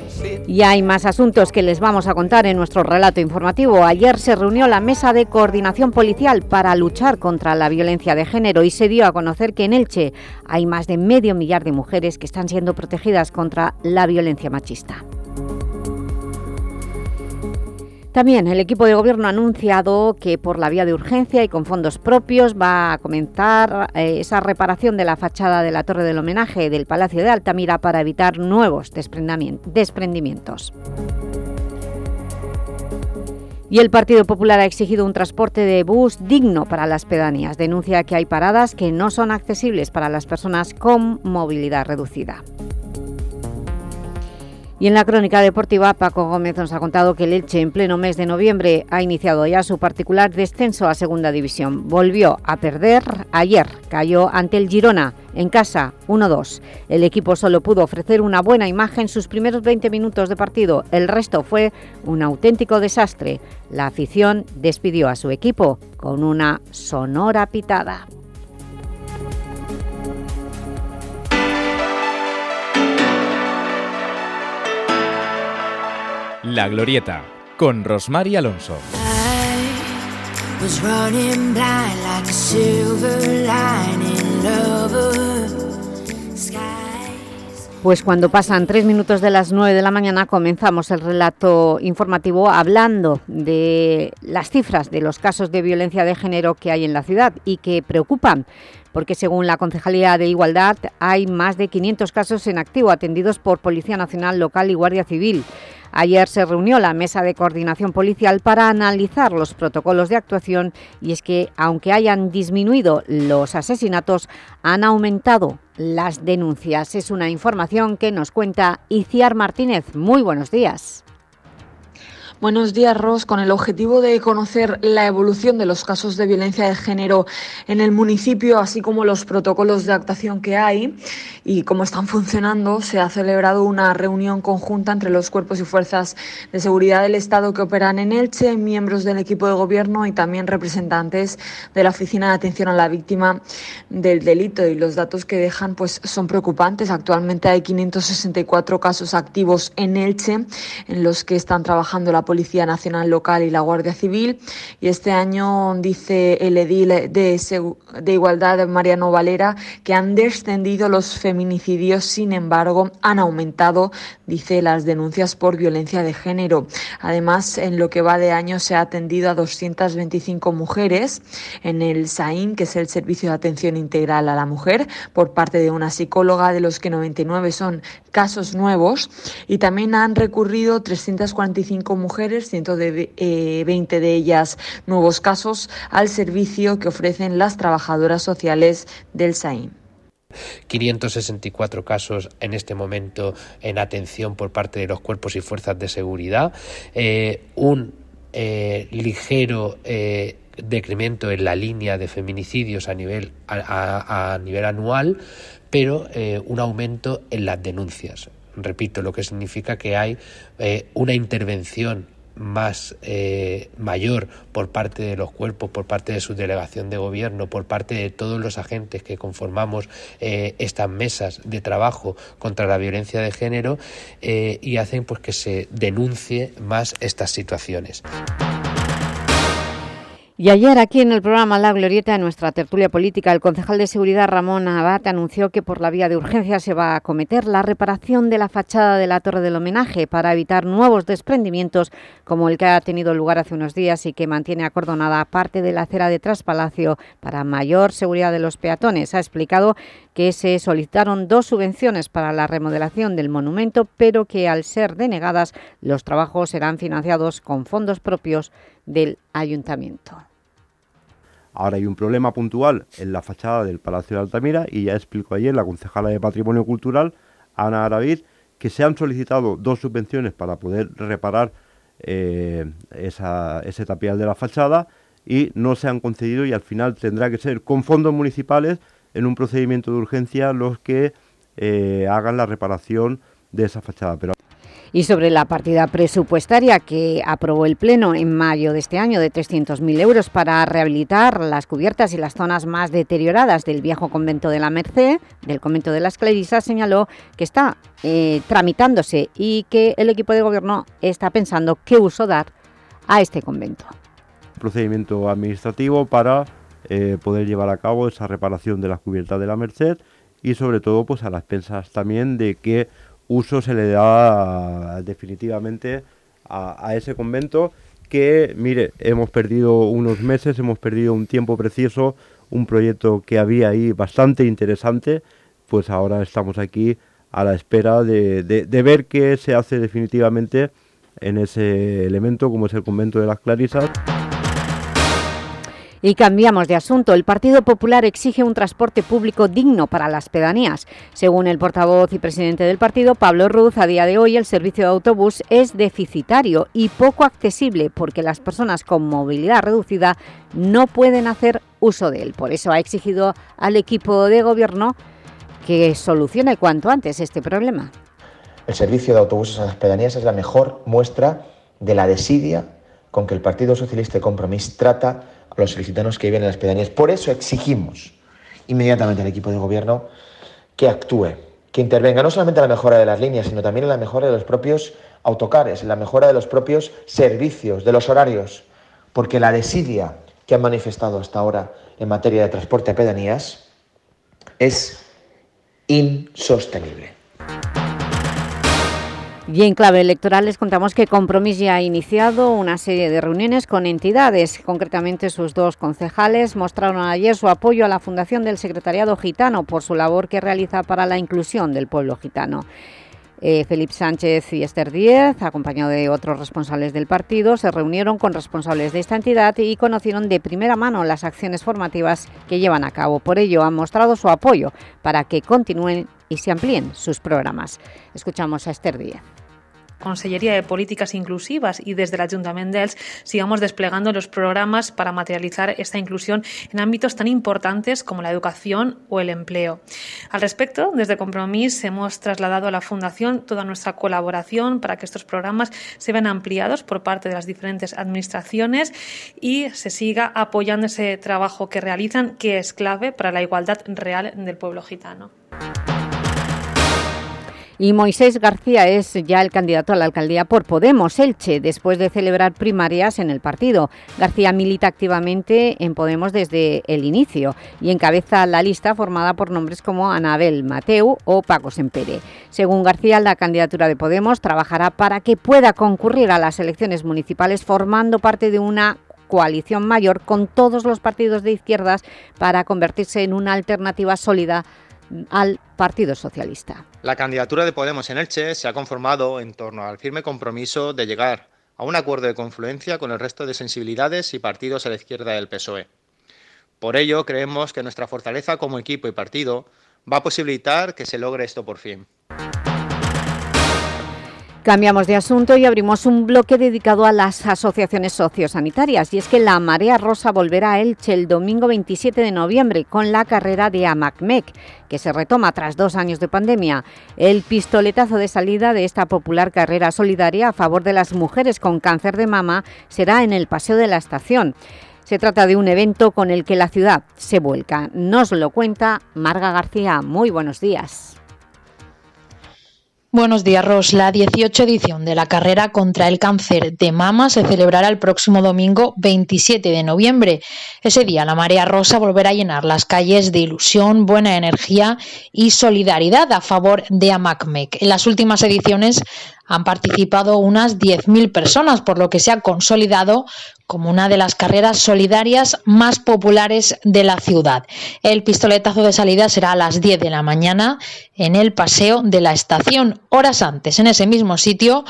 Y hay más asuntos que les vamos a contar en nuestro relato informativo. Ayer se reunió la Mesa de Coordinación Policial para luchar contra la violencia de género y se dio a conocer que en Elche hay más de medio millar de mujeres que están siendo protegidas contra la violencia machista. También el equipo de gobierno ha anunciado que por la vía de urgencia y con fondos propios va a comenzar eh, esa reparación de la fachada de la Torre del Homenaje del Palacio de Altamira para evitar nuevos desprendimientos. Y el Partido Popular ha exigido un transporte de bus digno para las pedanías. Denuncia que hay paradas que no son accesibles para las personas con movilidad reducida. Y en la crónica deportiva, Paco Gómez nos ha contado que el Elche, en pleno mes de noviembre, ha iniciado ya su particular descenso a Segunda División. Volvió a perder ayer, cayó ante el Girona, en casa, 1-2. El equipo solo pudo ofrecer una buena imagen sus primeros 20 minutos de partido. El resto fue un auténtico desastre. La afición despidió a su equipo con una sonora pitada. La Glorieta, con Rosmar y Alonso. Pues cuando pasan tres minutos de las nueve de la mañana comenzamos el relato informativo hablando de las cifras de los casos de violencia de género que hay en la ciudad y que preocupan porque según la Concejalía de Igualdad hay más de 500 casos en activo atendidos por Policía Nacional Local y Guardia Civil. Ayer se reunió la Mesa de Coordinación Policial para analizar los protocolos de actuación y es que, aunque hayan disminuido los asesinatos, han aumentado las denuncias. Es una información que nos cuenta Iciar Martínez. Muy buenos días. Buenos días, Ros. Con el objetivo de conocer la evolución de los casos de violencia de género en el municipio, así como los protocolos de actuación que hay y cómo están funcionando, se ha celebrado una reunión conjunta entre los cuerpos y fuerzas de seguridad del Estado que operan en Elche, miembros del equipo de gobierno y también representantes de la Oficina de Atención a la Víctima del Delito. Y los datos que dejan pues, son preocupantes. Actualmente hay 564 casos activos en Elche en los que están trabajando la Policía Nacional Local y la Guardia Civil. Y este año dice el edil de, de Igualdad, Mariano Valera, que han descendido los feminicidios, sin embargo, han aumentado, dice, las denuncias por violencia de género. Además, en lo que va de año se ha atendido a 225 mujeres en el SAIN, que es el Servicio de Atención Integral a la Mujer, por parte de una psicóloga, de los que 99 son casos nuevos. Y también han recurrido 345 mujeres 120 eh, de ellas nuevos casos, al servicio que ofrecen las trabajadoras sociales del SAIN. 564 casos en este momento en atención por parte de los cuerpos y fuerzas de seguridad, eh, un eh, ligero decremento en la línea de feminicidios a nivel, a, nivel anual, pero un aumento en las denuncias repito, lo que significa que hay eh, una intervención más eh, mayor por parte de los cuerpos, por parte de su delegación de gobierno, por parte de todos los agentes que conformamos eh, estas mesas de trabajo contra la violencia de género y hacen pues que se denuncie más estas situaciones. Y ayer aquí en el programa La Glorieta, en nuestra tertulia política, el concejal de Seguridad Ramón Abad anunció que por la vía de urgencia se va a acometer la reparación de la fachada de la Torre del Homenaje para evitar nuevos desprendimientos como el que ha tenido lugar hace unos días y que mantiene acordonada parte de la acera de Traspalacio para mayor seguridad de los peatones. Ha explicado que se solicitaron dos subvenciones para la remodelación del monumento, pero que al ser denegadas los trabajos serán financiados con fondos propios del Ayuntamiento. Ahora hay un problema puntual en la fachada del Palacio de Altamira y ya explicó ayer la concejala de Patrimonio Cultural, Ana Aravid, que se han solicitado dos subvenciones para poder reparar eh, ese tapial de la fachada y no se han concedido y al final tendrá que ser con fondos municipales en un procedimiento de urgencia los que eh, hagan la reparación de esa fachada. Y sobre la partida presupuestaria que aprobó el Pleno en mayo de este año de 300.000 euros para rehabilitar las cubiertas y las zonas más deterioradas del viejo convento de la Merced, del convento de las Clarisas, señaló que está eh, tramitándose y que el equipo de gobierno está pensando qué uso dar a este convento. Procedimiento administrativo para eh, poder llevar a cabo esa reparación de las cubiertas de la Merced y sobre todo pues a las pensas también de que uso se le da definitivamente a, ese convento que, mire, hemos perdido unos meses, hemos perdido un tiempo preciso, un proyecto que había ahí bastante interesante, pues ahora estamos aquí a la espera de, ver qué se hace definitivamente en ese elemento como es el convento de las Clarisas. Y cambiamos de asunto. El Partido Popular exige un transporte público digno para las pedanías. Según el portavoz y presidente del partido, Pablo Ruz, a día de hoy el servicio de autobús es deficitario y poco accesible porque las personas con movilidad reducida no pueden hacer uso de él. Por eso ha exigido al equipo de gobierno que solucione cuanto antes este problema. El servicio de autobuses a las pedanías es la mejor muestra de la desidia con que el Partido Socialista de Compromís trata a los solicitanos que viven en las pedanías. Por eso exigimos inmediatamente al equipo de gobierno que actúe, que intervenga no solamente en la mejora de las líneas, sino también en la mejora de los propios autocares, en la mejora de los propios servicios, de los horarios, porque la desidia que han manifestado hasta ahora en materia de transporte a pedanías es insostenible. Y en clave electoral les contamos que Compromís ya ha iniciado una serie de reuniones con entidades. Concretamente, sus dos concejales mostraron ayer su apoyo a la Fundación del Secretariado Gitano por su labor que realiza para la inclusión del pueblo gitano. Eh, Felipe Sánchez y Esther Díez, acompañado de otros responsables del partido, se reunieron con responsables de esta entidad y conocieron de primera mano las acciones formativas que llevan a cabo. Por ello, han mostrado su apoyo para que continúen y se amplíen sus programas. Escuchamos a Esther Díez. Consellería de Políticas Inclusivas y desde el Ayuntamiento de Els sigamos desplegando los programas para materializar esta inclusión en ámbitos tan importantes como la educación o el empleo. Al respecto, desde Compromís hemos trasladado a la Fundación toda nuestra colaboración para que estos programas se vean ampliados por parte de las diferentes administraciones y se siga apoyando ese trabajo que realizan, que es clave para la igualdad real del pueblo gitano. Y Moisés García es ya el candidato a la alcaldía por Podemos Elche, después de celebrar primarias en el partido. García milita activamente en Podemos desde el inicio y encabeza la lista formada por nombres como Anabel Mateu o Paco Sempere. Según García, la candidatura de Podemos trabajará para que pueda concurrir a las elecciones municipales formando parte de una coalición mayor con todos los partidos de izquierdas para convertirse en una alternativa sólida al Partido Socialista. La candidatura de Podemos en Elche se ha conformado en torno al firme compromiso de llegar a un acuerdo de confluencia con el resto de sensibilidades y partidos a la izquierda del PSOE. Por ello, creemos que nuestra fortaleza como equipo y partido va a posibilitar que se logre esto por fin. Cambiamos de asunto y abrimos un bloque dedicado a las asociaciones sociosanitarias y es que la Marea Rosa volverá a Elche el domingo 27 de noviembre con la carrera de AMACMEC, que se retoma tras dos años de pandemia. El pistoletazo de salida de esta popular carrera solidaria a favor de las mujeres con cáncer de mama será en el Paseo de la Estación. Se trata de un evento con el que la ciudad se vuelca. Nos lo cuenta Marga García. Muy buenos días. Buenos días, Ros. La 18 edición de la carrera contra el cáncer de mama se celebrará el próximo domingo 27 de noviembre. Ese día la marea rosa volverá a llenar las calles de ilusión, buena energía y solidaridad a favor de AMACMEC. En las últimas ediciones han participado unas 10.000 personas, por lo que se ha consolidado como una de las carreras solidarias más populares de la ciudad. El pistoletazo de salida será a las 10 de la mañana en el Paseo de la Estación. Horas antes, en ese mismo sitio,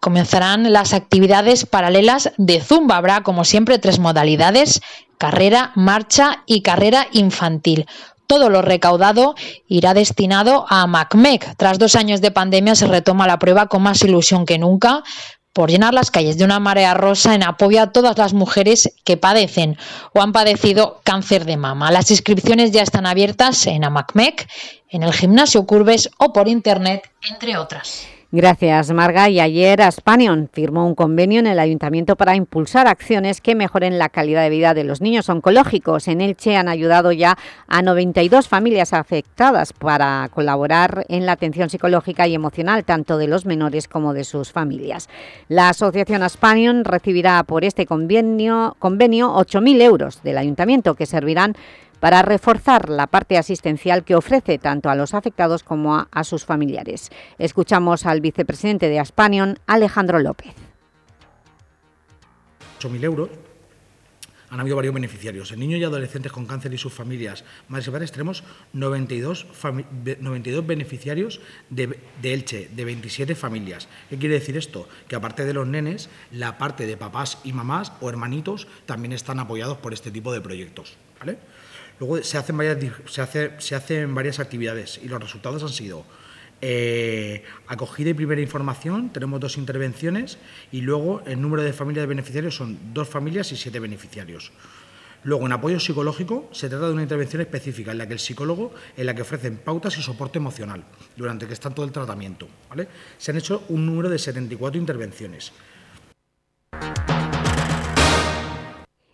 comenzarán las actividades paralelas de Zumba. Habrá, como siempre, tres modalidades, carrera, marcha y carrera infantil. Todo lo recaudado irá destinado a MacMec. Tras dos años de pandemia se retoma la prueba con más ilusión que nunca por llenar las calles de una marea rosa en apoyo a todas las mujeres que padecen o han padecido cáncer de mama. Las inscripciones ya están abiertas en AMACMEC, en el gimnasio Curves o por internet, entre otras. Gracias, Marga. Y ayer Aspanion firmó un convenio en el Ayuntamiento para impulsar acciones que mejoren la calidad de vida de los niños oncológicos. En Elche han ayudado ya a 92 familias afectadas para colaborar en la atención psicológica y emocional tanto de los menores como de sus familias. La Asociación Aspanion recibirá por este convenio, convenio 8.000 euros del Ayuntamiento que servirán para reforzar la parte asistencial que ofrece tanto a los afectados como a, sus familiares. Escuchamos al vicepresidente de Aspanion, Alejandro López. 8.000 euros han habido varios beneficiarios. En niños y adolescentes con cáncer y sus familias, madres y padres, tenemos 92, 92 beneficiarios de, de, Elche, de 27 familias. ¿Qué quiere decir esto? Que aparte de los nenes, la parte de papás y mamás o hermanitos también están apoyados por este tipo de proyectos. ¿vale? Luego se hacen, varias, se, hace, se hacen varias actividades y los resultados han sido eh, acogida y primera información, tenemos dos intervenciones y luego el número de familias de beneficiarios son dos familias y siete beneficiarios. Luego, en apoyo psicológico, se trata de una intervención específica en la que el psicólogo, en la que ofrecen pautas y soporte emocional durante que está todo el tratamiento. ¿vale? Se han hecho un número de 74 intervenciones.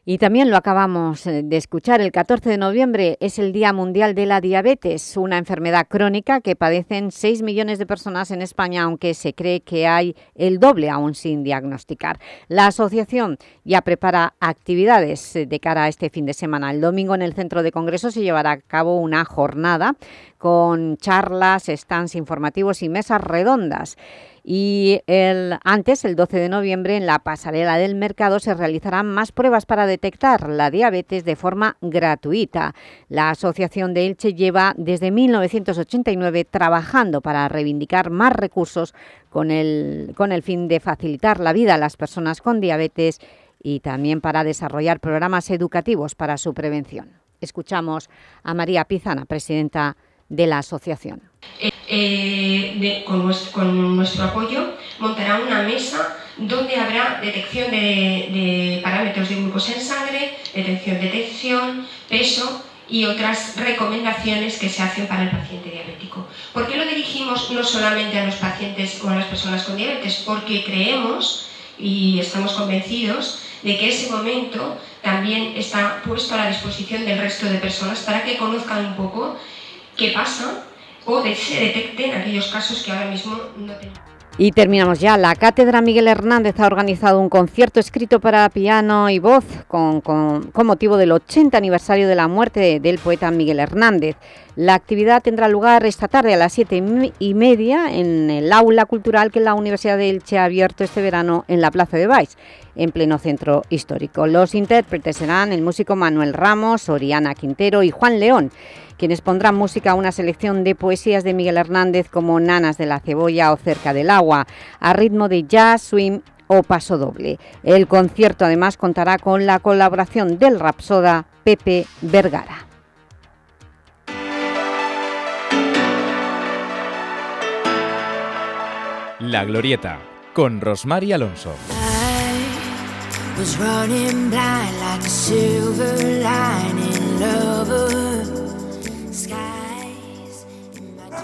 Y también lo acabamos eh, de escuchar, el 14 de noviembre es el Día Mundial de la Diabetes, una enfermedad crónica que padecen 6 millones de personas en España, aunque se cree que hay el doble aún sin diagnosticar. La asociación ya prepara actividades eh, de cara a este fin de semana. El domingo en el Centro de Congresos se llevará a cabo una jornada con charlas, stands informativos y mesas redondas y antes, el 12 de noviembre, en la pasarela del mercado se realizarán más pruebas para detectar la diabetes de forma gratuita. La Asociación de Elche lleva desde 1989 trabajando para reivindicar más recursos con el, con el fin de facilitar la vida a las personas con diabetes y también para desarrollar programas educativos para su prevención. Escuchamos a María Pizana, presidenta de la asociación. Eh, con, nuestro, apoyo montará una mesa donde habrá detección de, parámetros de glucosa en sangre, detección de peso y otras recomendaciones que se hacen para el paciente diabético. ¿Por qué lo dirigimos no solamente a los pacientes o a las personas con diabetes? Porque creemos y estamos convencidos de que ese momento también está puesto a la disposición del resto de personas para que conozcan un poco qué pasa o de, se detecten aquellos casos que ahora mismo no tenemos. Y terminamos ya. La Cátedra Miguel Hernández ha organizado un concierto escrito para piano y voz con, motivo del 80 aniversario de la muerte del poeta Miguel Hernández. La actividad tendrá lugar esta tarde a las siete y media en el aula cultural que la Universidad de Elche ha abierto este verano en la Plaza de Baix, en pleno centro histórico. Los intérpretes serán el músico Manuel Ramos, Oriana Quintero y Juan León quienes pondrán música a una selección de poesías de Miguel Hernández como Nanas de la Cebolla o Cerca del Agua, a ritmo de jazz, swing o paso doble. El concierto además contará con la colaboración del rapsoda Pepe Vergara. La Glorieta, con Rosmar Alonso. sky.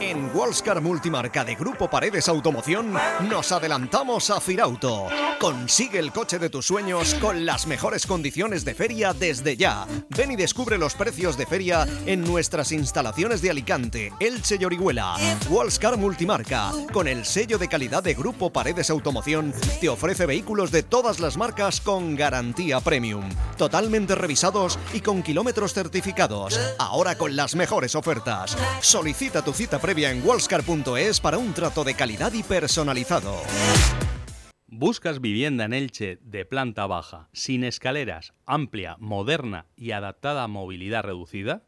En Wallscar Multimarca de Grupo Paredes Automoción nos adelantamos a Firauto. Consigue el coche de tus sueños con las mejores condiciones de feria desde ya. Ven y descubre los precios de feria en nuestras instalaciones de Alicante, Elche y Orihuela. Wallscar Multimarca, con el sello de calidad de Grupo Paredes Automoción, te ofrece vehículos de todas las marcas con garantía premium, totalmente revisados y con kilómetros certificados. Ahora con las mejores ofertas. Solicita tu cita previa en wallscar.es para un trato de calidad y personalizado. ¿Buscas vivienda en Elche de planta baja, sin escaleras, amplia, moderna y adaptada a movilidad reducida?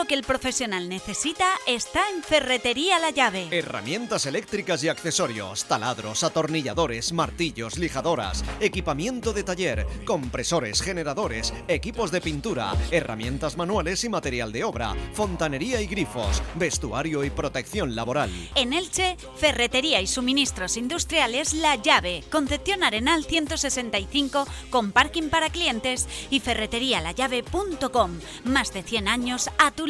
lo que el profesional necesita está en Ferretería La Llave. Herramientas eléctricas y accesorios, taladros, atornilladores, martillos, lijadoras, equipamiento de taller, compresores, generadores, equipos de pintura, herramientas manuales y material de obra, fontanería y grifos, vestuario y protección laboral. En Elche, Ferretería y Suministros Industriales La Llave, Concepción Arenal 165 con parking para clientes y ferreterialallave.com. Más de 100 años a tu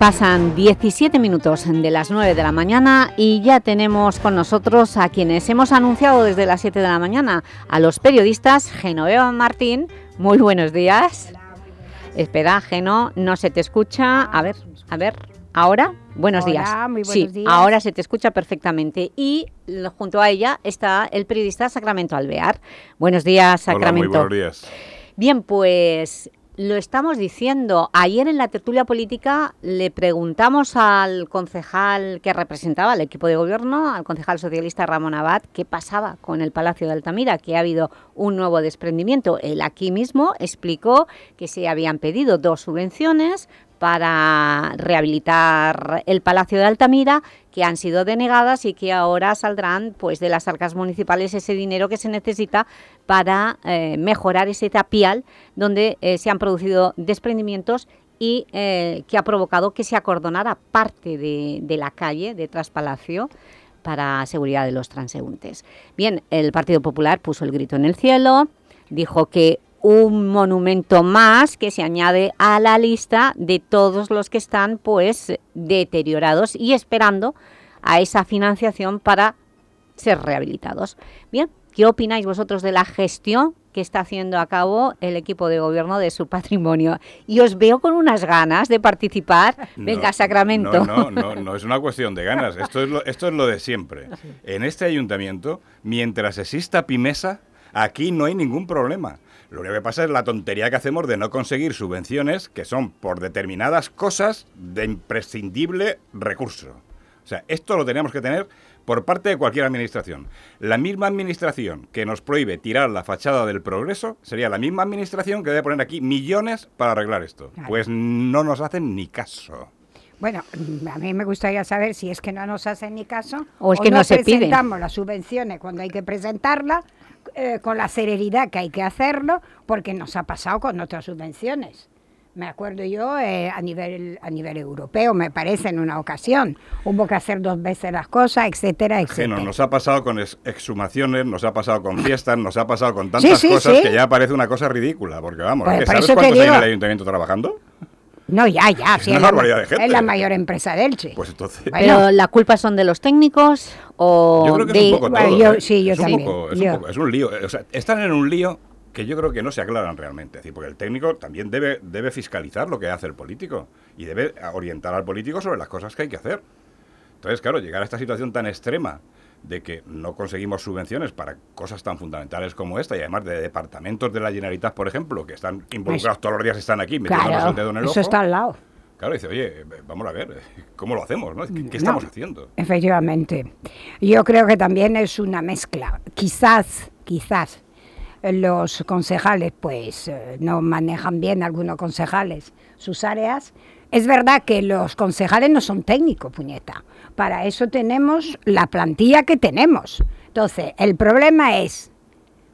Pasan 17 minutos de las 9 de la mañana y ya tenemos con nosotros a quienes hemos anunciado desde las 7 de la mañana, a los periodistas Genoveva Martín. Muy buenos días. Espera, Geno, no se te escucha. A ver, a ver, ¿ahora? Buenos Hola, días. muy buenos sí, días. ahora se te escucha perfectamente. Y junto a ella está el periodista Sacramento Alvear. Buenos días, Sacramento. Hola, muy buenos días. Bien, pues lo estamos diciendo. Ayer en la tertulia política le preguntamos al concejal que representaba al equipo de gobierno, al concejal socialista Ramón Abad, qué pasaba con el Palacio de Altamira, que ha habido un nuevo desprendimiento. Él aquí mismo explicó que se habían pedido dos subvenciones para rehabilitar el Palacio de Altamira, que han sido denegadas y que ahora saldrán pues, de las arcas municipales ese dinero que se necesita para eh, mejorar ese tapial donde eh, se han producido desprendimientos y eh, que ha provocado que se acordonara parte de, de la calle de Traspalacio para seguridad de los transeúntes. Bien, el Partido Popular puso el grito en el cielo, dijo que un monumento más que se añade a la lista de todos los que están pues deteriorados y esperando a esa financiación para ser rehabilitados. Bien, ¿qué opináis vosotros de la gestión que está haciendo a cabo el equipo de gobierno de su patrimonio? Y os veo con unas ganas de participar. Venga, No, Sacramento. No, no, no, no es una cuestión de ganas. Esto es, lo, esto es lo de siempre. En este ayuntamiento, mientras exista Pimesa, aquí no hay ningún problema. Lo único que pasa es la tontería que hacemos de no conseguir subvenciones que son por determinadas cosas de imprescindible recurso. O sea, esto lo tenemos que tener por parte de cualquier administración. La misma administración que nos prohíbe tirar la fachada del progreso sería la misma administración que debe poner aquí millones para arreglar esto. Pues no nos hacen ni caso. Bueno, a mí me gustaría saber si es que no nos hacen ni caso O es que no se presentamos las subvenciones cuando hay que presentarlas eh, con la celeridad que hay que hacerlo, porque nos ha pasado con otras subvenciones. Me acuerdo yo eh, a nivel a nivel europeo, me parece, en una ocasión. Hubo que hacer dos veces las cosas, etcétera, etcétera. Geno, nos ha pasado con ex- exhumaciones, nos ha pasado con fiestas, nos ha pasado con tantas sí, cosas sí. que ya parece una cosa ridícula. Porque vamos, Pues ¿qué? por ¿sabes cuántos hay en el ayuntamiento trabajando? No, ya, ya. Es sí, una es, la, barbaridad de gente. es la mayor empresa de Elche. Pues entonces... Pero la culpa son de los técnicos o Yo creo que de... es un poco Bueno, todo, yo- ¿eh? sí, yo es un también, poco- es, yo. un poco- es un lío. O sea, están en un lío que yo creo que no se aclaran realmente. Es decir, porque el técnico también debe, debe fiscalizar lo que hace el político y debe orientar al político sobre las cosas que hay que hacer. Entonces, claro, llegar a esta situación tan extrema de que no conseguimos subvenciones para cosas tan fundamentales como esta y además de departamentos de la Generalitat, por ejemplo, que están involucrados todos los días, están aquí metiéndonos el dedo en el Claro, ojo. eso está al lado. Claro, dice, oye, vamos a ver, ¿cómo lo hacemos? ¿no? ¿Qué, qué No. estamos haciendo? Efectivamente. Yo creo que también es una mezcla. Quizás, quizás eh, los concejales pues eh, no manejan bien algunos concejales sus áreas. Es verdad que los concejales no son técnicos, puñeta. Para eso tenemos la plantilla que tenemos. Entonces, el problema es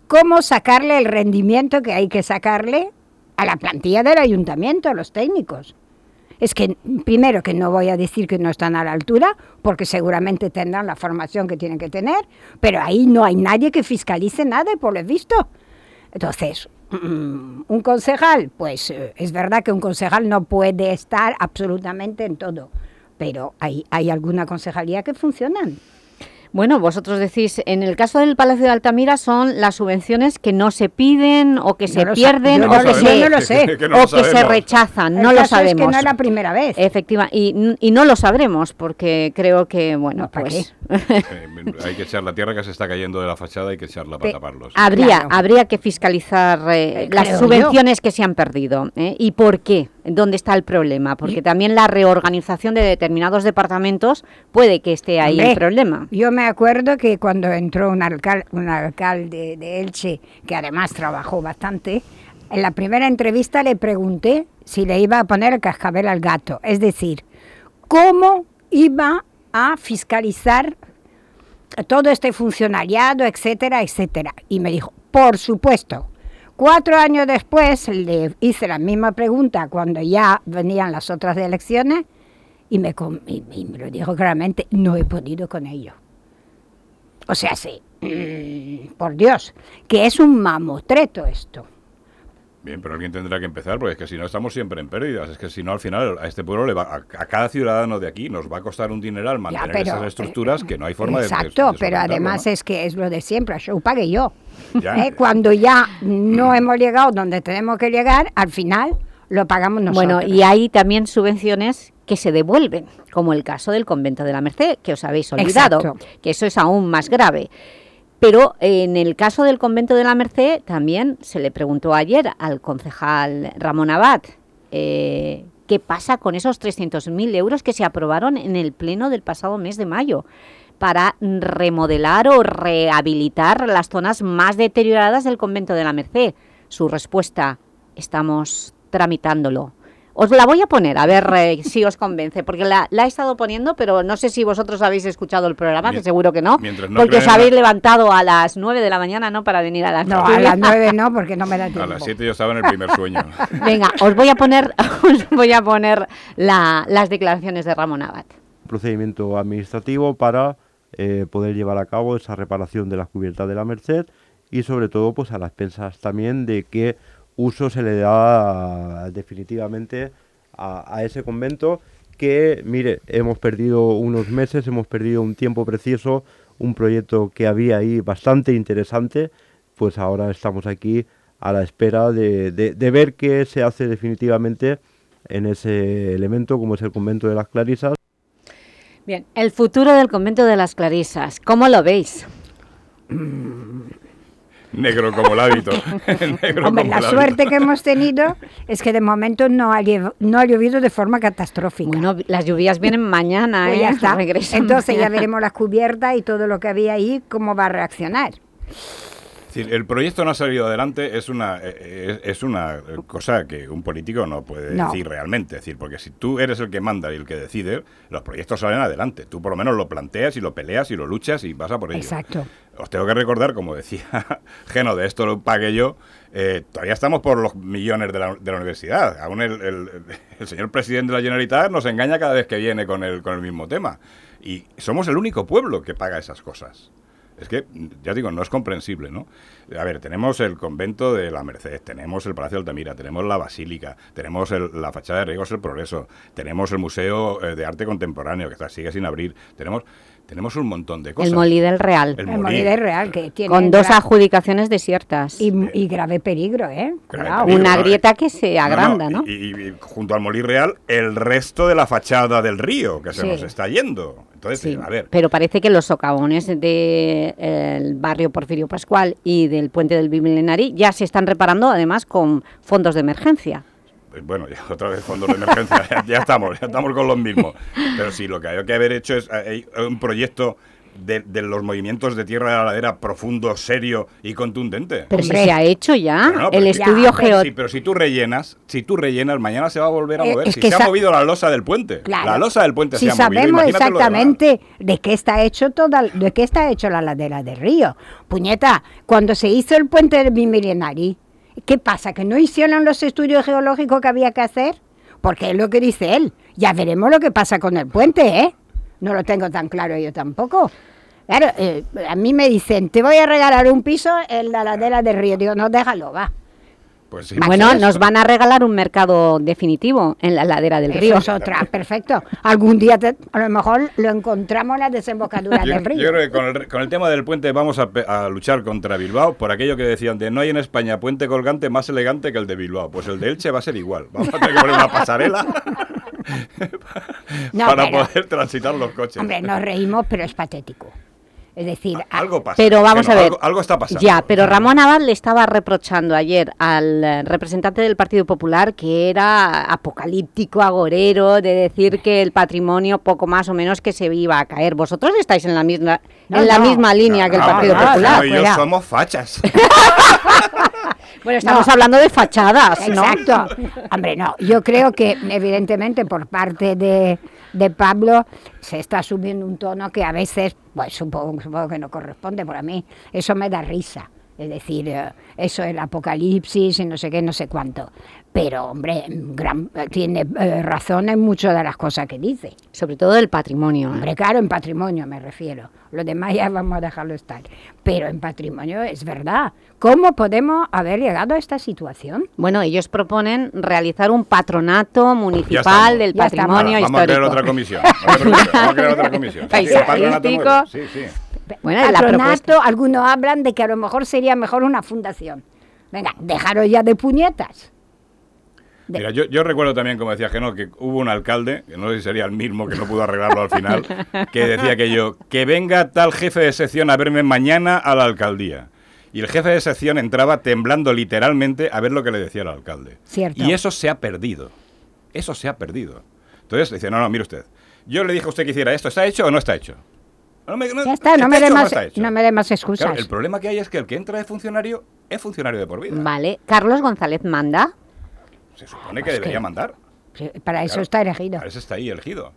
cómo sacarle el rendimiento que hay que sacarle a la plantilla del ayuntamiento, a los técnicos. Es que, primero, que no voy a decir que no están a la altura, porque seguramente tendrán la formación que tienen que tener, pero ahí no hay nadie que fiscalice nada, por lo visto. Entonces, mm, un concejal, pues eh, es verdad que un concejal no puede estar absolutamente en todo, pero hay, hay alguna concejalía que funcionan. Bueno, vosotros decís, en el caso del Palacio de Altamira son las subvenciones que no se piden o que se pierden o no que, lo se, o que sabemos. rechazan, El no lo caso es que sabemos. no es la primera vez. Efectiva, y, y no lo sabremos porque creo que, bueno, ¿para pues Eh, hay que echar la tierra que se está cayendo de la fachada, hay que echarla para Pe- taparlos. habría, Claro. habría que fiscalizar eh, Eh, las subvenciones que se han perdido ¿eh? y por qué, dónde está el problema, porque también la reorganización de determinados departamentos puede que esté ahí el problema. Yo me acuerdo que cuando entró un, alcal- un alcalde de Elche, que además trabajó bastante, en la primera entrevista le pregunté si le iba a poner el cascabel al gato, es decir, cómo iba a fiscalizar todo este funcionariado, etcétera, etcétera. Y me dijo, por supuesto. Cuatro años después le hice la misma pregunta cuando ya venían las otras elecciones y me, lo dijo claramente, no he podido con ello. O sea, sí, mm, por Dios, que es un mamotreto esto. Bien, pero alguien tendrá que empezar, porque es que si no estamos siempre en pérdidas. Es que si no, al final, a este pueblo, le va, a, a cada ciudadano de aquí, nos va a costar un dineral mantener pero, esas estructuras que no hay forma de- de. Exacto, pero además ¿no? es que es lo de siempre, ho pague yo. Ya. ¿eh? Cuando ya no hemos llegado donde tenemos que llegar, al final lo pagamos nosotros. Bueno, y hay también subvenciones que se devuelven, como el caso del convento de la Merced, que os habéis olvidado, Exacto. que eso es aún más grave. Pero en el caso del convento de la Merced también se le preguntó ayer al concejal Ramón Abad eh, qué pasa con esos 300.000 euros que se aprobaron en el pleno del pasado mes de mayo para remodelar o rehabilitar las zonas más deterioradas del convento de la Merced. Su respuesta, estamos tramitándolo. Os la voy a poner, a ver eh, si os convence, porque la, la he estado poniendo, pero no sé si vosotros habéis escuchado el programa, que seguro que no, mientras no porque os habéis levantado a las 9 de la mañana, ¿no?, para venir a las No, a las nueve no, porque no me da A tiempo. las 7 yo estaba en el primer sueño. Venga, os voy a poner, os voy a poner la- las declaraciones de Ramón Abad. procedimiento administrativo para eh, poder llevar a cabo esa reparación de las cubiertas de la Merced y sobre todo pues a las pensas también de qué uso se le da definitivamente a, a ese convento que, mire, hemos perdido unos meses, hemos perdido un tiempo precioso, un proyecto que había ahí bastante interesante, pues ahora estamos aquí a la espera de, de- de ver qué se hace definitivamente en ese elemento como es el convento de las Clarisas. Bien, el futuro del convento de las Clarisas, ¿cómo lo veis? Negro como el hábito. Negro Hombre, como la el hábito. suerte que hemos tenido es que de momento no ha, no ha llovido de forma catastrófica. Bueno, las lluvias vienen mañana, Pues ¿eh? ya está. Regresan Entonces ya veremos las cubiertas y todo lo que había ahí, cómo va a reaccionar. Decir, el proyecto no ha salido adelante es una eh, es, es una cosa que un político no puede No. decir realmente. Es decir, porque si tú eres el que manda y el que decide, los proyectos salen adelante. Tú por lo menos lo planteas y lo peleas y lo luchas y vas a por ello. Exacto. Os tengo que recordar, como decía Geno, de esto lo pagué yo, eh, todavía estamos por los millones de la, de la universidad. Aún el, el- el señor presidente de la Generalitat nos engaña cada vez que viene con el, con el mismo tema. Y somos el único pueblo que paga esas cosas. Es que, ya digo, no es comprensible, ¿no? A ver, tenemos el convento de la Merced, tenemos el Palacio de Altamira, tenemos la Basílica, tenemos el- la fachada de Riegos el Progreso, tenemos el Museo eh, de Arte Contemporáneo, que está, sigue sin abrir, tenemos, tenemos un montón de cosas. El Molí del Real. El El Molí. Del Real, que tiene Con dos adjudicaciones desiertas. y, y grave peligro, ¿eh? Peligro, Una ¿no? grieta que se No, no, agranda, ¿no? Y, y- y junto al Molí Real, el resto de la fachada del río, que se Sí. nos está yendo. Entonces, a ver, Pero parece que los socavones del barrio Porfirio Pascual y del puente del Bimilenari ya se están reparando, además, con fondos de emergencia. Pues bueno, ya otra vez fondos de emergencia, ya, ya estamos, ya estamos con los mismos. Pero sí, lo que hay que haber hecho es eh, hay un proyecto de, de los movimientos de tierra de la ladera profundo, serio y contundente. Pero si se ha hecho ya, no, el si- estudio geo... sí, pero si tú rellenas, si tú rellenas, mañana se va a volver a Eh, mover. es si que se ha movido la losa del puente. Claro. La losa del puente si se ha movido. sabemos lo demás. exactamente de qué está hecho toda, de qué está hecho la ladera del río. Puñeta, cuando se hizo el puente del Bimilenari, ¿qué pasa? ¿Que no hicieron los estudios geológicos que había que hacer? Porque es lo que dice él. Ya veremos lo que pasa con el puente, ¿eh? No lo tengo tan claro yo tampoco. Claro, eh, a mí me dicen, te voy a regalar un piso en la ladera del río. Digo, no, déjalo, va. Pues sí. Bueno, nos van a regalar un mercado definitivo en la ladera del Eso río. es otra, perfecto. Algún día te- a lo mejor lo encontramos en la desembocadura Yo, del río. yo creo que con el, con el tema del puente vamos a, a luchar contra Bilbao por aquello que decían de no hay en España puente colgante más elegante que el de Bilbao. Pues el de Elche va a ser igual. Vamos a tener que poner una pasarela No, para pero- poder transitar los coches. Hombre, nos reímos, pero es patético. Es decir, a- algo pasa. Pero vamos a ver. Algo, algo está pasando. Ya, pero Ramón Abad le estaba reprochando ayer al eh, representante del Partido Popular que era apocalíptico, agorero, de decir que el patrimonio poco más o menos que se iba a caer. Vosotros estáis en la misma No, en la no. misma línea que el No, Partido no, Popular. no, y yo somos fachas. Bueno, estamos No. hablando de fachadas, ¿no? Exacto. Hombre, no, yo creo que evidentemente por parte de, de Pablo se está subiendo un tono que a veces, pues supongo, supongo que no corresponde por a mí. Eso me da risa. Es decir, eh, eso el apocalipsis y no sé qué, no sé cuánto. Pero, hombre, gran- tiene eh, razón en muchas de las cosas que dice. Sobre todo el patrimonio. ¿eh? Hombre, claro, en patrimonio me refiero. Lo demás ya vamos a dejarlo estar. Pero en patrimonio es verdad. ¿Cómo podemos haber llegado a esta situación? Bueno, ellos proponen realizar un patronato municipal estamos. del Ya estamos. patrimonio Vamos a crear otra comisión. Vamos a crear- otra comisión. Paisajístico. Sí, sí. Bueno, Patronato, algunos hablan de que a lo mejor sería mejor una fundación. Venga, dejaros ya de puñetas. Mira, yo, yo recuerdo también, como decía Geno, que hubo un alcalde, que no sé si sería el mismo, que no pudo arreglarlo al final, que decía que yo, que venga tal jefe de sección a verme mañana a la alcaldía. Y el jefe de sección entraba temblando literalmente a ver lo que le decía el alcalde. Cierto. Y eso se ha perdido. Eso se ha perdido. Entonces decía, no, no, mire usted. Yo le dije a usted que hiciera esto, ¿está hecho o no está hecho? No me- no- Ya está, no ¿está me dé más, no me dé más excusas. Claro, el problema que hay es que el que entra de funcionario es funcionario de por vida. Vale. Carlos González manda. Se supone que debería mandar. Para eso Claro, está elegido. Para eso está ahí elegido.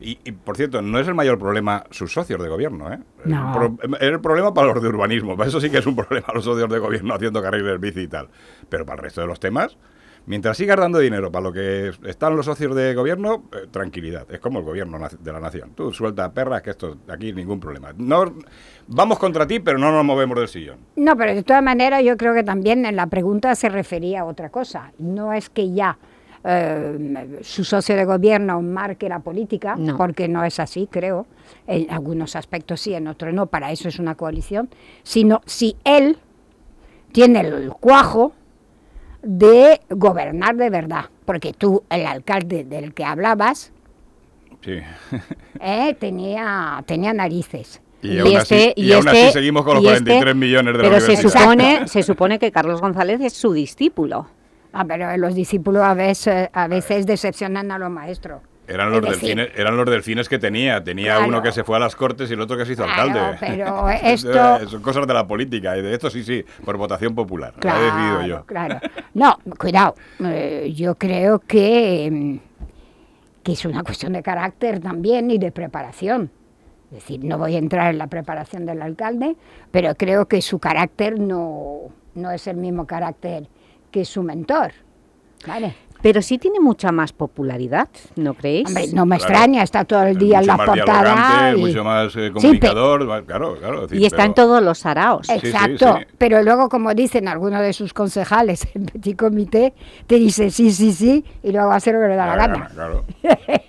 Y, y, por cierto, no es el mayor problema sus socios de gobierno, ¿eh? No. Pro- el problema para los de urbanismo. Para eso sí que es un problema los socios de gobierno haciendo carriles bici y tal. Pero para el resto de los temas, mientras sigas dando dinero para lo que están los socios de gobierno, eh, tranquilidad. Es como el gobierno de la nación. Tú suelta perras que esto aquí ningún problema. No, vamos contra ti, pero no nos movemos del sillón. No, pero de todas maneras yo creo que también en la pregunta se refería a otra cosa. No es que ya eh, su socio de gobierno marque la política, No. porque no es así, creo. En algunos aspectos sí, en otros no, para eso es una coalición. Sino si él tiene el cuajo de gobernar de verdad. Porque tú, el alcalde del que hablabas, Sí. eh, tenía, tenía narices. Y, aún, así, y aún así seguimos con los y este- 43 millones de la Pero se supone, se supone que Carlos González es su discípulo. Ah, pero los discípulos a veces, a veces decepcionan a los maestros. Eran los, decir, delfines, eran los delfines que tenía. Tenía Claro. uno que se fue a las cortes y el otro que se hizo Claro, alcalde. pero esto- Son cosas de la política. Y de esto sí, sí, por votación popular. Lo Claro, he decidido yo. claro. No, cuidado. eh, yo creo que, mm, que es una cuestión de carácter también y de preparación. Es decir, no voy a entrar en la preparación del alcalde, pero creo que su carácter no, no es el mismo carácter que su mentor. ¿Vale? Pero sí tiene mucha más popularidad, ¿no creéis? Hombre, no me Claro. extraña, está todo el día en mucho la más portada. y- mucho más eh, Sí, comunicador. va- claro, claro. es decir, Y está en pero- todos los saraos. Sí, sí, Exacto, sí. pero luego, como dicen algunos de sus concejales en Petit Comité, te dice sí, sí, sí, y luego hace lo que le da la Claro, gana. claro.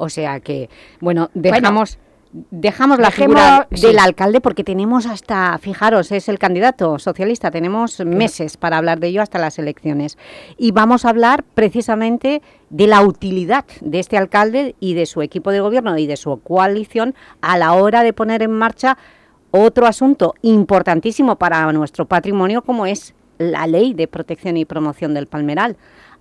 O sea que, bueno, dejamos, dejamos la dejemos- figura sí. del alcalde porque tenemos hasta, fijaros, es el candidato socialista, tenemos meses para hablar de ello hasta las elecciones. Y vamos a hablar precisamente de la utilidad de este alcalde y de su equipo de gobierno y de su coalición a la hora de poner en marcha otro asunto importantísimo para nuestro patrimonio como es la ley de protección y promoción del palmeral.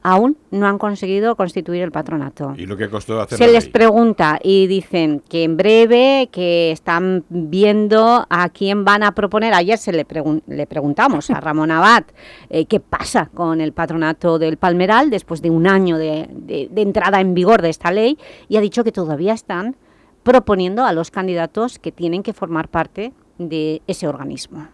Aún no han conseguido constituir el patronato. Y lo que costó hacer Se les ley. pregunta y dicen que en breve, que están viendo a quién van a proponer. Ayer se le, pregun- le preguntamos a Ramón Abad eh, qué pasa con el patronato del Palmeral después de un año de, de- de entrada en vigor de esta ley y ha dicho que todavía están proponiendo a los candidatos que tienen que formar parte de ese organismo.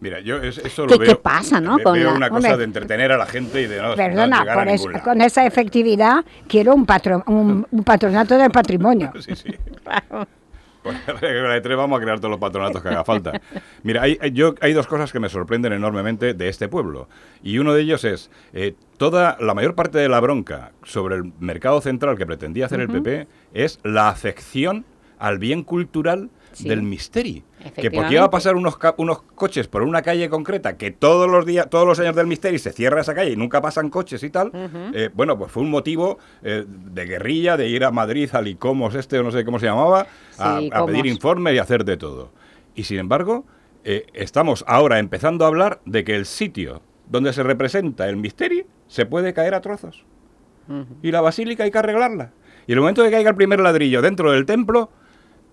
Mira, yo es- eso ¿Qué- lo qué veo. pasa, no? ve- con Veo la- una cosa Hombre. de entretener a la gente y de no, no Perdona, llegar por eso- con esa efectividad quiero un, patro- un, un patronato del patrimonio. Sí, sí. Tres vamos a crear todos los patronatos que haga falta. Mira, hay, yo, hay dos cosas que me sorprenden enormemente de este pueblo. Y uno de ellos es, eh, toda la mayor parte de la bronca sobre el mercado central que pretendía hacer el. PP es la afección al bien cultural Sí. del misterio. Que porque iba a pasar unos, unos coches por una calle concreta, que todos los días, todos los años del misterio se cierra esa calle y nunca pasan coches y tal, eh, bueno, pues fue un motivo eh, de guerrilla, de ir a Madrid al ICOMOS este o no sé cómo se llamaba, a, Sí, a pedir informes y hacer de todo. Y sin embargo, eh, estamos ahora empezando a hablar de que el sitio donde se representa el misterio se puede caer a trozos. Y la basílica hay que arreglarla. Y el momento que caiga el primer ladrillo dentro del templo,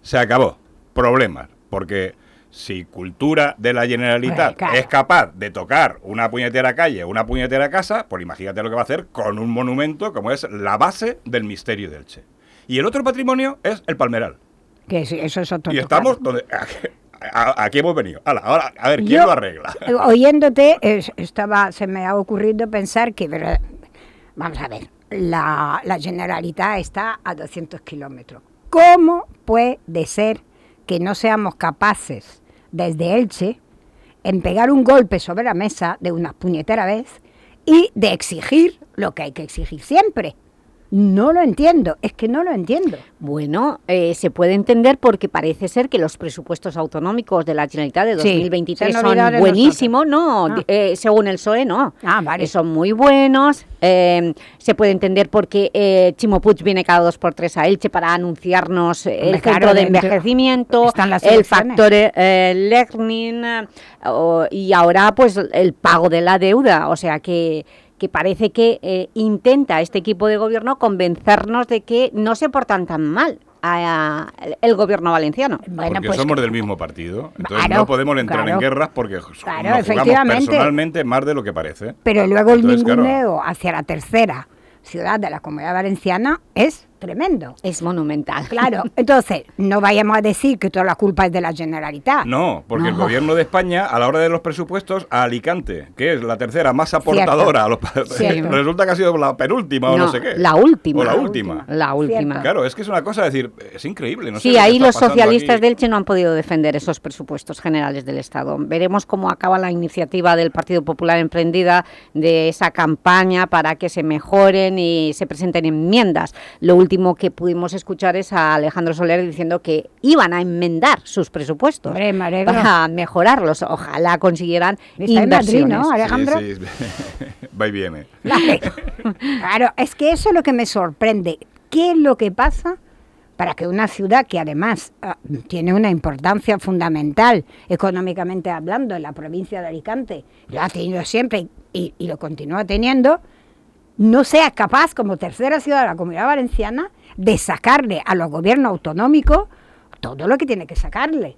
se acabó. Problemas. Porque si cultura de la Generalitat es capaz de tocar una puñetera calle, una puñetera casa, pues imagínate lo que va a hacer con un monumento como es la base del misterio del Che. Y el otro patrimonio es el Palmeral. Que sí, eso es otro Y estamos donde aquí hemos venido. Hala, ahora, a ver, ¿quién Yo, lo arregla? Oyéndote, es- estaba, se me ha ocurrido pensar que, vamos a ver, la, la Generalitat está a 200 kilómetros. ¿Cómo puede ser que no seamos capaces, desde Elche, en pegar un golpe sobre la mesa de una puñetera vez y de exigir lo que hay que exigir siempre? No lo entiendo, es que no lo entiendo. Bueno, eh, se puede entender porque parece ser que los presupuestos autonómicos de la Generalitat de Sí, 2023 se han son buenísimos, no, Ah. eh, según el PSOE, no. Ah, vale. Eh, son muy buenos, eh, se puede entender porque eh, Chimo Puig viene cada dos por tres a Elche para anunciarnos el centro de envejecimiento, el factor eh, learning y ahora pues el pago de la deuda, o sea que que parece que eh, intenta este equipo de gobierno convencernos de que no se portan tan mal a- a- el gobierno valenciano. porque somos del mismo partido. Entonces pues Claro, no podemos entrar en guerras porque Claro, nos jugamos personalmente más de lo que parece. Pero luego el Entonces, claro, ninguneo hacia la tercera ciudad de la Comunidad Valenciana es tremendo. Es monumental. Claro, entonces no vayamos a decir que toda la culpa es de la Generalitat. No, porque el No. gobierno de España, a la hora de los presupuestos, a Alicante, que es la tercera más aportadora, a los Cierto. resulta que ha sido la penúltima o no sé qué. la última. O la La última. La última. Claro, es que es una cosa, decir, es increíble. No sé sí, que ahí los socialistas aquí. de Elche no han podido defender esos presupuestos generales del Estado. Veremos cómo acaba la iniciativa del Partido Popular emprendida de esa campaña para que se mejoren y se presenten enmiendas. Lo último que pudimos escuchar es a Alejandro Soler diciendo que iban a enmendar sus presupuestos Hombre, para mejorarlos. Ojalá consiguieran Está en Madrid, inversiones. ¿no, Alejandro? Sí, sí, va y viene. Claro, es que eso es lo que me sorprende. ¿Qué es lo que pasa para que una ciudad que además ah, tiene una importancia fundamental económicamente hablando en la provincia de Alicante, lo ha tenido siempre y, y lo continúa teniendo, no sea capaz como tercera ciudad de la comunidad valenciana de sacarle a los gobiernos autonómicos todo lo que tiene que sacarle?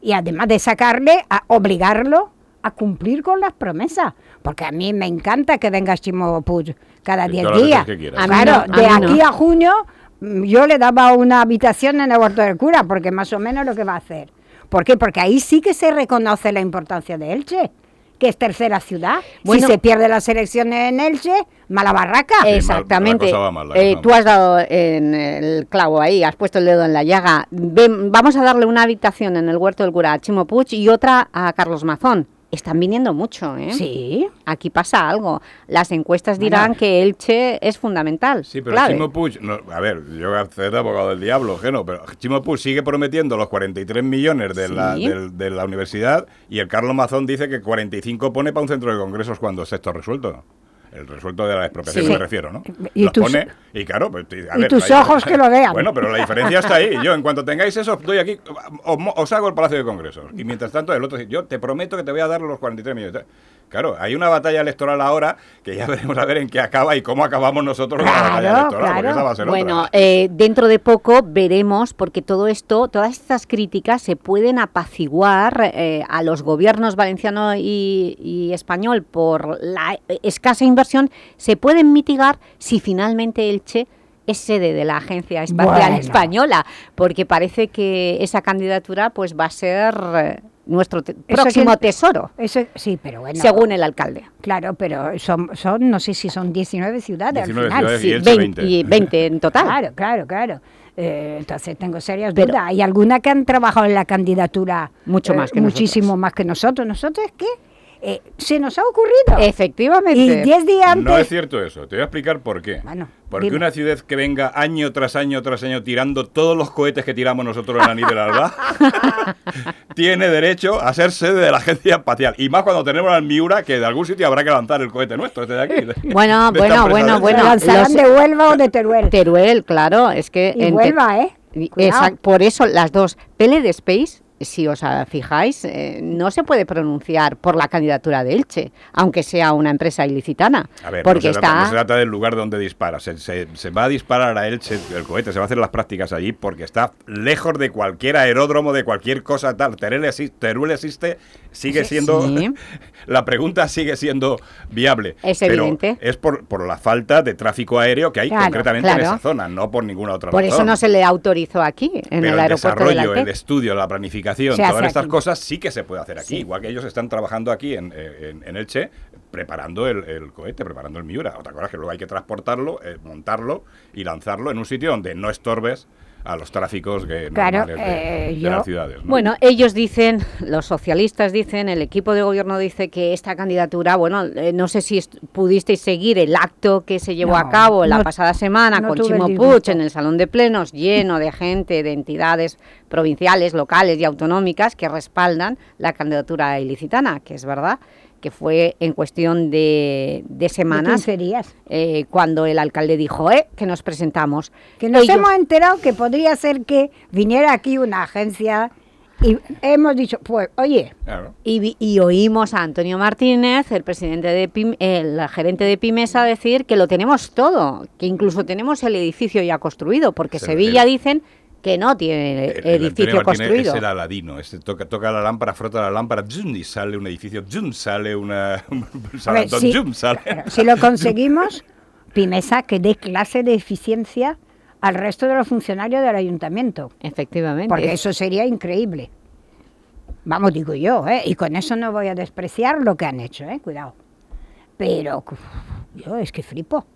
Y además de sacarle, a obligarlo a cumplir con las promesas. Porque a mí me encanta que venga Chimo Puig cada Sí, 10 todas las días. veces que quieras. A mí Claro, no, a de mí no. aquí a junio mm, yo le daba una habitación en el huerto del cura, porque más o menos lo que va a hacer. ¿Por qué? Porque ahí sí que se reconoce la importancia de Elche, que es tercera ciudad. Bueno. si se pierde las elecciones en Elche, mala barraca. Exactamente. cosa va mal, Eh, tú has dado en el clavo ahí, has puesto el dedo en la llaga. Ven, vamos a darle una habitación en el Huerto del Cura a Chimo Puig y otra a Carlos Mazón. Están viniendo mucho, ¿eh? Sí. Aquí pasa algo. Las encuestas Bueno. dirán que Elche es fundamental. Sí, pero clave. Chimo Puig, no, a ver, yo voy a de abogado del diablo, que no, pero Chimo Puig sigue prometiendo los 43 millones de, la, Sí. del- de la universidad y el Carlos Mazón dice que 45 pone para un centro de congresos cuando esté esto resuelto. El resuelto de la expropiación Sí. me refiero, ¿no? Y Los tus- pone, y claro, pues, a y ver, tus ojos que lo vean. Bueno, pero la diferencia está ahí. Yo, en cuanto tengáis eso, doy aquí, os, os hago el Palacio de Congresos. Y mientras tanto, el otro dice, yo te prometo que te voy a dar los 43 millones. Claro, hay una batalla electoral ahora que ya veremos a ver en qué acaba y cómo acabamos nosotros la batalla electoral, porque esa va a ser Bueno, otra. eh, dentro de poco veremos, porque todo esto, todas estas críticas se pueden apaciguar eh, a los gobiernos valenciano y, y español por la escasa inversión, se pueden mitigar si finalmente Elche es sede de la Agencia Espacial Bueno. Española, porque parece que esa candidatura pues va a ser eh, nuestro te- Eso próximo que- tesoro, Eso, sí, pero bueno. según el alcalde. Claro, pero son, son, no sé si son 19 ciudades 19 al final. ciudades y Elche 20, 20. y 20 en total. Claro, claro, claro. Eh, entonces tengo serias Pero- dudas. Hay algunas que han trabajado en la candidatura Mucho más que muchísimo más que nosotros. Nosotros que eh, se nos ha ocurrido. Efectivamente. Y 10 días antes. No es cierto eso, te voy a explicar por qué. Bueno, Porque dime. una ciudad que venga año tras año tras año tirando todos los cohetes que tiramos nosotros en la NIT del Alba, tiene derecho a ser sede de la agencia espacial. Y más cuando tenemos al Miura, que de algún sitio habrá que lanzar el cohete nuestro, este de aquí. de- Bueno, de bueno, bueno, bueno. ¿Lo lanzarán los- de Huelva o de Teruel? Teruel, claro, es que... Y en Huelva, ¿eh? exact- por eso las dos. Pele de Space, si os fijáis, eh, no se puede pronunciar por la candidatura de Elche, aunque sea una empresa ilicitana. A ver, porque no, se trata, está... no se trata del lugar donde dispara. Se, se- se va a disparar a Elche el cohete, se va a hacer las prácticas allí porque está lejos de cualquier aeródromo, de cualquier cosa tal. Teruel existe, Teruel existe sigue siendo. sí. la pregunta sigue siendo viable. Es pero evidente. Es por, por la falta de tráfico aéreo que hay Claro, concretamente en esa zona, no por ninguna otra Por eso no se le autorizó aquí, en Pero el el aeropuerto de la desarrollo, el estudio, la planificación se todas estas aquí. cosas sí que se puede hacer aquí. Sí. Igual que ellos están trabajando aquí en, en, en Elche, preparando el, el cohete, preparando el Miura. Otra cosa es que luego hay que transportarlo, eh, montarlo y lanzarlo en un sitio donde no estorbes a los tráficos que Claro, normales de, eh, de yo- las ciudades. ¿no? Bueno, ellos dicen, los socialistas dicen, el equipo de gobierno dice que esta candidatura, bueno, eh, no sé si pudisteis seguir el acto que se llevó No, a cabo la no- pasada semana no con Chimo. Puig en el Salón de Plenos, lleno de gente, de entidades provinciales, locales y autonómicas que respaldan la candidatura ilicitana, que es verdad que fue en cuestión de, de semanas 15 días. eh, cuando el alcalde dijo eh, que nos presentamos. Que nos Ellos- hemos enterado que podría ser que viniera aquí una agencia y hemos dicho, pues, oye, Claro. Y, vi- y oímos a Antonio Martínez, el presidente de Pim- el gerente de Pimesa, decir que lo tenemos todo, que incluso tenemos el edificio ya construido, porque Sevilla dicen que no tiene El- el edificio construido. Es el aladino, este toca, toca la lámpara, frota la lámpara, ¡zum! y sale un edificio, ¡zum! sale una. ¡zum! sale. si lo conseguimos, Pimesa que dé clase de eficiencia al resto de los funcionarios del ayuntamiento. Efectivamente. Porque eso sería increíble. Vamos, digo yo, ¿eh? Y con eso no voy a despreciar lo que han hecho, ¿eh? Cuidado. Pero uf, yo es que flipo.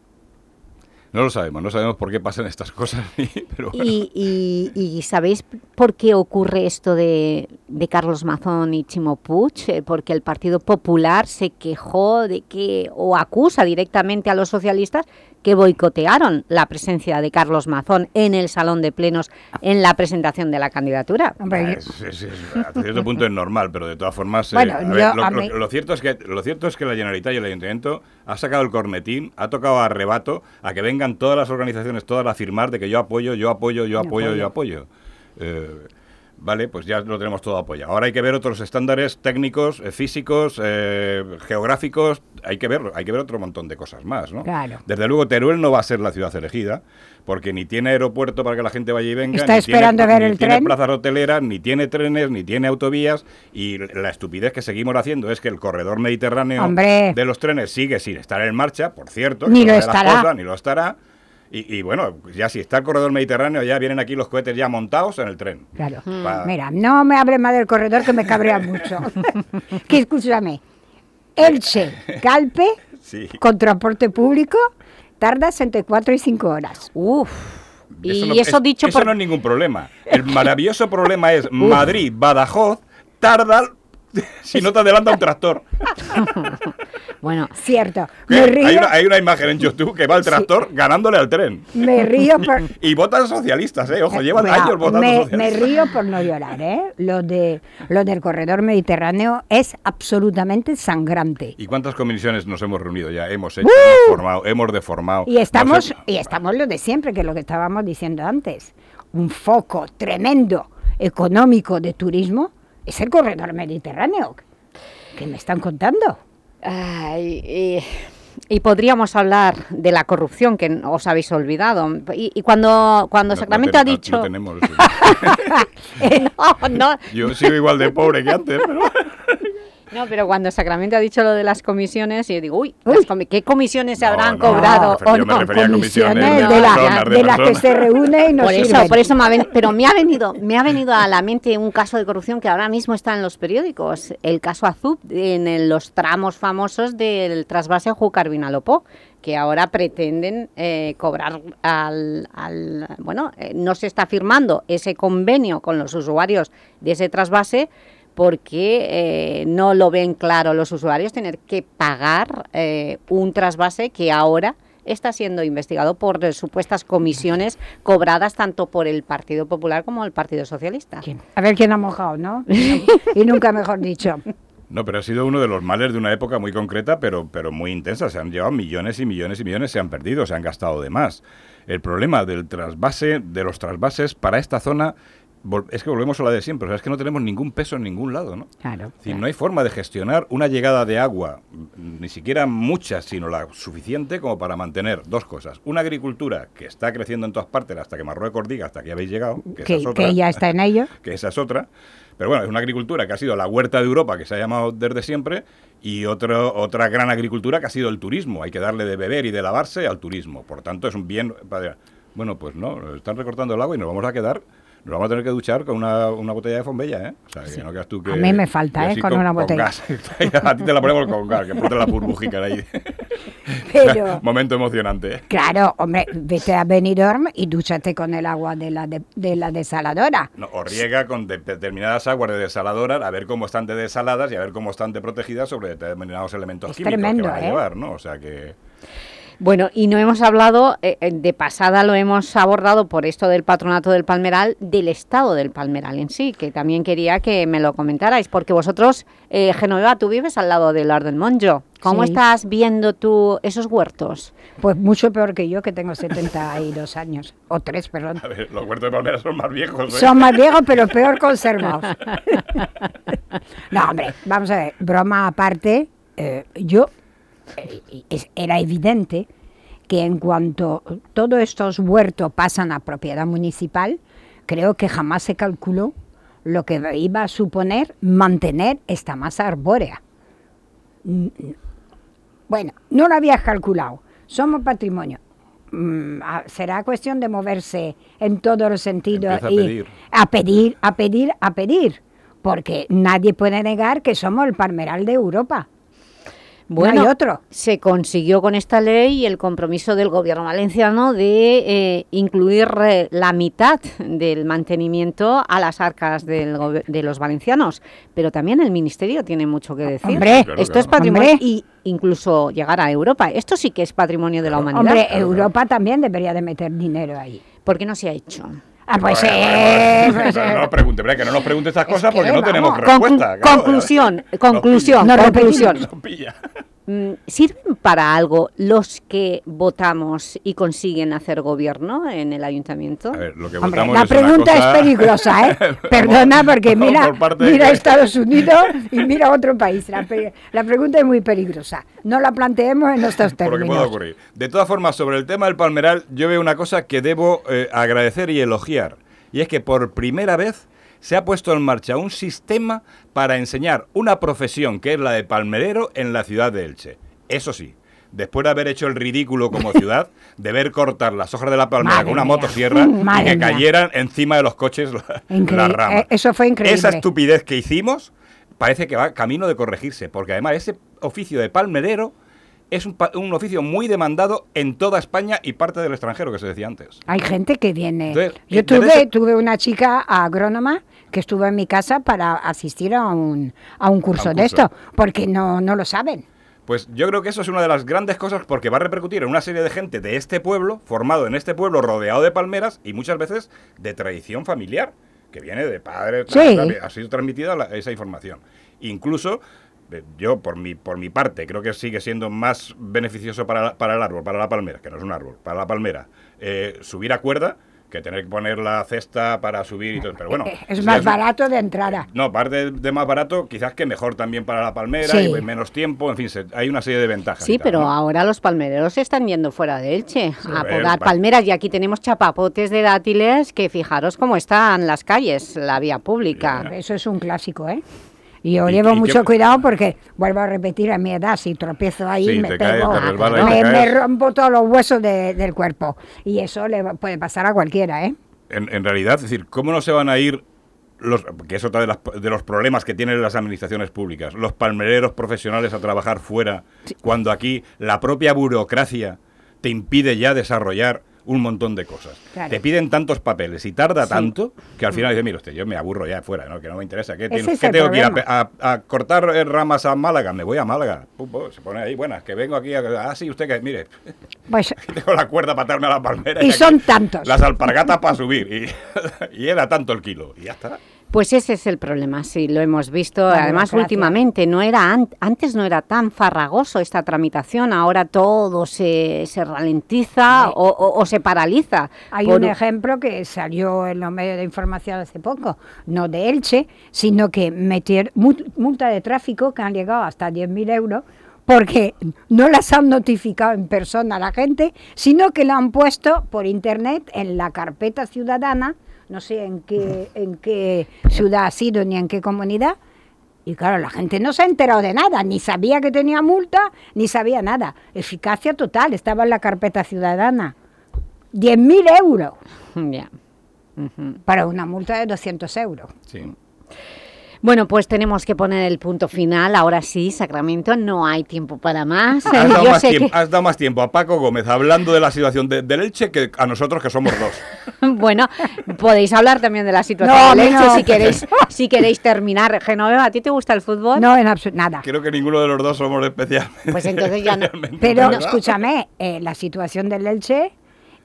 No lo sabemos, no sabemos por qué pasan estas cosas, pero bueno. Y, y- y ¿sabéis por qué ocurre esto de, de Carlos Mazón y Chimo Puig? Eh, Porque el Partido Popular se quejó de que, o acusa directamente a los socialistas que boicotearon la presencia de Carlos Mazón en el Salón de Plenos en la presentación de la candidatura. Ah, es- es- es- hasta cierto punto es normal, pero de todas formas, eh, Bueno, a yo- ver, lo, cierto es que lo cierto es que la Generalitat y el Ayuntamiento ha sacado el cornetín, ha tocado a arrebato a que vengan todas las organizaciones todas a firmar de que yo apoyo, yo apoyo, yo apoyo, yo apoyo. Eh, Vale, pues ya lo tenemos todo apoyado. Ahora hay que ver otros estándares técnicos, eh, físicos, eh, geográficos. Hay que ver, hay que ver otro montón de cosas más, ¿no? Claro. Desde luego Teruel no va a ser la ciudad elegida, porque ni tiene aeropuerto para que la gente vaya y venga, Está ni esperando tiene, ver ni el tiene tren. plazas hoteleras, ni tiene trenes, ni tiene autovías, y la estupidez que seguimos haciendo es que el corredor mediterráneo Hombre. de los trenes sigue sin estar en marcha, por cierto, Ni lo estará. cosas, ni lo estará. Y, y bueno, ya si está el corredor mediterráneo, ya vienen aquí los cohetes ya montados en el tren. Claro. Pa- Mira, no me hable más del corredor que me cabrea mucho. que escúchame, Elche, Calpe, Sí. con transporte público, tarda 64 y 5 horas. Uf. Eso Y no- eso es- dicho eso por- no es ningún problema. El maravilloso problema es Madrid-Badajoz tarda si no te adelanta un tractor. Bueno, cierto. Me río, Hay, una, hay una imagen en YouTube que va el tractor ganándole al tren. me río por... Y votan socialistas, ¿eh? Ojo, llevan Cuidado, años votando me, socialistas. me río por no llorar, ¿eh? Lo, de, lo del corredor mediterráneo es absolutamente sangrante. ¿Y cuántas comisiones nos hemos reunido ya? Hemos hecho, ¡Uh! hemos formado, hemos deformado. Y estamos, y estamos lo de siempre, que es lo que estábamos diciendo antes. Un foco tremendo económico de turismo es el corredor mediterráneo. ¿Qué me están contando? Ay, y, y podríamos hablar de la corrupción que os habéis olvidado. Y, y cuando, cuando No- no Sacramento ten- ha no- dicho... no tenemos no, no, Yo sigo igual de pobre que antes, pero... no, pero cuando Sacramento ha dicho lo de las comisiones, yo digo, uy, comi- ¿qué comisiones se habrán no, cobrado me o yo no? comisiones Comisiones de la, las que se reúne y no por eso, por eso me ha pero me ha venido, me ha venido a la mente un caso de corrupción que ahora mismo está en los periódicos, el caso Azub en el- los tramos famosos del trasvase Júcar Vinalopó, que ahora pretenden eh, cobrar al, al- bueno, eh, no se está firmando ese convenio con los usuarios de ese trasvase porque eh, no lo ven claro los usuarios tener que pagar eh, un trasvase que ahora está siendo investigado por eh, supuestas comisiones cobradas tanto por el Partido Popular como el Partido Socialista. A ver quién ha mojado, ¿no? y nunca mejor dicho. No, pero ha sido uno de los males de una época muy concreta, pero, pero muy intensa. Se han llevado millones y millones y millones, se han perdido, se han gastado de más. El problema del trasvase, de los trasvases para esta zona, es que volvemos a la de siempre. O sea, es que no tenemos ningún peso en ningún lado, ¿no? Claro. Es decir, no hay forma de gestionar una llegada de agua, mm, ni siquiera mucha, sino la suficiente como para mantener dos cosas. Una agricultura que está creciendo en todas partes hasta que Marruecos diga, hasta que habéis llegado, que, esa es otra que ya está en ello. que esa es otra. Pero bueno, es una agricultura que ha sido la huerta de Europa, que se ha llamado desde siempre, y otro, otra gran agricultura que ha sido el turismo. Hay que darle de beber y de lavarse al turismo. Por tanto, es un bien... Bueno, pues no, están recortando el agua y nos vamos a quedar nos vamos a tener que duchar con una, una botella de fombella, ¿eh? O sea, que no creas tú que... A mí me falta, ¿eh? Con una botella. gas. a ti te la ponemos con gas, que ponte la burbujica ahí. Pero, Momento emocionante. ¿eh? claro, hombre, vete a Benidorm y dúchate con el agua de la, de, de la desaladora. No, o riega con de- determinadas aguas de desaladoras a ver cómo están de desaladas y a ver cómo están de protegidas sobre determinados elementos Es químicos tremendo, que van a ¿eh? llevar, ¿no? O sea que... Bueno, y no hemos hablado, eh, eh, de pasada lo hemos abordado por esto del patronato del Palmeral, del estado del Palmeral en sí, que también quería que me lo comentarais, porque vosotros, eh, Genoveva, tú vives al lado del Lar del Monjo. ¿Cómo Sí. estás viendo tú esos huertos? Pues mucho peor que yo, que tengo 72 años, o tres, perdón. A ver, los huertos de palmeras son más viejos, ¿eh? Son más viejos, pero peor conservados. no, hombre, vamos a ver, broma aparte, eh, yo era evidente que en cuanto todos estos huertos pasan a propiedad municipal, creo que jamás se calculó lo que iba a suponer mantener esta masa arbórea. Mm, Bueno, no lo habías calculado, somos patrimonio. Mm, ah, será cuestión de moverse en todos los sentidos Empieza a y pedir. a pedir, a pedir, a pedir, porque nadie puede negar que somos el palmeral de Europa. Bueno, hay otro. se consiguió con esta ley el compromiso del gobierno valenciano de eh, incluir eh, la mitad del mantenimiento a las arcas del de los valencianos, pero también el Ministerio tiene mucho que decir. Hombre. Claro, Esto es patrimonio Hombre. y incluso llegar a Europa. Esto sí que es patrimonio de la humanidad. Hombre, Europa también debería de meter dinero ahí. ¿Por qué no se ha hecho? Ah, pues, Bueno, eh, bueno, pues, no, no nos pregunte, que no nos pregunte estas cosas que, porque no vamos, tenemos conclu- respuesta. claro, conclusión, conclusión, Nos conclusión. Nos pilla. Mm, ¿Sirven para algo los que votamos y consiguen hacer gobierno en el ayuntamiento? A ver, lo que Hombre, votamos la es pregunta cosa- es peligrosa, ¿eh? Perdona, porque mira, por de mira que- Estados Unidos y mira otro país. La, pe- la pregunta es muy peligrosa. No la planteemos en estos por lo que pueda términos. ocurrir. De todas formas, sobre el tema del palmeral, yo veo una cosa que debo eh, agradecer y elogiar. Y es que por primera vez se ha puesto en marcha un sistema para enseñar una profesión que es la de palmerero en la ciudad de Elche. Eso sí, después de haber hecho el ridículo como ciudad, de ver cortar las hojas de la palmera Madre con una mía. motosierra y que mía. cayeran encima de los coches la- las ramas. Eh, eso fue increíble. Esa estupidez que hicimos parece que va camino de corregirse, porque además ese oficio de palmerero es un, un oficio muy demandado en toda España y parte del extranjero, que se decía antes. Hay gente que viene. Entonces, Yo eh, tuve una chica agrónoma que estuvo en mi casa para asistir a un, a un curso A un de esto, porque no, no lo saben. Pues yo creo que eso es una de las grandes cosas porque va a repercutir en una serie de gente de este pueblo, formado en este pueblo, rodeado de palmeras y muchas veces de tradición familiar, que viene de padre, Sí. ha sido transmitida la- esa información. Incluso, eh, yo por mi, por mi parte, creo que sigue siendo más beneficioso para, la- para el árbol, para la palmera, que no es un árbol, para la palmera, eh, subir a cuerda que tener que poner la cesta para subir y todo. Pero bueno, Es más barato de entrada. no, aparte de más barato, quizás que mejor también para la palmera Sí. y menos tiempo, en fin, se- hay una serie de ventajas. Sí, tal, pero ¿no? ahora los palmereros se están yendo fuera de Elche a podar palmeras y aquí tenemos chapapotes de dátiles que fijaros cómo están las calles, la vía pública. Eso es un clásico, ¿eh? Y yo ¿Y- llevo y qué- mucho cuidado porque, vuelvo a repetir, a mi edad, si tropiezo ahí, Sí, me caes, me, rompo todos los huesos de- del cuerpo. Y eso le puede pasar a cualquiera, ¿eh? En, en realidad, es decir, ¿cómo no se van a ir los, que es otra de, las- de los problemas que tienen las administraciones públicas, los palmereros profesionales a trabajar fuera, cuando aquí la propia burocracia te impide ya desarrollar un montón de cosas. Claro. Te piden tantos papeles y tarda Sí. tanto que al final dices, mira usted, yo me aburro ya fuera, ¿no? que no me interesa. ¿Qué, tengo- qué que ir a, cortar eh, ramas a Málaga? Me voy a Málaga. Pum, pum, se pone ahí, buenas, que vengo aquí a... Ah, sí, usted que, mire, Pues, tengo la cuerda para atarme a la palmera. y son tantos. Las alpargatas para subir. Y, y era tanto el kilo. Y ya está. Pues ese es el problema, sí, lo hemos visto. La Además, últimamente, no era an- antes no era tan farragoso esta tramitación, ahora todo se, se ralentiza o, o- o se paraliza. Hay por un ejemplo que salió en los medios de información hace poco, no de Elche, sino que metieron multa de tráfico que han llegado hasta 10.000 euros porque no las han notificado en persona a la gente, sino que lo han puesto por internet en la carpeta ciudadana, no sé en qué, en qué ciudad ha sido ni en qué comunidad, y claro, la gente no se ha enterado de nada, ni sabía que tenía multa, ni sabía nada. Eficacia total, estaba en la carpeta ciudadana. 10.000 euros. Para una multa de 200 euros. Sí. Bueno, pues tenemos que poner el punto final. Ahora sí, Sacramento, no hay tiempo para más. Has dado, Yo más sé tiempo, que- has dado más tiempo a Paco Gómez hablando de la situación de- del Elche que a nosotros que somos dos. Bueno, podéis hablar también de la situación No, del Elche no. si queréis, si queréis terminar. Genoveva, ¿a ti te gusta el fútbol? No, en absoluto, nada. Creo que ninguno de los dos somos especialmente. Pues entonces ya no. Pero ¿verdad? escúchame, eh, la situación del Elche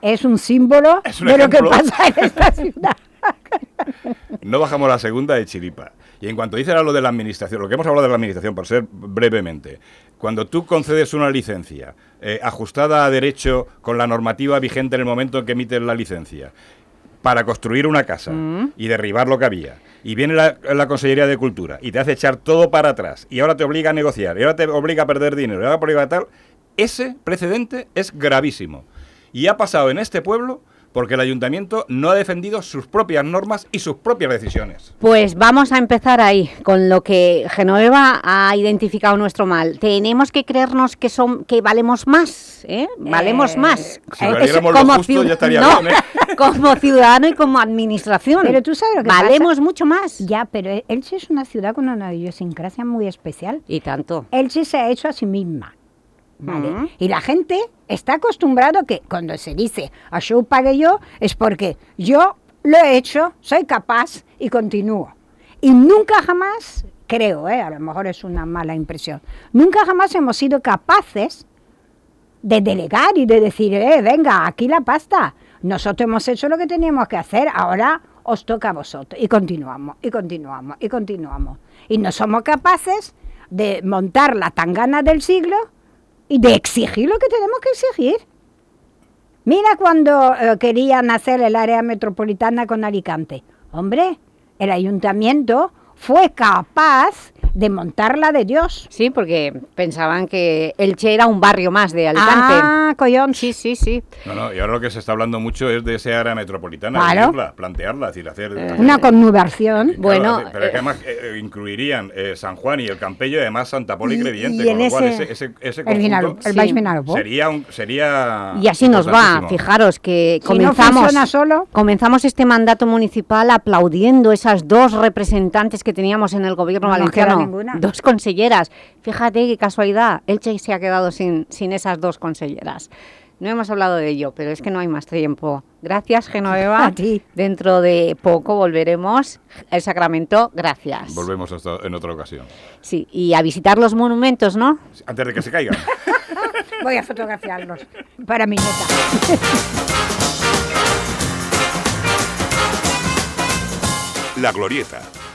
es un símbolo Es un de lo que pasa en esta ciudad. No bajamos la segunda de chiripa. Y en cuanto dices a lo de la administración, lo que hemos hablado de la administración, por ser brevemente, cuando tú concedes una licencia eh, ajustada a derecho con la normativa vigente en el momento en que emites la licencia, para construir una casa Mm. y derribar lo que había, y viene la, la Consellería de Cultura y te hace echar todo para atrás, y ahora te obliga a negociar, y ahora te obliga a perder dinero, y ahora te obliga a tal, ese precedente es gravísimo. Y ha pasado en este pueblo porque el ayuntamiento no ha defendido sus propias normas y sus propias decisiones. Pues vamos a empezar ahí, con lo que Genoveva ha identificado nuestro mal. Tenemos que creernos que son que valemos más, ¿eh? Valemos Eh, más. Si Eh, valiéramos es lo justo, ciu- ya estaría no, bien, ¿eh? como ciudadano y como administración. Pero tú sabes lo que Valemos pasa? mucho más. Ya, pero Elche es una ciudad con una idiosincrasia muy especial. Y tanto. Elche se ha hecho a sí misma. Y la gente está acostumbrado que cuando se dice a yo pague yo, es porque yo lo he hecho, soy capaz y continúo. Y nunca jamás, creo, ¿eh? a lo mejor es una mala impresión, nunca jamás hemos sido capaces de delegar y de decir, eh, venga, aquí la pasta. Nosotros hemos hecho lo que teníamos que hacer, ahora os toca a vosotros. Y continuamos, y continuamos, y continuamos. Y no somos capaces de montar la tangana del siglo y de exigir lo que tenemos que exigir. Mira cuando eh, querían hacer el área metropolitana con Alicante. Hombre, el ayuntamiento fue capaz de montarla de Dios. Sí, porque pensaban que Elche era un barrio más de Alicante. Ah, collón. Sí, sí, sí. No, no, y ahora lo que se está hablando mucho es de esa área metropolitana, Claro. plantearla, es decir, hacer... hacer- Una. Claro, hacer- pero es que además eh, eh, incluirían eh, San Juan y el Campello y además Santa Pola y Y- Crevillente, y con en lo cual ese- ese, ese, el conjunto Vinalopó, el Baix Vinalopó. sería, un, sería Y así nos va, fijaros que Si no comenzamos, funciona solo. comenzamos este mandato municipal aplaudiendo esas dos representantes que teníamos en el gobierno No valenciano, ninguna. dos conselleras. Fíjate qué casualidad, Elche se ha quedado sin, sin esas dos conselleras. No hemos hablado de ello, pero es que no hay más tiempo. Gracias, Genoveva. A ti. Dentro de poco volveremos. El Sacramento, gracias. Volvemos hasta en otra ocasión. Sí, y a visitar los monumentos, ¿no? Antes de que se caigan. Voy a fotografiarlos para mi neta. La Glorieta,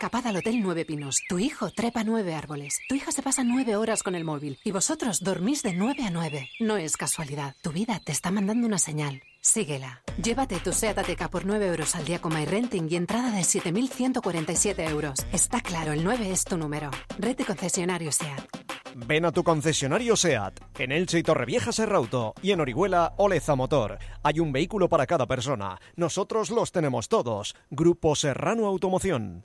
Escapada al Hotel Nueve Pinos. Tu hijo trepa nueve árboles. Tu hija se pasa nueve horas con el móvil. Y vosotros dormís de nueve a nueve. No es casualidad. Tu vida te está mandando una señal. Síguela. Llévate tu SEAT Ateca por 9 euros al día con MyRenting y entrada de 7.147 euros. Está claro, el 9 es tu número. Red de concesionario SEAT. Ven a tu concesionario SEAT, en Elche y Torrevieja Serrauto y en Orihuela Oleza Motor. Hay un vehículo para cada persona. Nosotros los tenemos todos. Grupo Serrano Automoción.